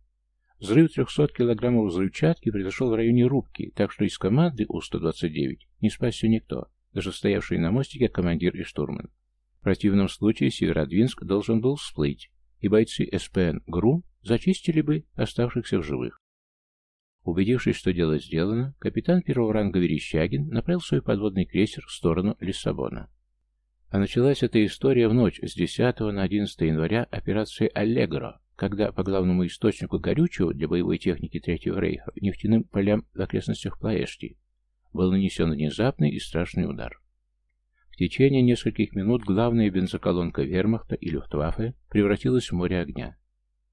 Взрыв 300 килограммов взрывчатки произошел в районе рубки, так что из команды У-129 не спасся никто, даже стоявший на мостике командир и штурман. В противном случае Северодвинск должен был всплыть, и бойцы СПН ГРУ зачистили бы оставшихся в живых. Убедившись, что дело сделано, капитан первого ранга Верещагин направил свой подводный крейсер в сторону Лиссабона. А началась эта история в ночь с 10 на 11 января операции «Аллегро», когда по главному источнику горючего для боевой техники Третьего Рейха, нефтяным полям в окрестностях Плаэшти, был нанесен внезапный и страшный удар. В течение нескольких минут главная бензоколонка вермахта и люфтваффе превратилась в море огня.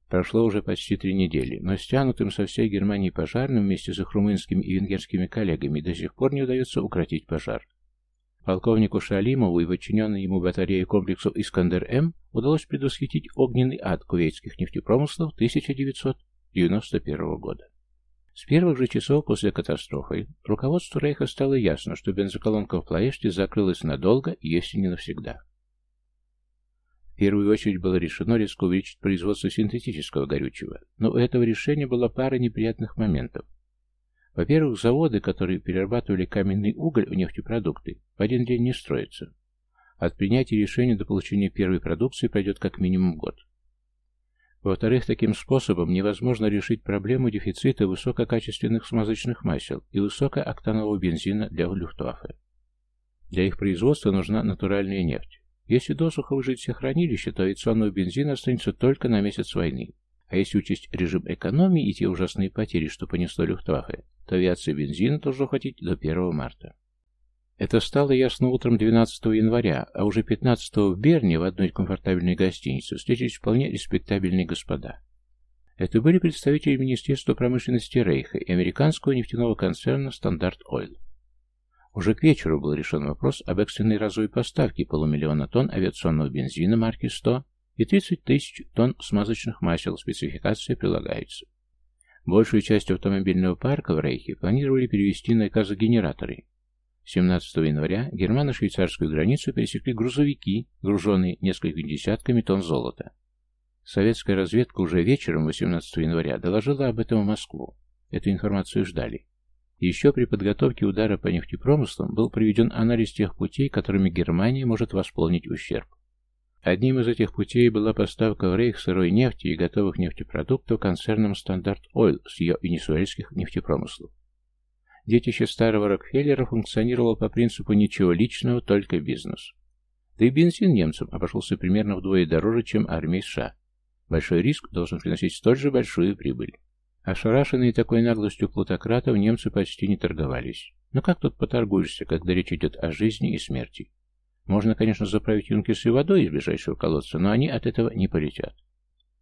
Прошло уже почти три недели, но стянутым со всей Германии пожарным вместе с их румынскими и венгерскими коллегами до сих пор не удается укротить пожар. Полковнику Шалимову и подчиненной ему батарее комплексов «Искандер-М» удалось предвосхитить огненный ад кувейтских нефтепромыслов 1991 года. С первых же часов после катастрофы руководству Рейха стало ясно, что бензоколонка в Плаэште закрылась надолго, если не навсегда. В первую очередь было решено резко увеличить производство синтетического горючего, но у этого решения была пара неприятных моментов. Во-первых, заводы, которые перерабатывали каменный уголь в нефтепродукты, в один день не строятся. От принятия решения до получения первой продукции пройдет как минимум год. Во-вторых, таким способом невозможно решить проблему дефицита высококачественных смазочных масел и высокооктанового бензина для люфтваффе. Для их производства нужна натуральная нефть. Если досуха выжить все хранилища, то авиационного бензина останется только на месяц войны. А если учесть режим экономии и те ужасные потери, что понесло Люфтваффе, то авиации бензина должно хватить до 1 марта. Это стало ясно утром 12 января, а уже 15 в Берне в одной комфортабельной гостинице встретились вполне респектабельные господа. Это были представители Министерства промышленности Рейха и американского нефтяного концерна «Стандарт Ойл». Уже к вечеру был решен вопрос об экстренной разовой поставке полумиллиона тонн авиационного бензина марки 100 и 30 тысяч тонн смазочных масел, спецификация прилагается. Большую часть автомобильного парка в Рейхе планировали перевести на газогенераторы. 17 января германо-швейцарскую границу пересекли грузовики, груженные несколькими десятками тонн золота. Советская разведка уже вечером 18 января доложила об этом в Москву. Эту информацию ждали. Еще при подготовке удара по нефтепромыслам был проведен анализ тех путей, которыми Германия может восполнить ущерб. Одним из этих путей была поставка в Рейх сырой нефти и готовых нефтепродуктов концерном «Стандарт Ойл» с ее венесуэльских нефтепромыслов. Детище старого Рокфеллера функционировало по принципу «ничего личного, только бизнес». Да и бензин немцам обошелся примерно вдвое дороже, чем армии США. Большой риск должен приносить столь же большую прибыль. Ошарашенные такой наглостью плутократов, немцы почти не торговались. Но как тут поторгуешься, когда речь идет о жизни и смерти? Можно, конечно, заправить юнкерсы водой из ближайшего колодца, но они от этого не полетят.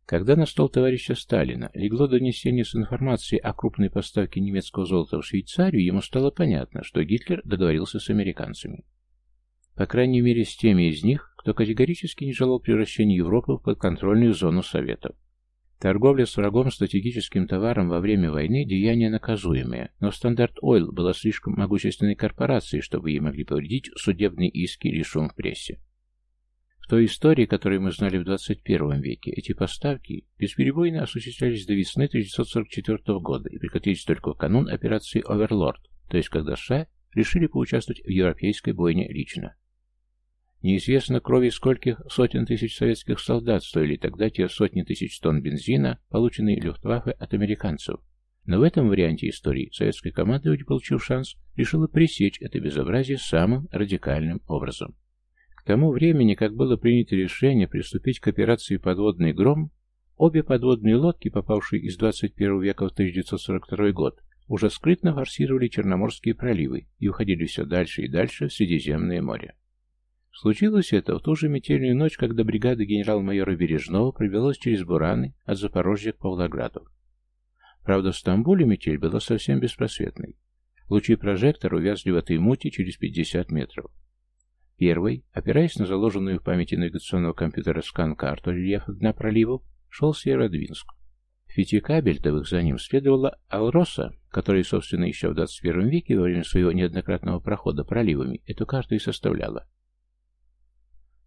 Когда на стол товарища Сталина легло донесение с информацией о крупной поставке немецкого золота в Швейцарию, ему стало понятно, что Гитлер договорился с американцами. По крайней мере, с теми из них, кто категорически не желал превращения Европы в подконтрольную зону Советов. Торговля с врагом стратегическим товаром во время войны – деяние наказуемое, но Стандарт Ойл была слишком могущественной корпорацией, чтобы ей могли повредить судебные иски или шум в прессе. В той истории, которую мы знали в 21 веке, эти поставки бесперебойно осуществлялись до весны 1944 года и прекратились только в канун операции «Оверлорд», то есть когда США решили поучаствовать в европейской бойне лично. Неизвестно, крови скольких сотен тысяч советских солдат стоили тогда те сотни тысяч тонн бензина, полученные Люфтваффе от американцев. Но в этом варианте истории советская команда, получив шанс, решила пресечь это безобразие самым радикальным образом. К тому времени, как было принято решение приступить к операции «Подводный гром», обе подводные лодки, попавшие из 21 века в 1942 год, уже скрытно форсировали Черноморские проливы и уходили все дальше и дальше в Средиземное море. Случилось это в ту же метельную ночь, когда бригада генерал-майора Бережного пробилась через Бураны от Запорожья к Павлограду. Правда, в Стамбуле метель была совсем беспросветной. Лучи прожектора увязли в этой мути через 50 метров. Первый, опираясь на заложенную в памяти навигационного компьютера скан-карту рельефа дна проливов, шел Северодвинск. В пяти кабельтовых за ним следовала Алроса, которая, собственно, еще в 21 веке во время своего неоднократного прохода проливами эту карту и составляла.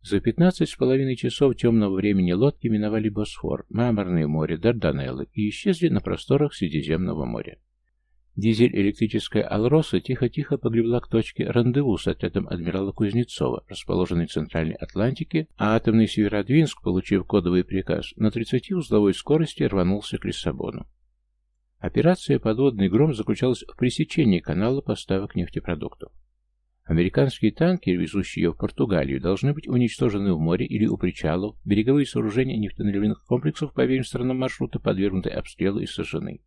За пятнадцать с половиной часов темного времени лодки миновали Босфор, Мраморное море, Дарданеллы и исчезли на просторах Средиземного моря. Дизель-электрическая «Алроса» тихо-тихо погребла к точке рандеву с отрядом адмирала Кузнецова, расположенной в Центральной Атлантике, а атомный Северодвинск, получив кодовый приказ, на 30-узловой скорости рванулся к Лиссабону. Операция «Подводный гром» заключалась в пресечении канала поставок нефтепродуктов. Американские танки, везущие ее в Португалию, должны быть уничтожены в море или у причалов, береговые сооружения нефтяных комплексов по обеим сторонам маршрута подвергнуты обстрелу и сожжены.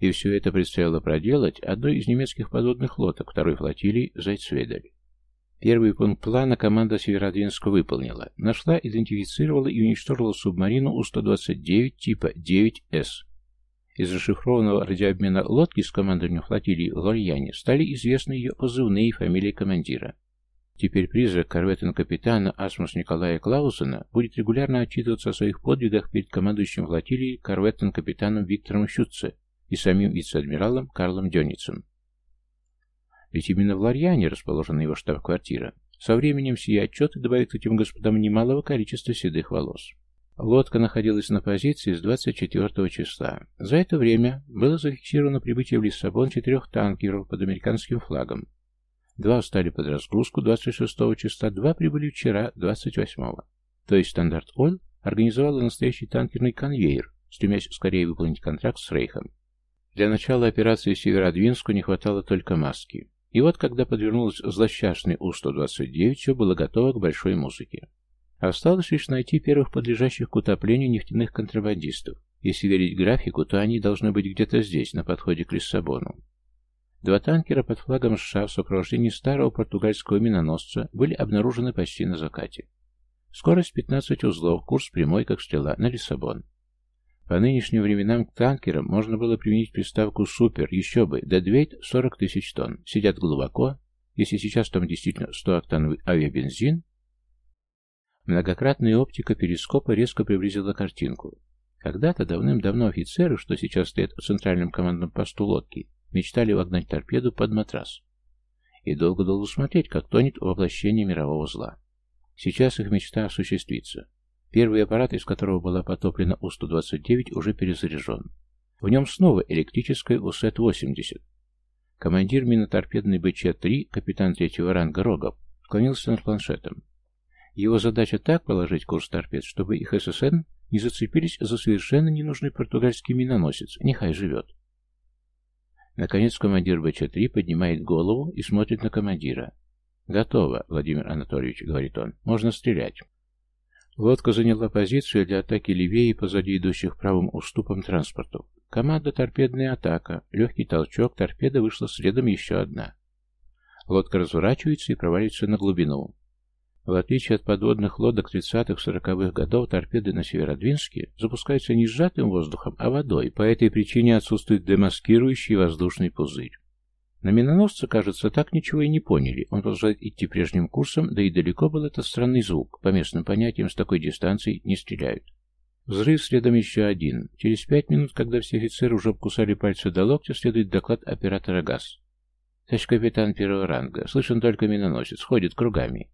И все это предстояло проделать одной из немецких подводных лодок второй флотилии «Зайцведель». Первый пункт плана команда Северодвинска выполнила. Нашла, идентифицировала и уничтожила субмарину У-129 типа 9С из расшифрованного радиообмена лодки с командованием флотилии Лорьяне стали известны ее позывные и фамилии командира. Теперь призрак корветен-капитана Асмус Николая Клаусена будет регулярно отчитываться о своих подвигах перед командующим флотилией корветен-капитаном Виктором Щутце и самим вице-адмиралом Карлом Дёницем. Ведь именно в Лорьяне расположена его штаб-квартира. Со временем сии отчеты добавят этим господам немалого количества седых волос. Лодка находилась на позиции с 24 числа. За это время было зафиксировано прибытие в Лиссабон четырех танкеров под американским флагом. Два встали под разгрузку 26 числа, два прибыли вчера, 28 -го. То есть Стандарт Ойл организовала настоящий танкерный конвейер, стремясь скорее выполнить контракт с Рейхом. Для начала операции Северодвинску не хватало только маски. И вот, когда подвернулась злосчастный У-129, все было готово к большой музыке. Осталось лишь найти первых подлежащих к утоплению нефтяных контрабандистов. Если верить графику, то они должны быть где-то здесь, на подходе к Лиссабону. Два танкера под флагом США в сопровождении старого португальского миноносца были обнаружены почти на закате. Скорость 15 узлов, курс прямой, как стрела, на Лиссабон. По нынешним временам к танкерам можно было применить приставку «Супер», еще бы, дедвейт 40 тысяч тонн. Сидят глубоко. Если сейчас там действительно 100-октановый авиабензин, Многократная оптика перископа резко приблизила картинку. Когда-то давным-давно офицеры, что сейчас стоят в центральном командном посту лодки, мечтали вогнать торпеду под матрас. И долго-долго смотреть, как тонет воплощение мирового зла. Сейчас их мечта осуществится. Первый аппарат, из которого была потоплена У-129, уже перезаряжен. В нем снова электрическая УСЭТ-80. Командир миноторпедной БЧ-3, капитан третьего ранга Рогов, склонился над планшетом. Его задача так положить курс торпед, чтобы их ССН не зацепились за совершенно ненужный португальский миноносец, нехай живет. Наконец командир БЧ-3 поднимает голову и смотрит на командира. «Готово, Владимир Анатольевич», — говорит он. «Можно стрелять». Лодка заняла позицию для атаки левее и позади идущих правым уступом транспортов. Команда «Торпедная атака». Легкий толчок, торпеда вышла следом еще одна. Лодка разворачивается и проваливается на глубину. В отличие от подводных лодок 30-40-х годов, торпеды на Северодвинске запускаются не сжатым воздухом, а водой. По этой причине отсутствует демаскирующий воздушный пузырь. На миноносца, кажется, так ничего и не поняли. Он продолжает идти прежним курсом, да и далеко был этот странный звук. По местным понятиям, с такой дистанции не стреляют. Взрыв следом еще один. Через пять минут, когда все офицеры уже обкусали пальцы до локтя, следует доклад оператора ГАЗ. Товарищ капитан первого ранга. Слышен только миноносец. Ходит кругами.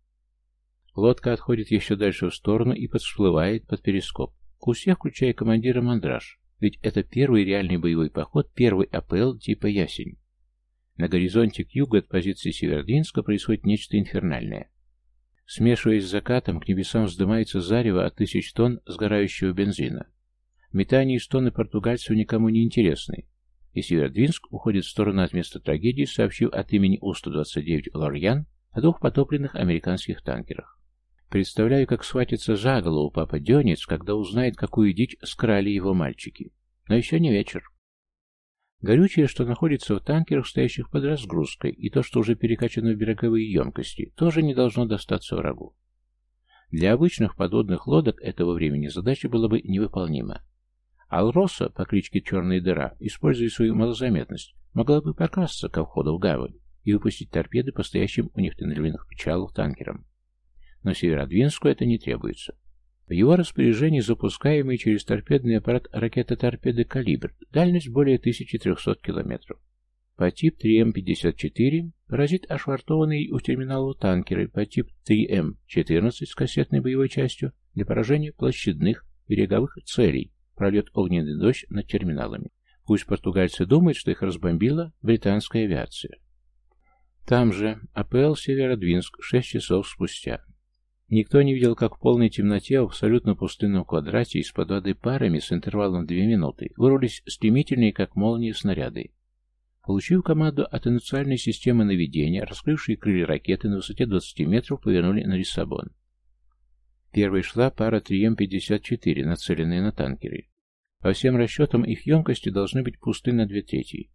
Лодка отходит еще дальше в сторону и подсплывает под перископ. Всех, включая командира Мандраж. Ведь это первый реальный боевой поход, первый АПЛ типа «Ясень». На горизонте к югу от позиции Севердинска происходит нечто инфернальное. Смешиваясь с закатом, к небесам вздымается зарево от тысяч тонн сгорающего бензина. Метание из тонны португальцев никому не интересны, и Севердвинск уходит в сторону от места трагедии, сообщив от имени У-129 «Лорьян» о двух потопленных американских танкерах. Представляю, как схватится за голову папа Денец, когда узнает, какую дичь скрали его мальчики. Но еще не вечер. Горючее, что находится в танкерах, стоящих под разгрузкой, и то, что уже перекачано в береговые емкости, тоже не должно достаться врагу. Для обычных подводных лодок этого времени задача была бы невыполнима. Алроса по кличке Черная дыра, используя свою малозаметность, могла бы прокрасться ко входу в гавань и выпустить торпеды по стоящим у них тоннельных причалов танкерам. Но Северодвинску это не требуется. В его распоряжении запускаемый через торпедный аппарат ракета-торпеды «Калибр», дальность более 1300 километров. По тип 3М-54 паразит ошвартованный у терминала танкеры по тип 3М-14 с кассетной боевой частью для поражения площадных береговых целей, прольет огненный дождь над терминалами. Пусть португальцы думают, что их разбомбила британская авиация. Там же АПЛ Северодвинск 6 часов спустя. Никто не видел, как в полной темноте в абсолютно пустынном квадрате из-под воды парами с интервалом две минуты вырвались стремительные, как молнии, снаряды. Получив команду от инициальной системы наведения, раскрывшие крылья ракеты на высоте 20 метров повернули на Лиссабон. Первой шла пара 3М-54, нацеленная на танкеры. По всем расчетам, их емкости должны быть пусты на две трети.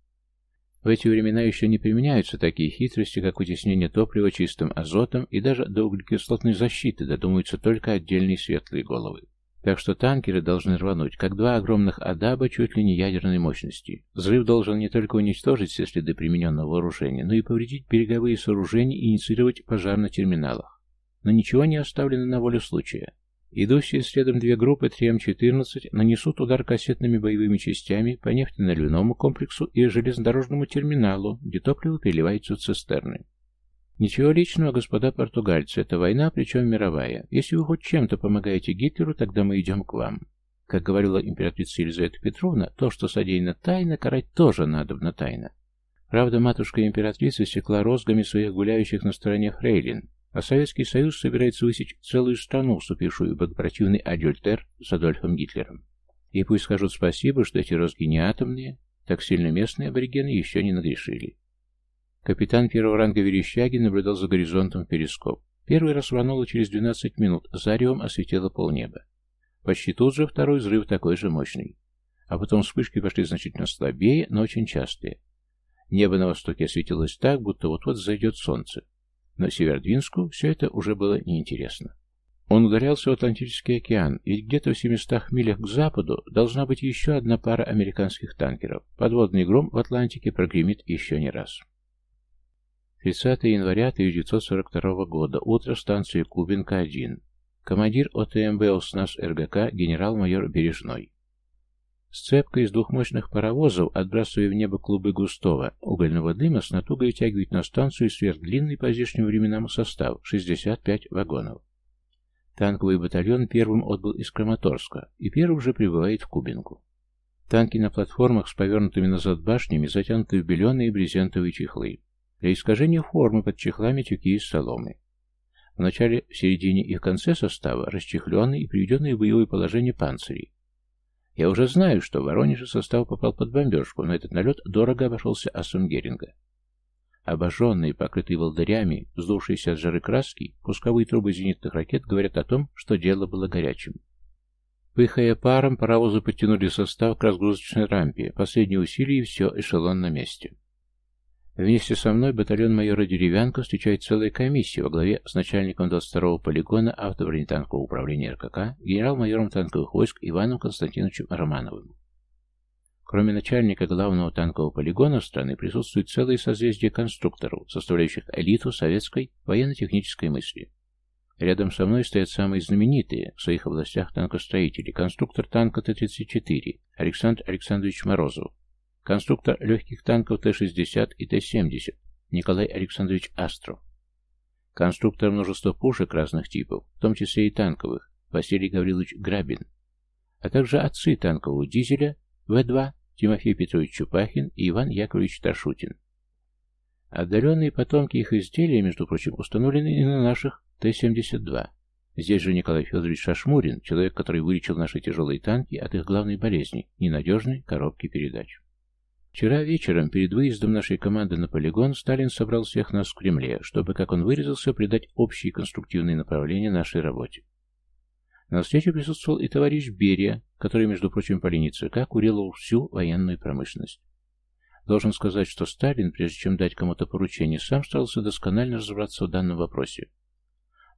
В эти времена еще не применяются такие хитрости, как вытеснение топлива чистым азотом, и даже до углекислотной защиты додумаются только отдельные светлые головы. Так что танкеры должны рвануть, как два огромных адаба чуть ли не ядерной мощности. Взрыв должен не только уничтожить все следы примененного вооружения, но и повредить береговые сооружения и инициировать пожар на терминалах. Но ничего не оставлено на волю случая. Идущие следом две группы 3М-14 нанесут удар кассетными боевыми частями по нефтеналивному комплексу и железнодорожному терминалу, где топливо переливается в цистерны. Ничего личного, господа португальцы, это война, причем мировая. Если вы хоть чем-то помогаете Гитлеру, тогда мы идем к вам. Как говорила императрица Елизавета Петровна, то, что содеяно тайно, карать тоже надо на тайно. Правда, матушка-императрица стекла розгами своих гуляющих на стороне фрейлин, а Советский Союз собирается высечь целую страну, вступившую в богопротивный адюльтер с Адольфом Гитлером. И пусть скажут спасибо, что эти розги не атомные, так сильно местные аборигены еще не нагрешили. Капитан первого ранга Верещагин наблюдал за горизонтом перископ. Первый раз рвануло через 12 минут, заревом осветило полнеба. Почти тут же второй взрыв такой же мощный. А потом вспышки пошли значительно слабее, но очень частые. Небо на востоке осветилось так, будто вот-вот зайдет солнце. Но Севердвинску все это уже было неинтересно. Он ударялся в Атлантический океан, ведь где-то в 700 милях к западу должна быть еще одна пара американских танкеров. Подводный гром в Атлантике прогремит еще не раз. 30 января 1942 года. Утро. Станция Кубинка-1. Командир ОТМБ ОСНАС РГК генерал-майор Бережной. Сцепка из двух мощных паровозов, отбрасывая в небо клубы густого угольного дыма, с натугой тягивает на станцию сверхдлинный по здешним временам состав – 65 вагонов. Танковый батальон первым отбыл из Краматорска и первым же прибывает в Кубинку. Танки на платформах с повернутыми назад башнями затянуты в беленые брезентовые чехлы. Для искажения формы под чехлами тюки из соломы. В начале, в середине и в конце состава расчехленные и приведенные в боевое положение панцири. Я уже знаю, что в Воронеже состав попал под бомбежку, но этот налет дорого обошелся асом Геринга. Обожженные, покрытые волдырями, вздувшиеся от жары краски, пусковые трубы зенитных ракет говорят о том, что дело было горячим. Пыхая паром, паровозы подтянули состав к разгрузочной рампе. Последние усилия и все, эшелон на месте. Вместе со мной батальон майора Деревянко встречает целая комиссия во главе с начальником 22-го полигона автобронетанкового управления РКК генерал-майором танковых войск Иваном Константиновичем Романовым. Кроме начальника главного танкового полигона страны присутствует целое созвездие конструкторов, составляющих элиту советской военно-технической мысли. Рядом со мной стоят самые знаменитые в своих областях танкостроители. Конструктор танка Т-34 Александр Александрович Морозов, конструктор легких танков Т-60 и Т-70 Николай Александрович Астров, конструктор множества пушек разных типов, в том числе и танковых, Василий Гаврилович Грабин, а также отцы танкового дизеля В-2 Тимофей Петрович Чупахин и Иван Яковлевич Ташутин. Отдаленные потомки их изделия, между прочим, установлены и на наших Т-72. Здесь же Николай Федорович Шашмурин, человек, который вылечил наши тяжелые танки от их главной болезни – ненадежной коробки передач. Вчера вечером, перед выездом нашей команды на полигон, Сталин собрал всех нас в Кремле, чтобы, как он выразился, придать общие конструктивные направления нашей работе. На встрече присутствовал и товарищ Берия, который, между прочим, по линии ЦК курировал всю военную промышленность. Должен сказать, что Сталин, прежде чем дать кому-то поручение, сам старался досконально разобраться в данном вопросе.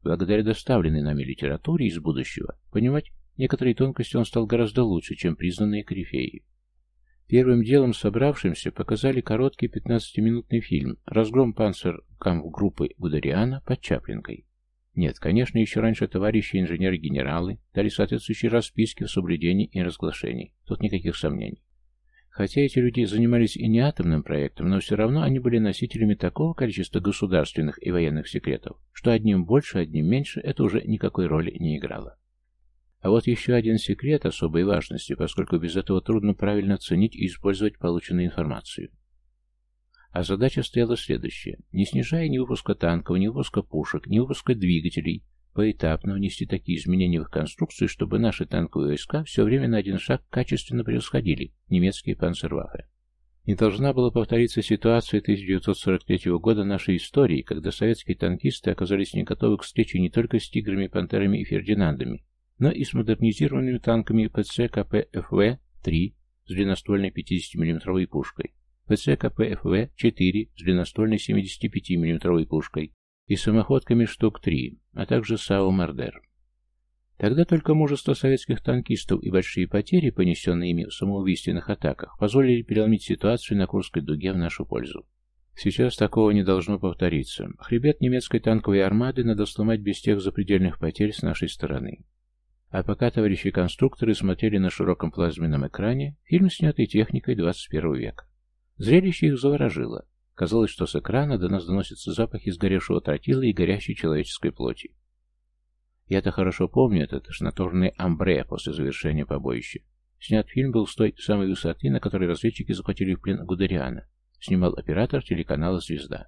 Благодаря доставленной нами литературе из будущего, понимать некоторые тонкости он стал гораздо лучше, чем признанные корифеи. Первым делом собравшимся показали короткий 15-минутный фильм «Разгром панцер-камп-группы Гудериана под Чаплинкой». Нет, конечно, еще раньше товарищи инженеры-генералы дали соответствующие расписки в соблюдении и разглашении. Тут никаких сомнений. Хотя эти люди занимались и не атомным проектом, но все равно они были носителями такого количества государственных и военных секретов, что одним больше, одним меньше это уже никакой роли не играло. А вот еще один секрет особой важности, поскольку без этого трудно правильно оценить и использовать полученную информацию. А задача стояла следующая. Не снижая ни выпуска танков, ни выпуска пушек, ни выпуска двигателей, поэтапно внести такие изменения в их конструкцию, чтобы наши танковые войска все время на один шаг качественно превосходили немецкие панцерваффе. Не должна была повториться ситуация 1943 года нашей истории, когда советские танкисты оказались не готовы к встрече не только с «Тиграми», «Пантерами» и «Фердинандами», но и с модернизированными танками ПЦ КП-ФВ-3 с длинноствольной 50 мм пушкой, ПЦ КП-ФВ-4 с длинноствольной 75 мм пушкой, и самоходками штук три, а также САУ «Мордер». Тогда только мужество советских танкистов и большие потери, понесенные ими в самоубийственных атаках, позволили переломить ситуацию на Курской дуге в нашу пользу. Сейчас такого не должно повториться. Хребет немецкой танковой армады надо сломать без тех запредельных потерь с нашей стороны. А пока товарищи конструкторы смотрели на широком плазменном экране фильм, снятый техникой 21 века. Зрелище их заворожило. Казалось, что с экрана до нас доносятся запахи сгоревшего тротила и горящей человеческой плоти. Я-то хорошо помню этот тошнотворный амбре после завершения побоища. Снят фильм был с той самой высоты, на которой разведчики захватили в плен Гудериана. Снимал оператор телеканала «Звезда».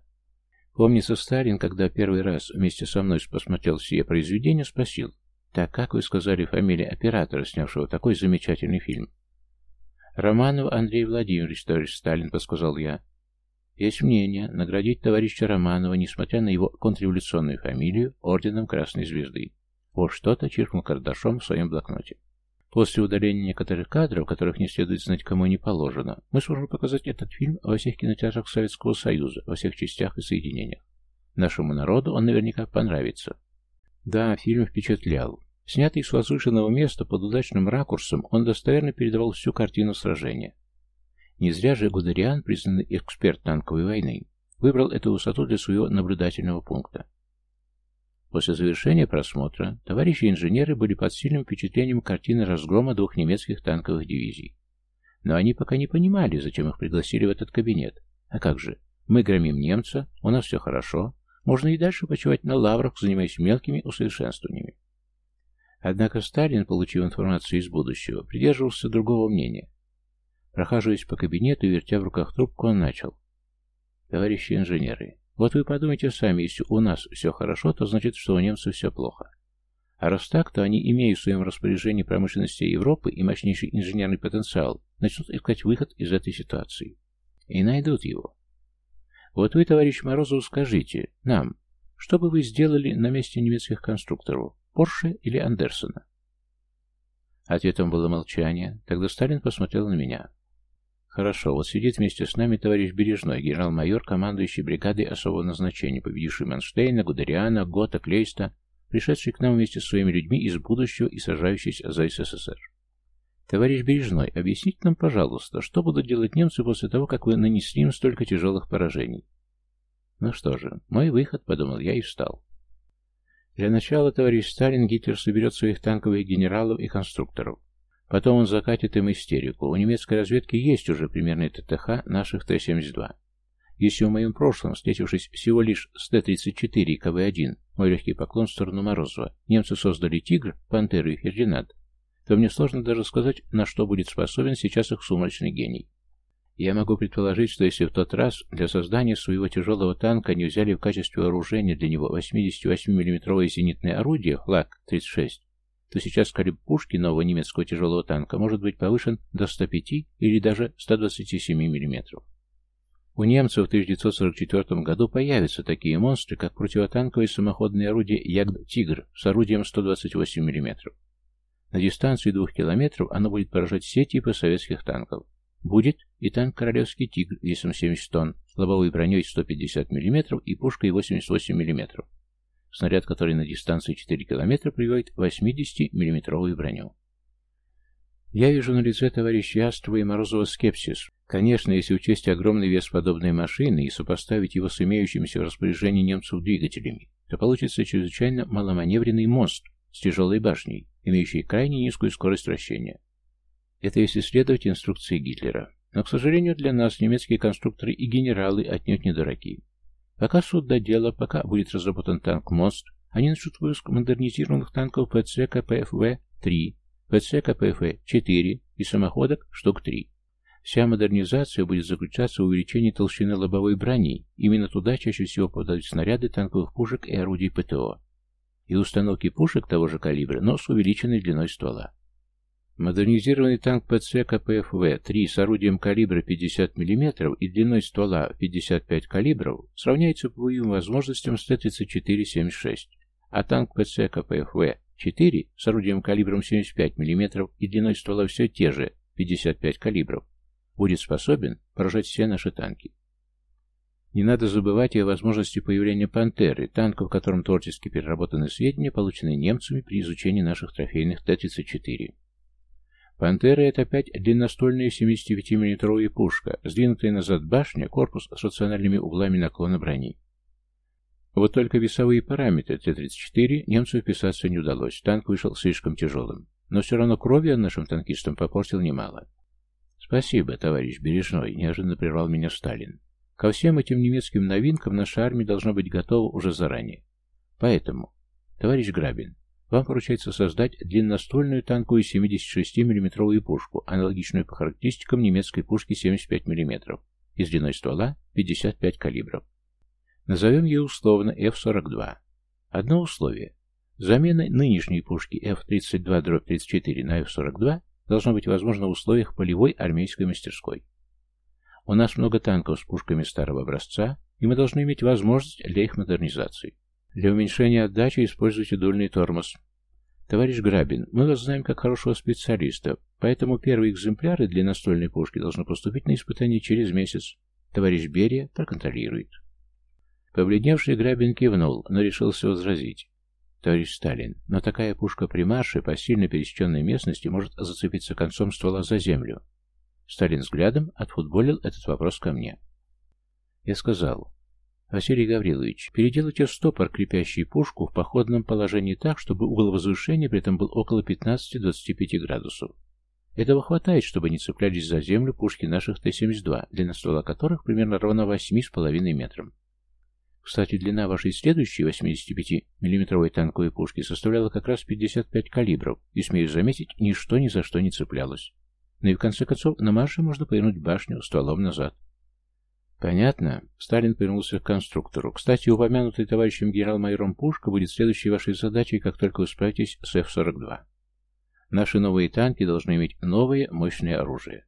Помнится, Сталин, когда первый раз вместе со мной посмотрел сие произведение, спросил, «Так как вы сказали фамилия оператора, снявшего такой замечательный фильм?» «Романов Андрей Владимирович, товарищ Сталин», — подсказал я. Есть мнение наградить товарища Романова, несмотря на его контрреволюционную фамилию, орденом Красной Звезды. Вот что-то чиркнул кардашом в своем блокноте. После удаления некоторых кадров, которых не следует знать кому не положено, мы сможем показать этот фильм во всех кинотеатрах Советского Союза, во всех частях и соединениях. Нашему народу он наверняка понравится. Да, фильм впечатлял. Снятый с возвышенного места под удачным ракурсом, он достоверно передавал всю картину сражения. Не зря же Гудериан, признанный эксперт танковой войны, выбрал эту высоту для своего наблюдательного пункта. После завершения просмотра товарищи инженеры были под сильным впечатлением картины разгрома двух немецких танковых дивизий. Но они пока не понимали, зачем их пригласили в этот кабинет. А как же? Мы громим немца, у нас все хорошо, можно и дальше почивать на лаврах, занимаясь мелкими усовершенствованиями. Однако Сталин, получив информацию из будущего, придерживался другого мнения. Прохаживаясь по кабинету и вертя в руках трубку, он начал. «Товарищи инженеры, Вот вы подумайте сами, если у нас все хорошо, то значит, что у немцев все плохо. А раз так, то они, имея в своем распоряжении промышленности Европы и мощнейший инженерный потенциал, начнут искать выход из этой ситуации. И найдут его. Вот вы, товарищ Морозов, скажите нам, что бы вы сделали на месте немецких конструкторов, Порше или Андерсона? Ответом было молчание. Тогда Сталин посмотрел на меня. Хорошо, вот сидит вместе с нами товарищ Бережной, генерал-майор, командующий бригадой особого назначения, победивший Манштейна, Гудериана, Гота, Клейста, пришедший к нам вместе с своими людьми из будущего и сражающийся за СССР. Товарищ Бережной, объясните нам, пожалуйста, что будут делать немцы после того, как вы нанесли им столько тяжелых поражений? Ну что же, мой выход, подумал я и встал. Для начала, товарищ Сталин, Гитлер соберет своих танковых генералов и конструкторов. Потом он закатит им истерику. У немецкой разведки есть уже примерный ТТХ наших Т-72. Если в моем прошлом, встретившись всего лишь с Т-34 и КВ-1, мой легкий поклон в сторону Морозова, немцы создали «Тигр», «Пантеру» и «Фердинанд», то мне сложно даже сказать, на что будет способен сейчас их сумрачный гений. Я могу предположить, что если в тот раз для создания своего тяжелого танка они взяли в качестве вооружения для него 88 миллиметровое зенитное орудие ФЛАГ-36, то сейчас калибр пушки нового немецкого тяжелого танка может быть повышен до 105 или даже 127 мм. У немцев в 1944 году появятся такие монстры, как противотанковое самоходное орудие Ягд-Тигр с орудием 128 мм. На дистанции двух километров оно будет поражать все типы советских танков. Будет и танк «Королевский Тигр» весом 70 тонн, лобовой броней 150 мм и пушкой 88 мм снаряд, который на дистанции 4 км приводит 80-миллиметровую броню. Я вижу на лице товарища Ястрова и Морозова скепсис. Конечно, если учесть огромный вес подобной машины и сопоставить его с имеющимися в распоряжении немцев двигателями, то получится чрезвычайно маломаневренный мост с тяжелой башней, имеющий крайне низкую скорость вращения. Это если следовать инструкции Гитлера. Но, к сожалению, для нас немецкие конструкторы и генералы отнюдь не дураки. Пока суд до дела, пока будет разработан танк «Мост», они начнут выпуск модернизированных танков ПЦ КПФВ-3, ПЦ КПФ-4 и самоходок штук 3. Вся модернизация будет заключаться в увеличении толщины лобовой брони. Именно туда чаще всего попадают снаряды танковых пушек и орудий ПТО. И установки пушек того же калибра, но с увеличенной длиной ствола. Модернизированный танк ПЦ КПФВ-3 с орудием калибра 50 мм и длиной ствола 55 калибров сравняется по боевым возможностям с Т-34-76, а танк ПЦ КПФВ-4 с орудием калибром 75 мм и длиной ствола все те же 55 калибров будет способен поражать все наши танки. Не надо забывать и о возможности появления «Пантеры», танка, в котором творчески переработаны сведения, полученные немцами при изучении наших трофейных Т-34. «Пантера» — это опять длинноствольная 75 миллиметровая пушка, сдвинутая назад башня, корпус с рациональными углами наклона брони. Вот только весовые параметры Т-34 немцу вписаться не удалось, танк вышел слишком тяжелым. Но все равно крови он нашим танкистам попортил немало. «Спасибо, товарищ Бережной», — неожиданно прервал меня Сталин. «Ко всем этим немецким новинкам наша армия должна быть готова уже заранее. Поэтому, товарищ Грабин, вам поручается создать длинноствольную танковую 76 миллиметровую пушку, аналогичную по характеристикам немецкой пушки 75 мм, и с длиной ствола 55 калибров. Назовем ее условно F-42. Одно условие. Замена нынешней пушки F-32-34 на F-42 должна быть возможна в условиях полевой армейской мастерской. У нас много танков с пушками старого образца, и мы должны иметь возможность для их модернизации. Для уменьшения отдачи используйте дульный тормоз. Товарищ Грабин, мы вас знаем как хорошего специалиста, поэтому первые экземпляры для настольной пушки должны поступить на испытание через месяц. Товарищ Берия проконтролирует. Побледневший Грабин кивнул, но решился возразить. Товарищ Сталин, но такая пушка при марше по сильно пересеченной местности может зацепиться концом ствола за землю. Сталин взглядом отфутболил этот вопрос ко мне. Я сказал, Василий Гаврилович, переделайте стопор крепящий пушку в походном положении так, чтобы угол возвышения при этом был около 15-25 градусов. Этого хватает, чтобы не цеплялись за землю пушки наших Т-72, длина ствола которых примерно равна 8,5 метрам. Кстати, длина вашей следующей 85 миллиметровой танковой пушки составляла как раз 55 калибров, и, смею заметить, ничто ни за что не цеплялось. Ну и в конце концов, на марше можно повернуть башню стволом назад. Понятно. Сталин повернулся к конструктору. Кстати, упомянутый товарищем генерал-майором Пушка будет следующей вашей задачей, как только вы справитесь с F-42. Наши новые танки должны иметь новое мощное оружие.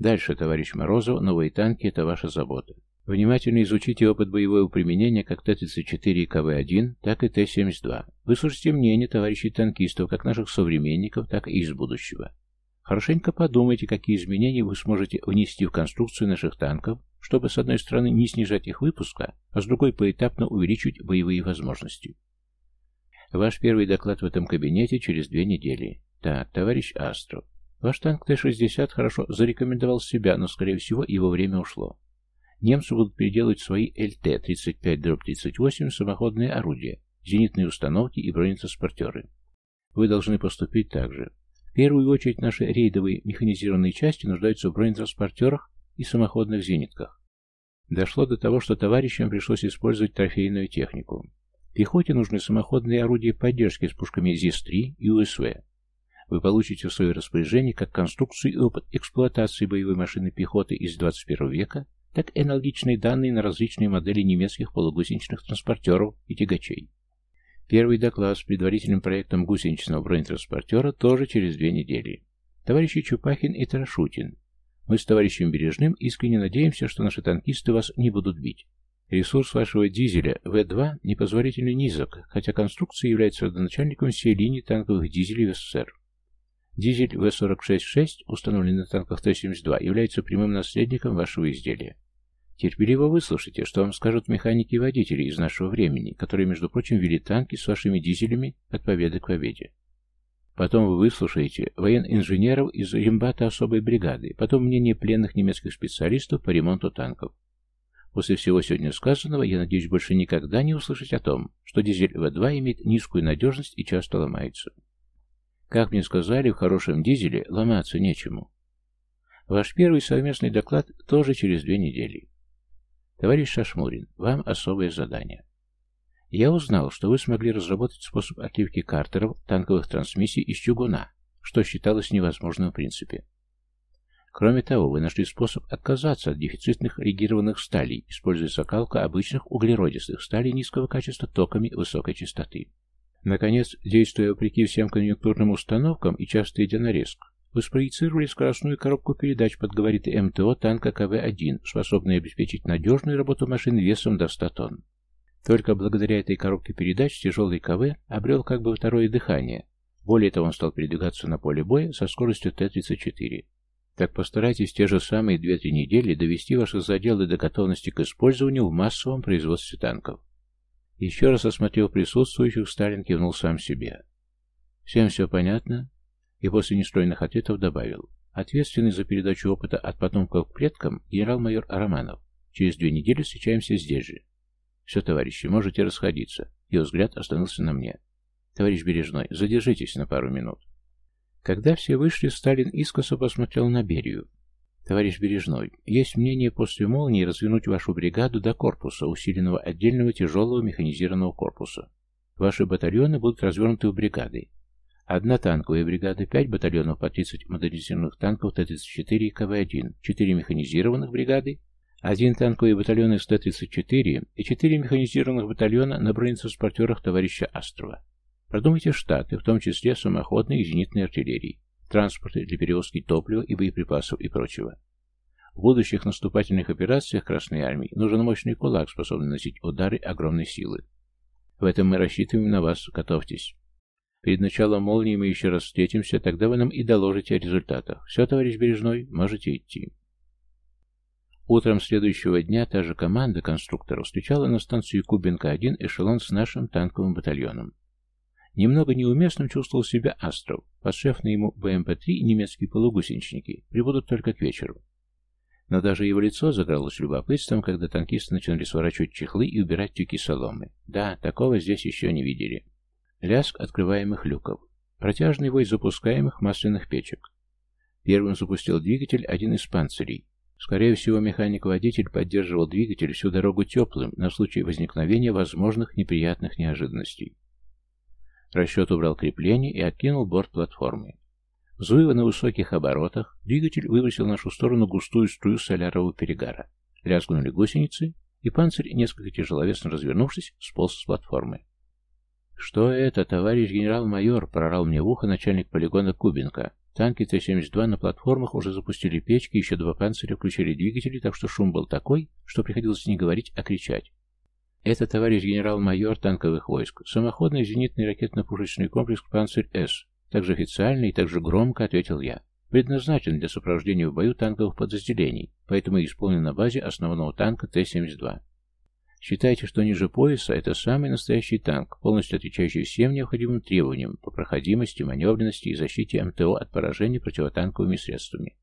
Дальше, товарищ Морозов, новые танки – это ваша забота. Внимательно изучите опыт боевого применения как Т-34 и КВ-1, так и Т-72. Выслушайте мнение товарищей танкистов, как наших современников, так и из будущего. Хорошенько подумайте, какие изменения вы сможете внести в конструкцию наших танков, чтобы с одной стороны не снижать их выпуска, а с другой поэтапно увеличить боевые возможности. Ваш первый доклад в этом кабинете через две недели. Так, товарищ Астров, ваш танк Т-60 хорошо зарекомендовал себя, но, скорее всего, его время ушло. Немцы будут переделывать свои ЛТ-35-38 самоходные орудия, зенитные установки и бронетранспортеры. Вы должны поступить так же. В первую очередь наши рейдовые механизированные части нуждаются в бронетранспортерах и самоходных зенитках. Дошло до того, что товарищам пришлось использовать трофейную технику. Пехоте нужны самоходные орудия поддержки с пушками ЗИС-3 и УСВ. Вы получите в свое распоряжение как конструкцию и опыт эксплуатации боевой машины пехоты из 21 века, так и аналогичные данные на различные модели немецких полугусеничных транспортеров и тягачей. Первый доклад с предварительным проектом гусеничного бронетранспортера тоже через две недели. Товарищи Чупахин и Тарашутин. Мы с товарищем Бережным искренне надеемся, что наши танкисты вас не будут бить. Ресурс вашего дизеля В-2 непозволительно низок, хотя конструкция является родоначальником всей линии танковых дизелей в СССР. Дизель В-46-6, установленный на танках Т-72, является прямым наследником вашего изделия. Терпеливо выслушайте, что вам скажут механики и водители из нашего времени, которые, между прочим, вели танки с вашими дизелями от победы к победе. Потом вы выслушаете воен-инженеров из рембата особой бригады, потом мнение пленных немецких специалистов по ремонту танков. После всего сегодня сказанного, я надеюсь больше никогда не услышать о том, что дизель В2 имеет низкую надежность и часто ломается. Как мне сказали, в хорошем дизеле ломаться нечему. Ваш первый совместный доклад тоже через две недели. Товарищ Шашмурин, вам особое задание. Я узнал, что вы смогли разработать способ отливки картеров танковых трансмиссий из чугуна, что считалось невозможным в принципе. Кроме того, вы нашли способ отказаться от дефицитных регированных сталей, используя закалку обычных углеродистых сталей низкого качества токами высокой частоты. Наконец, действуя вопреки всем конъюнктурным установкам и часто идя на риск, вы спроецировали скоростную коробку передач под габариты МТО танка КВ-1, способной обеспечить надежную работу машин весом до 100 тонн. Только благодаря этой коробке передач тяжелый КВ обрел как бы второе дыхание. Более того, он стал передвигаться на поле боя со скоростью Т-34. Так постарайтесь те же самые 2-3 недели довести ваши заделы до готовности к использованию в массовом производстве танков. Еще раз осмотрев присутствующих, Сталин кивнул сам себе. Всем все понятно? И после нестройных ответов добавил. Ответственный за передачу опыта от потомков к предкам генерал-майор Романов. Через две недели встречаемся здесь же. Все, товарищи, можете расходиться. Его взгляд остановился на мне. Товарищ Бережной, задержитесь на пару минут. Когда все вышли, Сталин искоса посмотрел на Берию. Товарищ Бережной, есть мнение после молнии развернуть вашу бригаду до корпуса, усиленного отдельного тяжелого механизированного корпуса. Ваши батальоны будут развернуты в бригады. Одна танковая бригада, пять батальонов по 30 модернизированных танков Т-34 и КВ-1, четыре механизированных бригады один танковый батальон из Т-34 и четыре механизированных батальона на бронетранспортерах товарища Астрова. Продумайте штаты, в том числе самоходной и зенитной артиллерии, транспорты для перевозки топлива и боеприпасов и прочего. В будущих наступательных операциях Красной Армии нужен мощный кулак, способный носить удары огромной силы. В этом мы рассчитываем на вас, готовьтесь. Перед началом молнии мы еще раз встретимся, тогда вы нам и доложите о результатах. Все, товарищ Бережной, можете идти. Утром следующего дня та же команда конструкторов встречала на станции Кубинка-1 эшелон с нашим танковым батальоном. Немного неуместным чувствовал себя Астров. Подшефные ему БМП-3 и немецкие полугусеничники прибудут только к вечеру. Но даже его лицо загралось любопытством, когда танкисты начали сворачивать чехлы и убирать тюки соломы. Да, такого здесь еще не видели. Лязг открываемых люков. Протяжный вой запускаемых масляных печек. Первым запустил двигатель один из панцирей. Скорее всего, механик-водитель поддерживал двигатель всю дорогу теплым на случай возникновения возможных неприятных неожиданностей. Расчет убрал крепление и откинул борт платформы. Взвыва на высоких оборотах, двигатель выбросил в нашу сторону густую струю солярового перегара. Лязгнули гусеницы, и панцирь, несколько тяжеловесно развернувшись, сполз с платформы. «Что это, товарищ генерал-майор?» — прорал мне в ухо начальник полигона Кубинка. Танки Т-72 на платформах уже запустили печки, еще два панциря включили двигатели, так что шум был такой, что приходилось не говорить, а кричать. Это товарищ генерал-майор танковых войск, самоходный зенитный ракетно-пушечный комплекс «Панцирь-С». Также официально и также громко ответил я. Предназначен для сопровождения в бою танковых подразделений, поэтому исполнен на базе основного танка Т-72. Считайте, что ниже пояса это самый настоящий танк, полностью отвечающий всем необходимым требованиям по проходимости, маневренности и защите МТО от поражения противотанковыми средствами.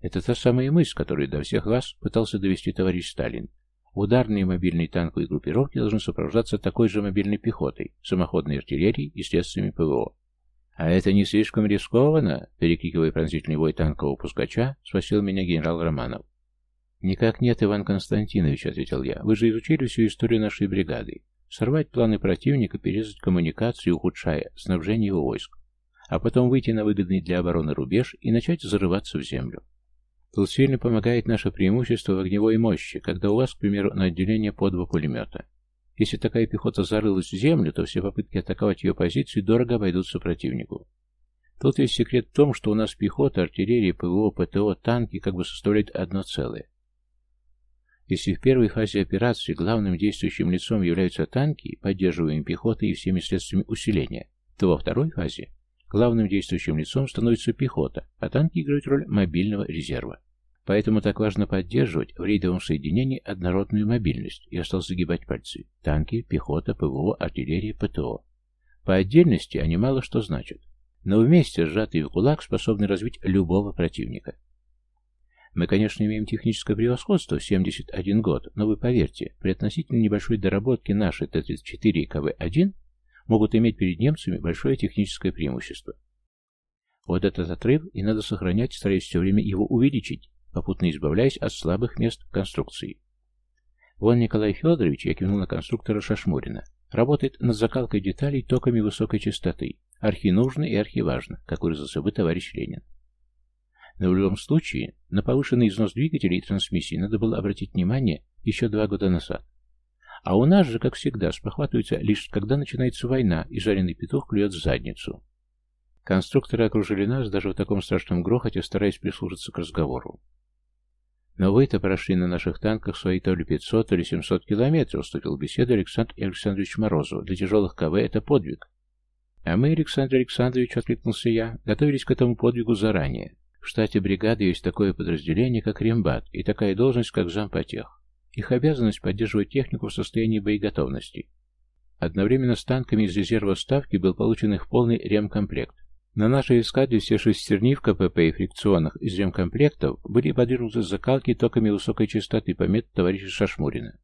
Это та самая мысль, которую до всех вас пытался довести товарищ Сталин. Ударные мобильные танковые группировки должны сопровождаться такой же мобильной пехотой, самоходной артиллерией и средствами ПВО. «А это не слишком рискованно?» Перекрикивая пронзительный вой танкового пускача, спросил меня генерал Романов. «Никак нет, Иван Константинович», — ответил я. «Вы же изучили всю историю нашей бригады. Сорвать планы противника, перерезать коммуникации, ухудшая снабжение его войск. А потом выйти на выгодный для обороны рубеж и начать зарываться в землю. Тут сильно помогает наше преимущество в огневой мощи, когда у вас, к примеру, на отделение по два пулемета. Если такая пехота зарылась в землю, то все попытки атаковать ее позиции дорого обойдутся противнику. Тут весь секрет в том, что у нас пехота, артиллерия, ПВО, ПТО, танки как бы составляют одно целое. Если в первой фазе операции главным действующим лицом являются танки, поддерживаемые пехотой и всеми средствами усиления, то во второй фазе главным действующим лицом становится пехота, а танки играют роль мобильного резерва. Поэтому так важно поддерживать в рейдовом соединении однородную мобильность, и осталось загибать пальцы. Танки, пехота, ПВО, артиллерия, ПТО. По отдельности они мало что значат, но вместе сжатые в кулак способны развить любого противника. Мы, конечно, имеем техническое превосходство в 71 год, но вы поверьте, при относительно небольшой доработке наши Т-34 и КВ-1 могут иметь перед немцами большое техническое преимущество. Вот этот отрыв и надо сохранять, стараясь все время его увеличить, попутно избавляясь от слабых мест конструкции. Вон Николай Федорович, я кивнул на конструктора Шашмурина, работает над закалкой деталей токами высокой частоты. Архи нужно и архи важно, как выразился бы товарищ Ленин. Но в любом случае, на повышенный износ двигателей и трансмиссии надо было обратить внимание еще два года назад. А у нас же, как всегда, спохватываются лишь когда начинается война, и жареный петух клюет в задницу. Конструкторы окружили нас даже в таком страшном грохоте, стараясь прислушаться к разговору. «Но вы-то прошли на наших танках свои то ли 500, то ли 700 километров», вступил в беседу Александр Александрович Морозов. «Для тяжелых КВ это подвиг». «А мы, Александр Александрович, — откликнулся я, — готовились к этому подвигу заранее. В штате бригады есть такое подразделение, как рембат, и такая должность, как зампотех. Их обязанность поддерживать технику в состоянии боеготовности. Одновременно с танками из резерва ставки был получен их полный ремкомплект. На нашей эскадре все шестерни в КПП и фрикционах из ремкомплектов были подвергнуты закалке токами высокой частоты по методу товарища Шашмурина.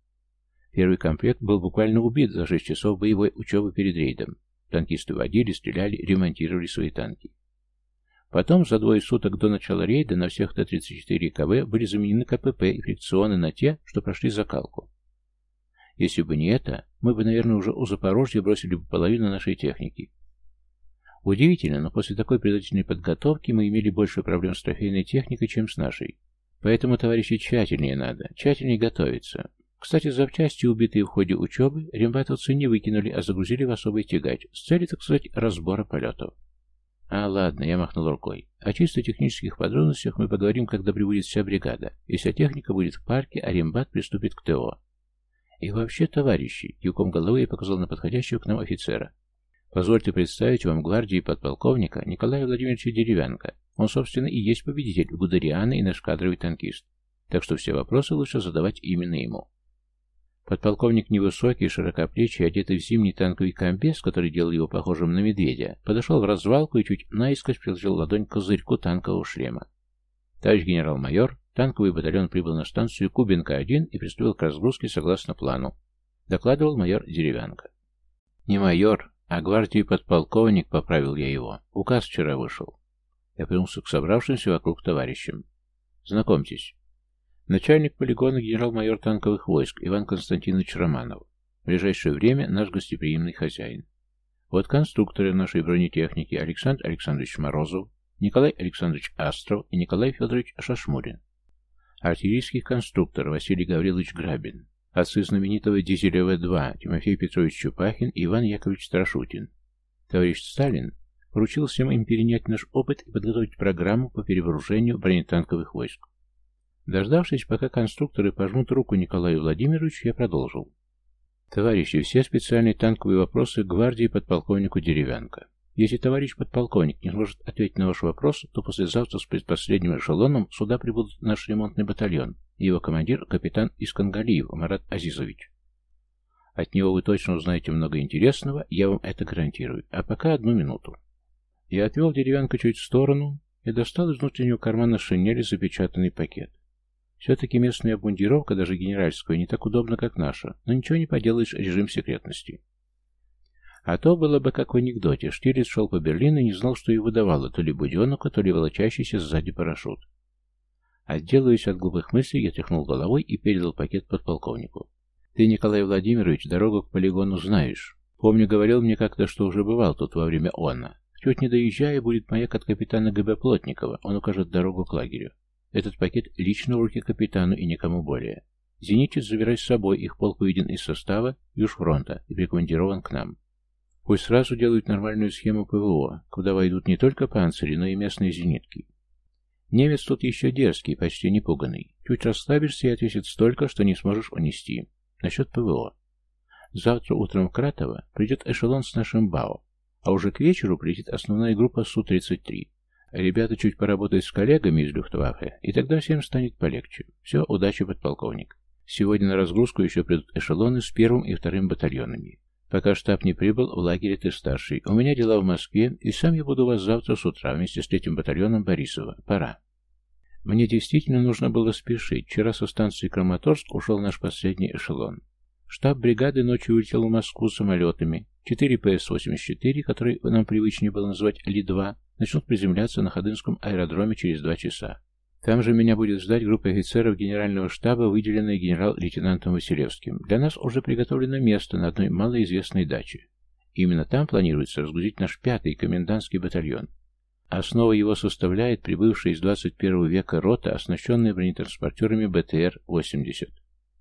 Первый комплект был буквально убит за 6 часов боевой учебы перед рейдом. Танкисты водили, стреляли, ремонтировали свои танки. Потом, за двое суток до начала рейда, на всех Т-34 КВ были заменены КПП и фрикционы на те, что прошли закалку. Если бы не это, мы бы, наверное, уже у Запорожья бросили бы половину нашей техники. Удивительно, но после такой предварительной подготовки мы имели больше проблем с трофейной техникой, чем с нашей. Поэтому, товарищи, тщательнее надо, тщательнее готовиться. Кстати, запчасти, убитые в ходе учебы, рембатовцы не выкинули, а загрузили в особый тягач с целью, так сказать, разбора полетов. А, ладно, я махнул рукой. О чисто технических подробностях мы поговорим, когда прибудет вся бригада. Если техника будет в парке, а рембат приступит к ТО. И вообще, товарищи, юком головы я показал на подходящего к нам офицера. Позвольте представить вам гвардии подполковника Николая Владимировича Деревянко. Он, собственно, и есть победитель Гудериана и наш кадровый танкист. Так что все вопросы лучше задавать именно ему. Подполковник невысокий, широкоплечий, одетый в зимний танковый комбез, который делал его похожим на медведя, подошел в развалку и чуть наискось приложил ладонь к козырьку танкового шлема. Товарищ генерал-майор, танковый батальон прибыл на станцию Кубинка-1 и приступил к разгрузке согласно плану. Докладывал майор Деревянко. Не майор, а гвардии подполковник, поправил я его. Указ вчера вышел. Я повернулся к собравшимся вокруг товарищам. Знакомьтесь, Начальник полигона генерал-майор танковых войск Иван Константинович Романов. В ближайшее время наш гостеприимный хозяин. Вот конструкторы нашей бронетехники Александр Александрович Морозов, Николай Александрович Астров и Николай Федорович Шашмурин. артиллерийский конструктор Василий Гаврилович Грабин, отцы знаменитого дизеля В-2 Тимофей Петрович Чупахин и Иван Яковлевич Страшутин. Товарищ Сталин поручил всем им перенять наш опыт и подготовить программу по перевооружению бронетанковых войск. Дождавшись, пока конструкторы пожмут руку Николаю Владимировичу, я продолжил. Товарищи, все специальные танковые вопросы гвардии подполковнику Деревянко. Если товарищ подполковник не сможет ответить на ваш вопрос, то послезавтра с предпоследним эшелоном сюда прибудет наш ремонтный батальон и его командир капитан Искангалиев Марат Азизович. От него вы точно узнаете много интересного, я вам это гарантирую. А пока одну минуту. Я отвел деревянку чуть в сторону и достал из внутреннего кармана шинели запечатанный пакет. Все-таки местная обмундировка, даже генеральская, не так удобна, как наша, но ничего не поделаешь, режим секретности. А то было бы как в анекдоте. Штирлиц шел по Берлину и не знал, что и выдавало, то ли буденку, то ли волочащийся сзади парашют. Отделываясь от глупых мыслей, я тряхнул головой и передал пакет подполковнику. «Ты, Николай Владимирович, дорогу к полигону знаешь. Помню, говорил мне как-то, что уже бывал тут во время ОНА. Чуть не доезжая, будет маяк от капитана ГБ Плотникова. Он укажет дорогу к лагерю. Этот пакет лично в руки капитану и никому более. Зенитчиц забирай с собой, их полк выведен из состава южфронта и прикомандирован к нам. Пусть сразу делают нормальную схему ПВО, куда войдут не только панцири, но и местные зенитки. Немец тут еще дерзкий, почти не пуганный. Чуть расслабишься и отвесит столько, что не сможешь унести. Насчет ПВО. Завтра утром в Кратово придет эшелон с нашим БАО, а уже к вечеру прилетит основная группа Су-33. Ребята чуть поработают с коллегами из Люфтваффе, и тогда всем станет полегче. Все, удачи, подполковник. Сегодня на разгрузку еще придут эшелоны с первым и вторым батальонами. Пока штаб не прибыл, в лагере ты старший. У меня дела в Москве, и сам я буду у вас завтра с утра вместе с третьим батальоном Борисова. Пора. Мне действительно нужно было спешить. Вчера со станции Краматорск ушел наш последний эшелон. Штаб бригады ночью улетел в Москву самолетами. 4 ПС-84, которые нам привычнее было называть Ли-2, начнут приземляться на Ходынском аэродроме через два часа. Там же меня будет ждать группа офицеров генерального штаба, выделенная генерал-лейтенантом Василевским. Для нас уже приготовлено место на одной малоизвестной даче. Именно там планируется разгрузить наш пятый комендантский батальон. Основа его составляет прибывшая из 21 века рота, оснащенная бронетранспортерами БТР-80.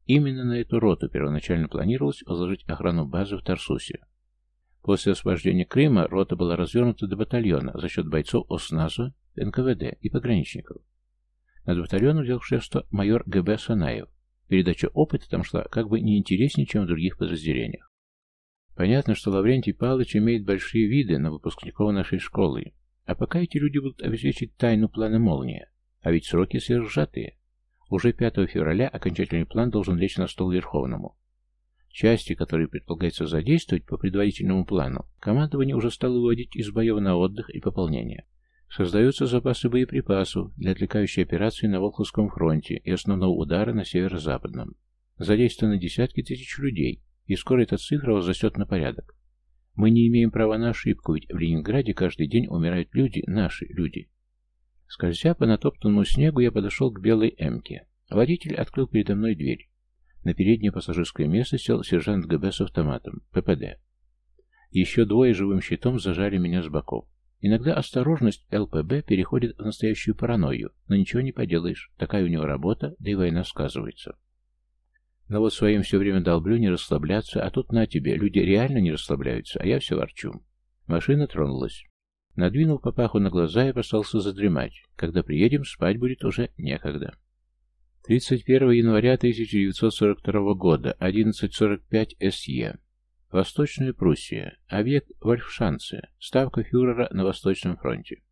Именно на эту роту первоначально планировалось возложить охрану базы в Тарсусе. После освобождения Крыма рота была развернута до батальона за счет бойцов ОСНАЗа, НКВД и пограничников. Над батальоном взял шефство майор ГБ Санаев. Передача опыта там шла как бы не интереснее, чем в других подразделениях. Понятно, что Лаврентий Павлович имеет большие виды на выпускников нашей школы. А пока эти люди будут обеспечить тайну плана «Молния». А ведь сроки сверхсжатые. Уже 5 февраля окончательный план должен лечь на стол Верховному. Части, которые предполагается задействовать по предварительному плану, командование уже стало выводить из боев на отдых и пополнение. Создаются запасы боеприпасов для отвлекающей операции на Волховском фронте и основного удара на северо-западном. Задействованы десятки тысяч людей, и скоро эта цифра возрастет на порядок. Мы не имеем права на ошибку, ведь в Ленинграде каждый день умирают люди, наши люди. Скользя по натоптанному снегу, я подошел к белой «Эмке». Водитель открыл передо мной дверь. На переднее пассажирское место сел сержант ГБ с автоматом, ППД. Еще двое живым щитом зажали меня с боков. Иногда осторожность ЛПБ переходит в настоящую паранойю, но ничего не поделаешь, такая у него работа, да и война сказывается. Но вот своим все время долблю не расслабляться, а тут на тебе, люди реально не расслабляются, а я все ворчу. Машина тронулась. Надвинул папаху на глаза и постался задремать. Когда приедем, спать будет уже некогда. 31 января 1942 года, 11.45 СЕ. Восточная Пруссия. Объект Вольфшанце. Ставка фюрера на Восточном фронте.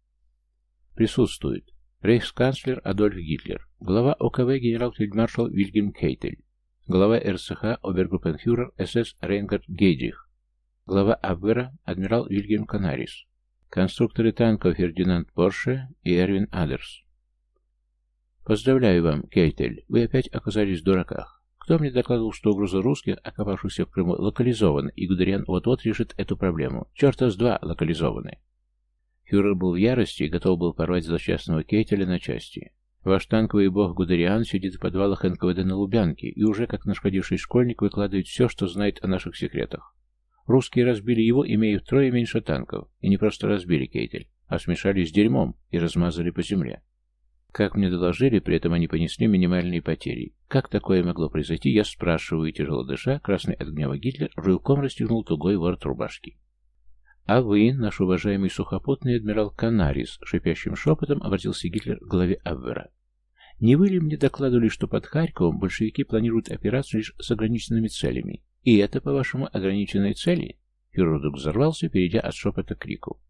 Присутствует рейхсканцлер Адольф Гитлер, глава ОКВ генерал-фельдмаршал Вильгельм Кейтель, глава РСХ обергруппенфюрер СС Рейнгард Гейдрих, глава Абвера адмирал Вильгельм Канарис, конструкторы танков Фердинанд Порше и Эрвин Адерс. Поздравляю вам, Кейтель, вы опять оказались в дураках. Кто мне докладывал, что угроза русских, окопавшихся в Крыму, локализована, и Гудериан вот-вот решит эту проблему? Черта с два локализованы. Фюрер был в ярости и готов был порвать злосчастного Кейтеля на части. Ваш танковый бог Гудериан сидит в подвалах НКВД на Лубянке и уже, как нашкодивший школьник, выкладывает все, что знает о наших секретах. Русские разбили его, имея втрое меньше танков, и не просто разбили Кейтель, а смешали с дерьмом и размазали по земле. Как мне доложили, при этом они понесли минимальные потери. Как такое могло произойти, я спрашиваю, тяжело дыша, красный от гнева Гитлер рывком расстегнул тугой ворот рубашки. «А вы, наш уважаемый сухопутный адмирал Канарис», — шипящим шепотом обратился Гитлер к главе Абвера. «Не вы ли мне докладывали, что под Харьковом большевики планируют операцию лишь с ограниченными целями? И это, по-вашему, ограниченные цели?» Фюрер вдруг взорвался, перейдя от шепота к крику.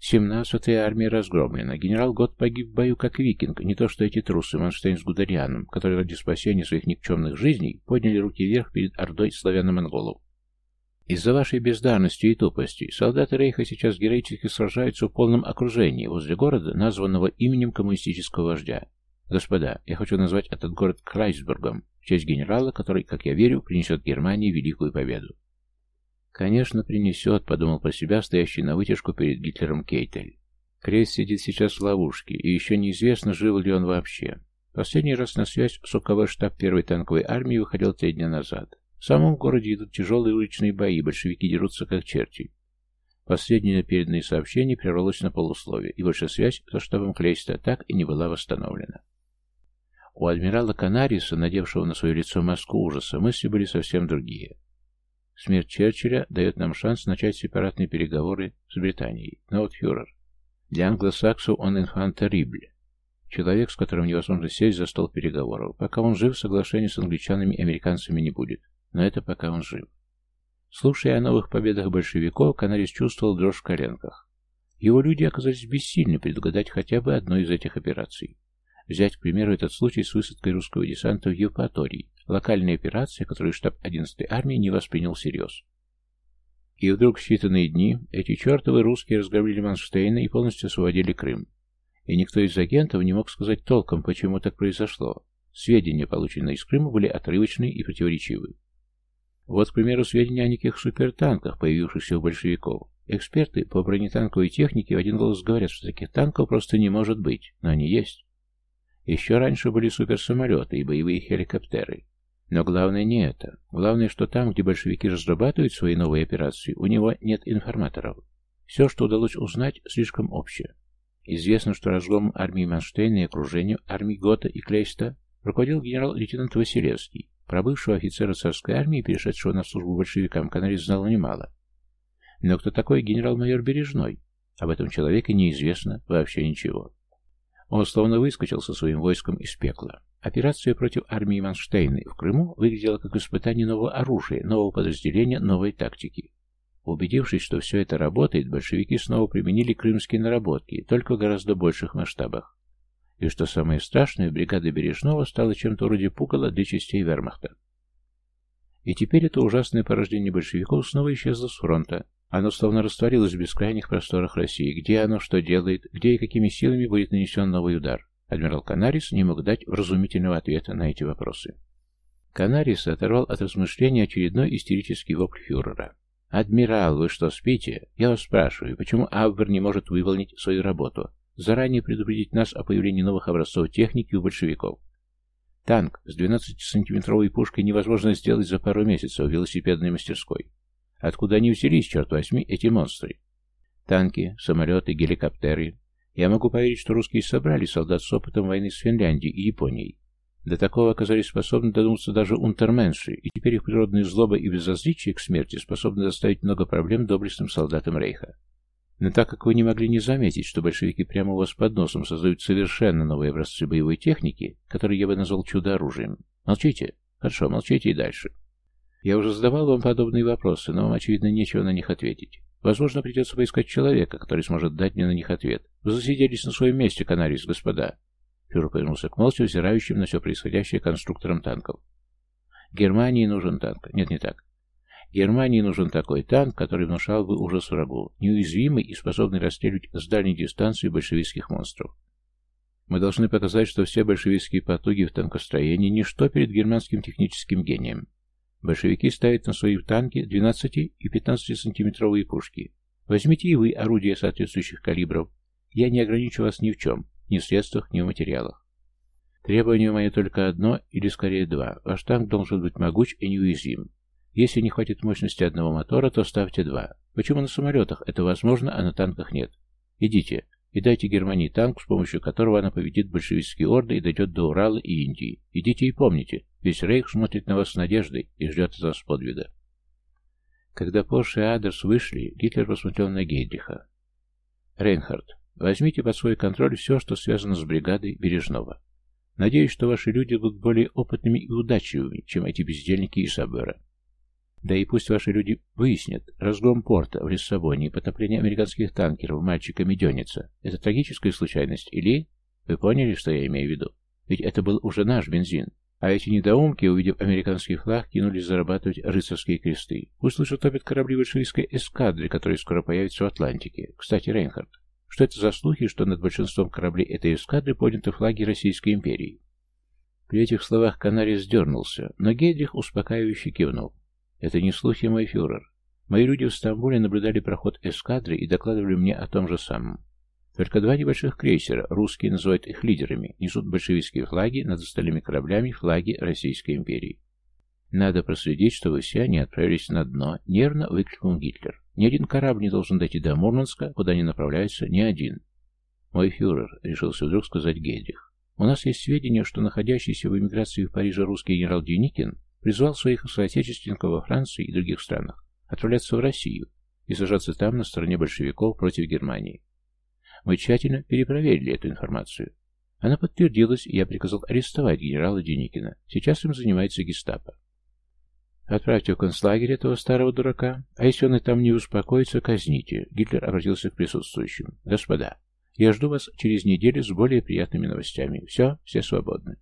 Семнадцатая армия разгромлена. Генерал Гот погиб в бою как викинг, не то что эти трусы, Манштейн с Гудерианом, которые ради спасения своих никчемных жизней подняли руки вверх перед ордой славяно-монголов. Из-за вашей бездарности и тупости солдаты Рейха сейчас героически сражаются в полном окружении возле города, названного именем коммунистического вождя. Господа, я хочу назвать этот город Крайсбургом, в честь генерала, который, как я верю, принесет Германии великую победу. «Конечно, принесет», — подумал про себя стоящий на вытяжку перед Гитлером Кейтель. Крест сидит сейчас в ловушке, и еще неизвестно, жив ли он вообще. Последний раз на связь суковой штаб первой танковой армии выходил три дня назад. В самом городе идут тяжелые уличные бои, большевики дерутся как черти. Последнее переданное сообщение прервалось на полусловие, и больше связь со штабом Клейста так и не была восстановлена. У адмирала Канариса, надевшего на свое лицо маску ужаса, мысли были совсем другие. Смерть Черчилля дает нам шанс начать сепаратные переговоры с Британией. Но вот фюрер. Для англосаксов он террибль. Человек, с которым невозможно сесть за стол переговоров. Пока он жив, соглашения с англичанами и американцами не будет. Но это пока он жив. Слушая о новых победах большевиков, Канарис чувствовал дрожь в коленках. Его люди оказались бессильны предугадать хотя бы одну из этих операций. Взять, к примеру, этот случай с высадкой русского десанта в Евпатории, локальная операция, которую штаб 11-й армии не воспринял всерьез. И вдруг в считанные дни эти чертовы русские разгромили Манштейна и полностью освободили Крым. И никто из агентов не мог сказать толком, почему так произошло. Сведения, полученные из Крыма, были отрывочные и противоречивы. Вот, к примеру, сведения о неких супертанках, появившихся у большевиков. Эксперты по бронетанковой технике в один голос говорят, что таких танков просто не может быть, но они есть. Еще раньше были суперсамолеты и боевые хеликоптеры. Но главное не это. Главное, что там, где большевики разрабатывают свои новые операции, у него нет информаторов. Все, что удалось узнать, слишком общее. Известно, что разгромом армии Манштейна и окружением армий Гота и Клейста руководил генерал-лейтенант Василевский. Про бывшего офицера царской армии, перешедшего на службу большевикам, Канарис знал немало. Но кто такой генерал-майор Бережной? Об этом человеке неизвестно вообще ничего. Он словно выскочил со своим войском из пекла. Операция против армии Манштейна в Крыму выглядела как испытание нового оружия, нового подразделения, новой тактики. Убедившись, что все это работает, большевики снова применили крымские наработки, только в гораздо больших масштабах. И что самое страшное, бригада Бережного стала чем-то вроде пугала для частей вермахта. И теперь это ужасное порождение большевиков снова исчезло с фронта, оно словно растворилось в бескрайних просторах России. Где оно, что делает, где и какими силами будет нанесен новый удар? Адмирал Канарис не мог дать вразумительного ответа на эти вопросы. Канарис оторвал от размышления очередной истерический вопль фюрера. «Адмирал, вы что, спите? Я вас спрашиваю, почему Абвер не может выполнить свою работу? Заранее предупредить нас о появлении новых образцов техники у большевиков. Танк с 12-сантиметровой пушкой невозможно сделать за пару месяцев в велосипедной мастерской. Откуда они взялись, черт возьми, эти монстры? Танки, самолеты, геликоптеры. Я могу поверить, что русские собрали солдат с опытом войны с Финляндией и Японией. До такого оказались способны додуматься даже унтерменши, и теперь их природная злоба и безразличие к смерти способны доставить много проблем доблестным солдатам Рейха. Но так как вы не могли не заметить, что большевики прямо у вас под носом создают совершенно новые образцы боевой техники, которые я бы назвал чудо-оружием, молчите. Хорошо, молчите и дальше. Я уже задавал вам подобные вопросы, но вам, очевидно, нечего на них ответить. Возможно, придется поискать человека, который сможет дать мне на них ответ. Вы засиделись на своем месте, Канарис, господа. Фюрер повернулся к молча взирающим на все происходящее конструкторам танков. Германии нужен танк. Нет, не так. Германии нужен такой танк, который внушал бы ужас врагу, неуязвимый и способный расстрелять с дальней дистанции большевистских монстров. Мы должны показать, что все большевистские потуги в танкостроении – ничто перед германским техническим гением. Большевики ставят на свои танки 12 и 15-сантиметровые пушки. Возьмите и вы орудия соответствующих калибров. Я не ограничу вас ни в чем, ни в средствах, ни в материалах. Требование мое только одно, или скорее два. Ваш танк должен быть могуч и неуязвим. Если не хватит мощности одного мотора, то ставьте два. Почему на самолетах это возможно, а на танках нет? Идите. И дайте Германии танк, с помощью которого она победит большевистские орды и дойдет до Урала и Индии. Идите и помните, весь Рейх смотрит на вас с надеждой и ждет от вас подвига. Когда Порш и Адерс вышли, Гитлер посмотрел на Гейдриха. «Рейнхард, возьмите под свой контроль все, что связано с бригадой Бережного. Надеюсь, что ваши люди будут более опытными и удачливыми, чем эти бездельники из Абвера. Да и пусть ваши люди выяснят, разгром порта в Лиссабоне и потопление американских танкеров мальчиками Дёница – это трагическая случайность или... Вы поняли, что я имею в виду? Ведь это был уже наш бензин. А эти недоумки, увидев американский флаг, кинулись зарабатывать рыцарские кресты. Лучше топят корабли большевистской эскадры, которые скоро появятся в Атлантике. Кстати, Рейнхард, что это за слухи, что над большинством кораблей этой эскадры подняты флаги Российской империи? При этих словах Канарий сдернулся, но Гейдрих успокаивающе кивнул. Это не слухи, мой фюрер. Мои люди в Стамбуле наблюдали проход эскадры и докладывали мне о том же самом. Только два небольших крейсера, русские называют их лидерами, несут большевистские флаги над остальными кораблями флаги Российской империи. Надо проследить, чтобы все они отправились на дно, нервно выкрикнул Гитлер. Ни один корабль не должен дойти до Мурманска, куда они направляются, ни один. Мой фюрер, решился вдруг сказать Гейдрих. У нас есть сведения, что находящийся в эмиграции в Париже русский генерал Деникин призвал своих соотечественников во Франции и других странах отправляться в Россию и сажаться там на стороне большевиков против Германии. Мы тщательно перепроверили эту информацию. Она подтвердилась, и я приказал арестовать генерала Деникина. Сейчас им занимается гестапо. Отправьте в концлагерь этого старого дурака, а если он и там не успокоится, казните. Гитлер обратился к присутствующим. Господа, я жду вас через неделю с более приятными новостями. Все, все свободны.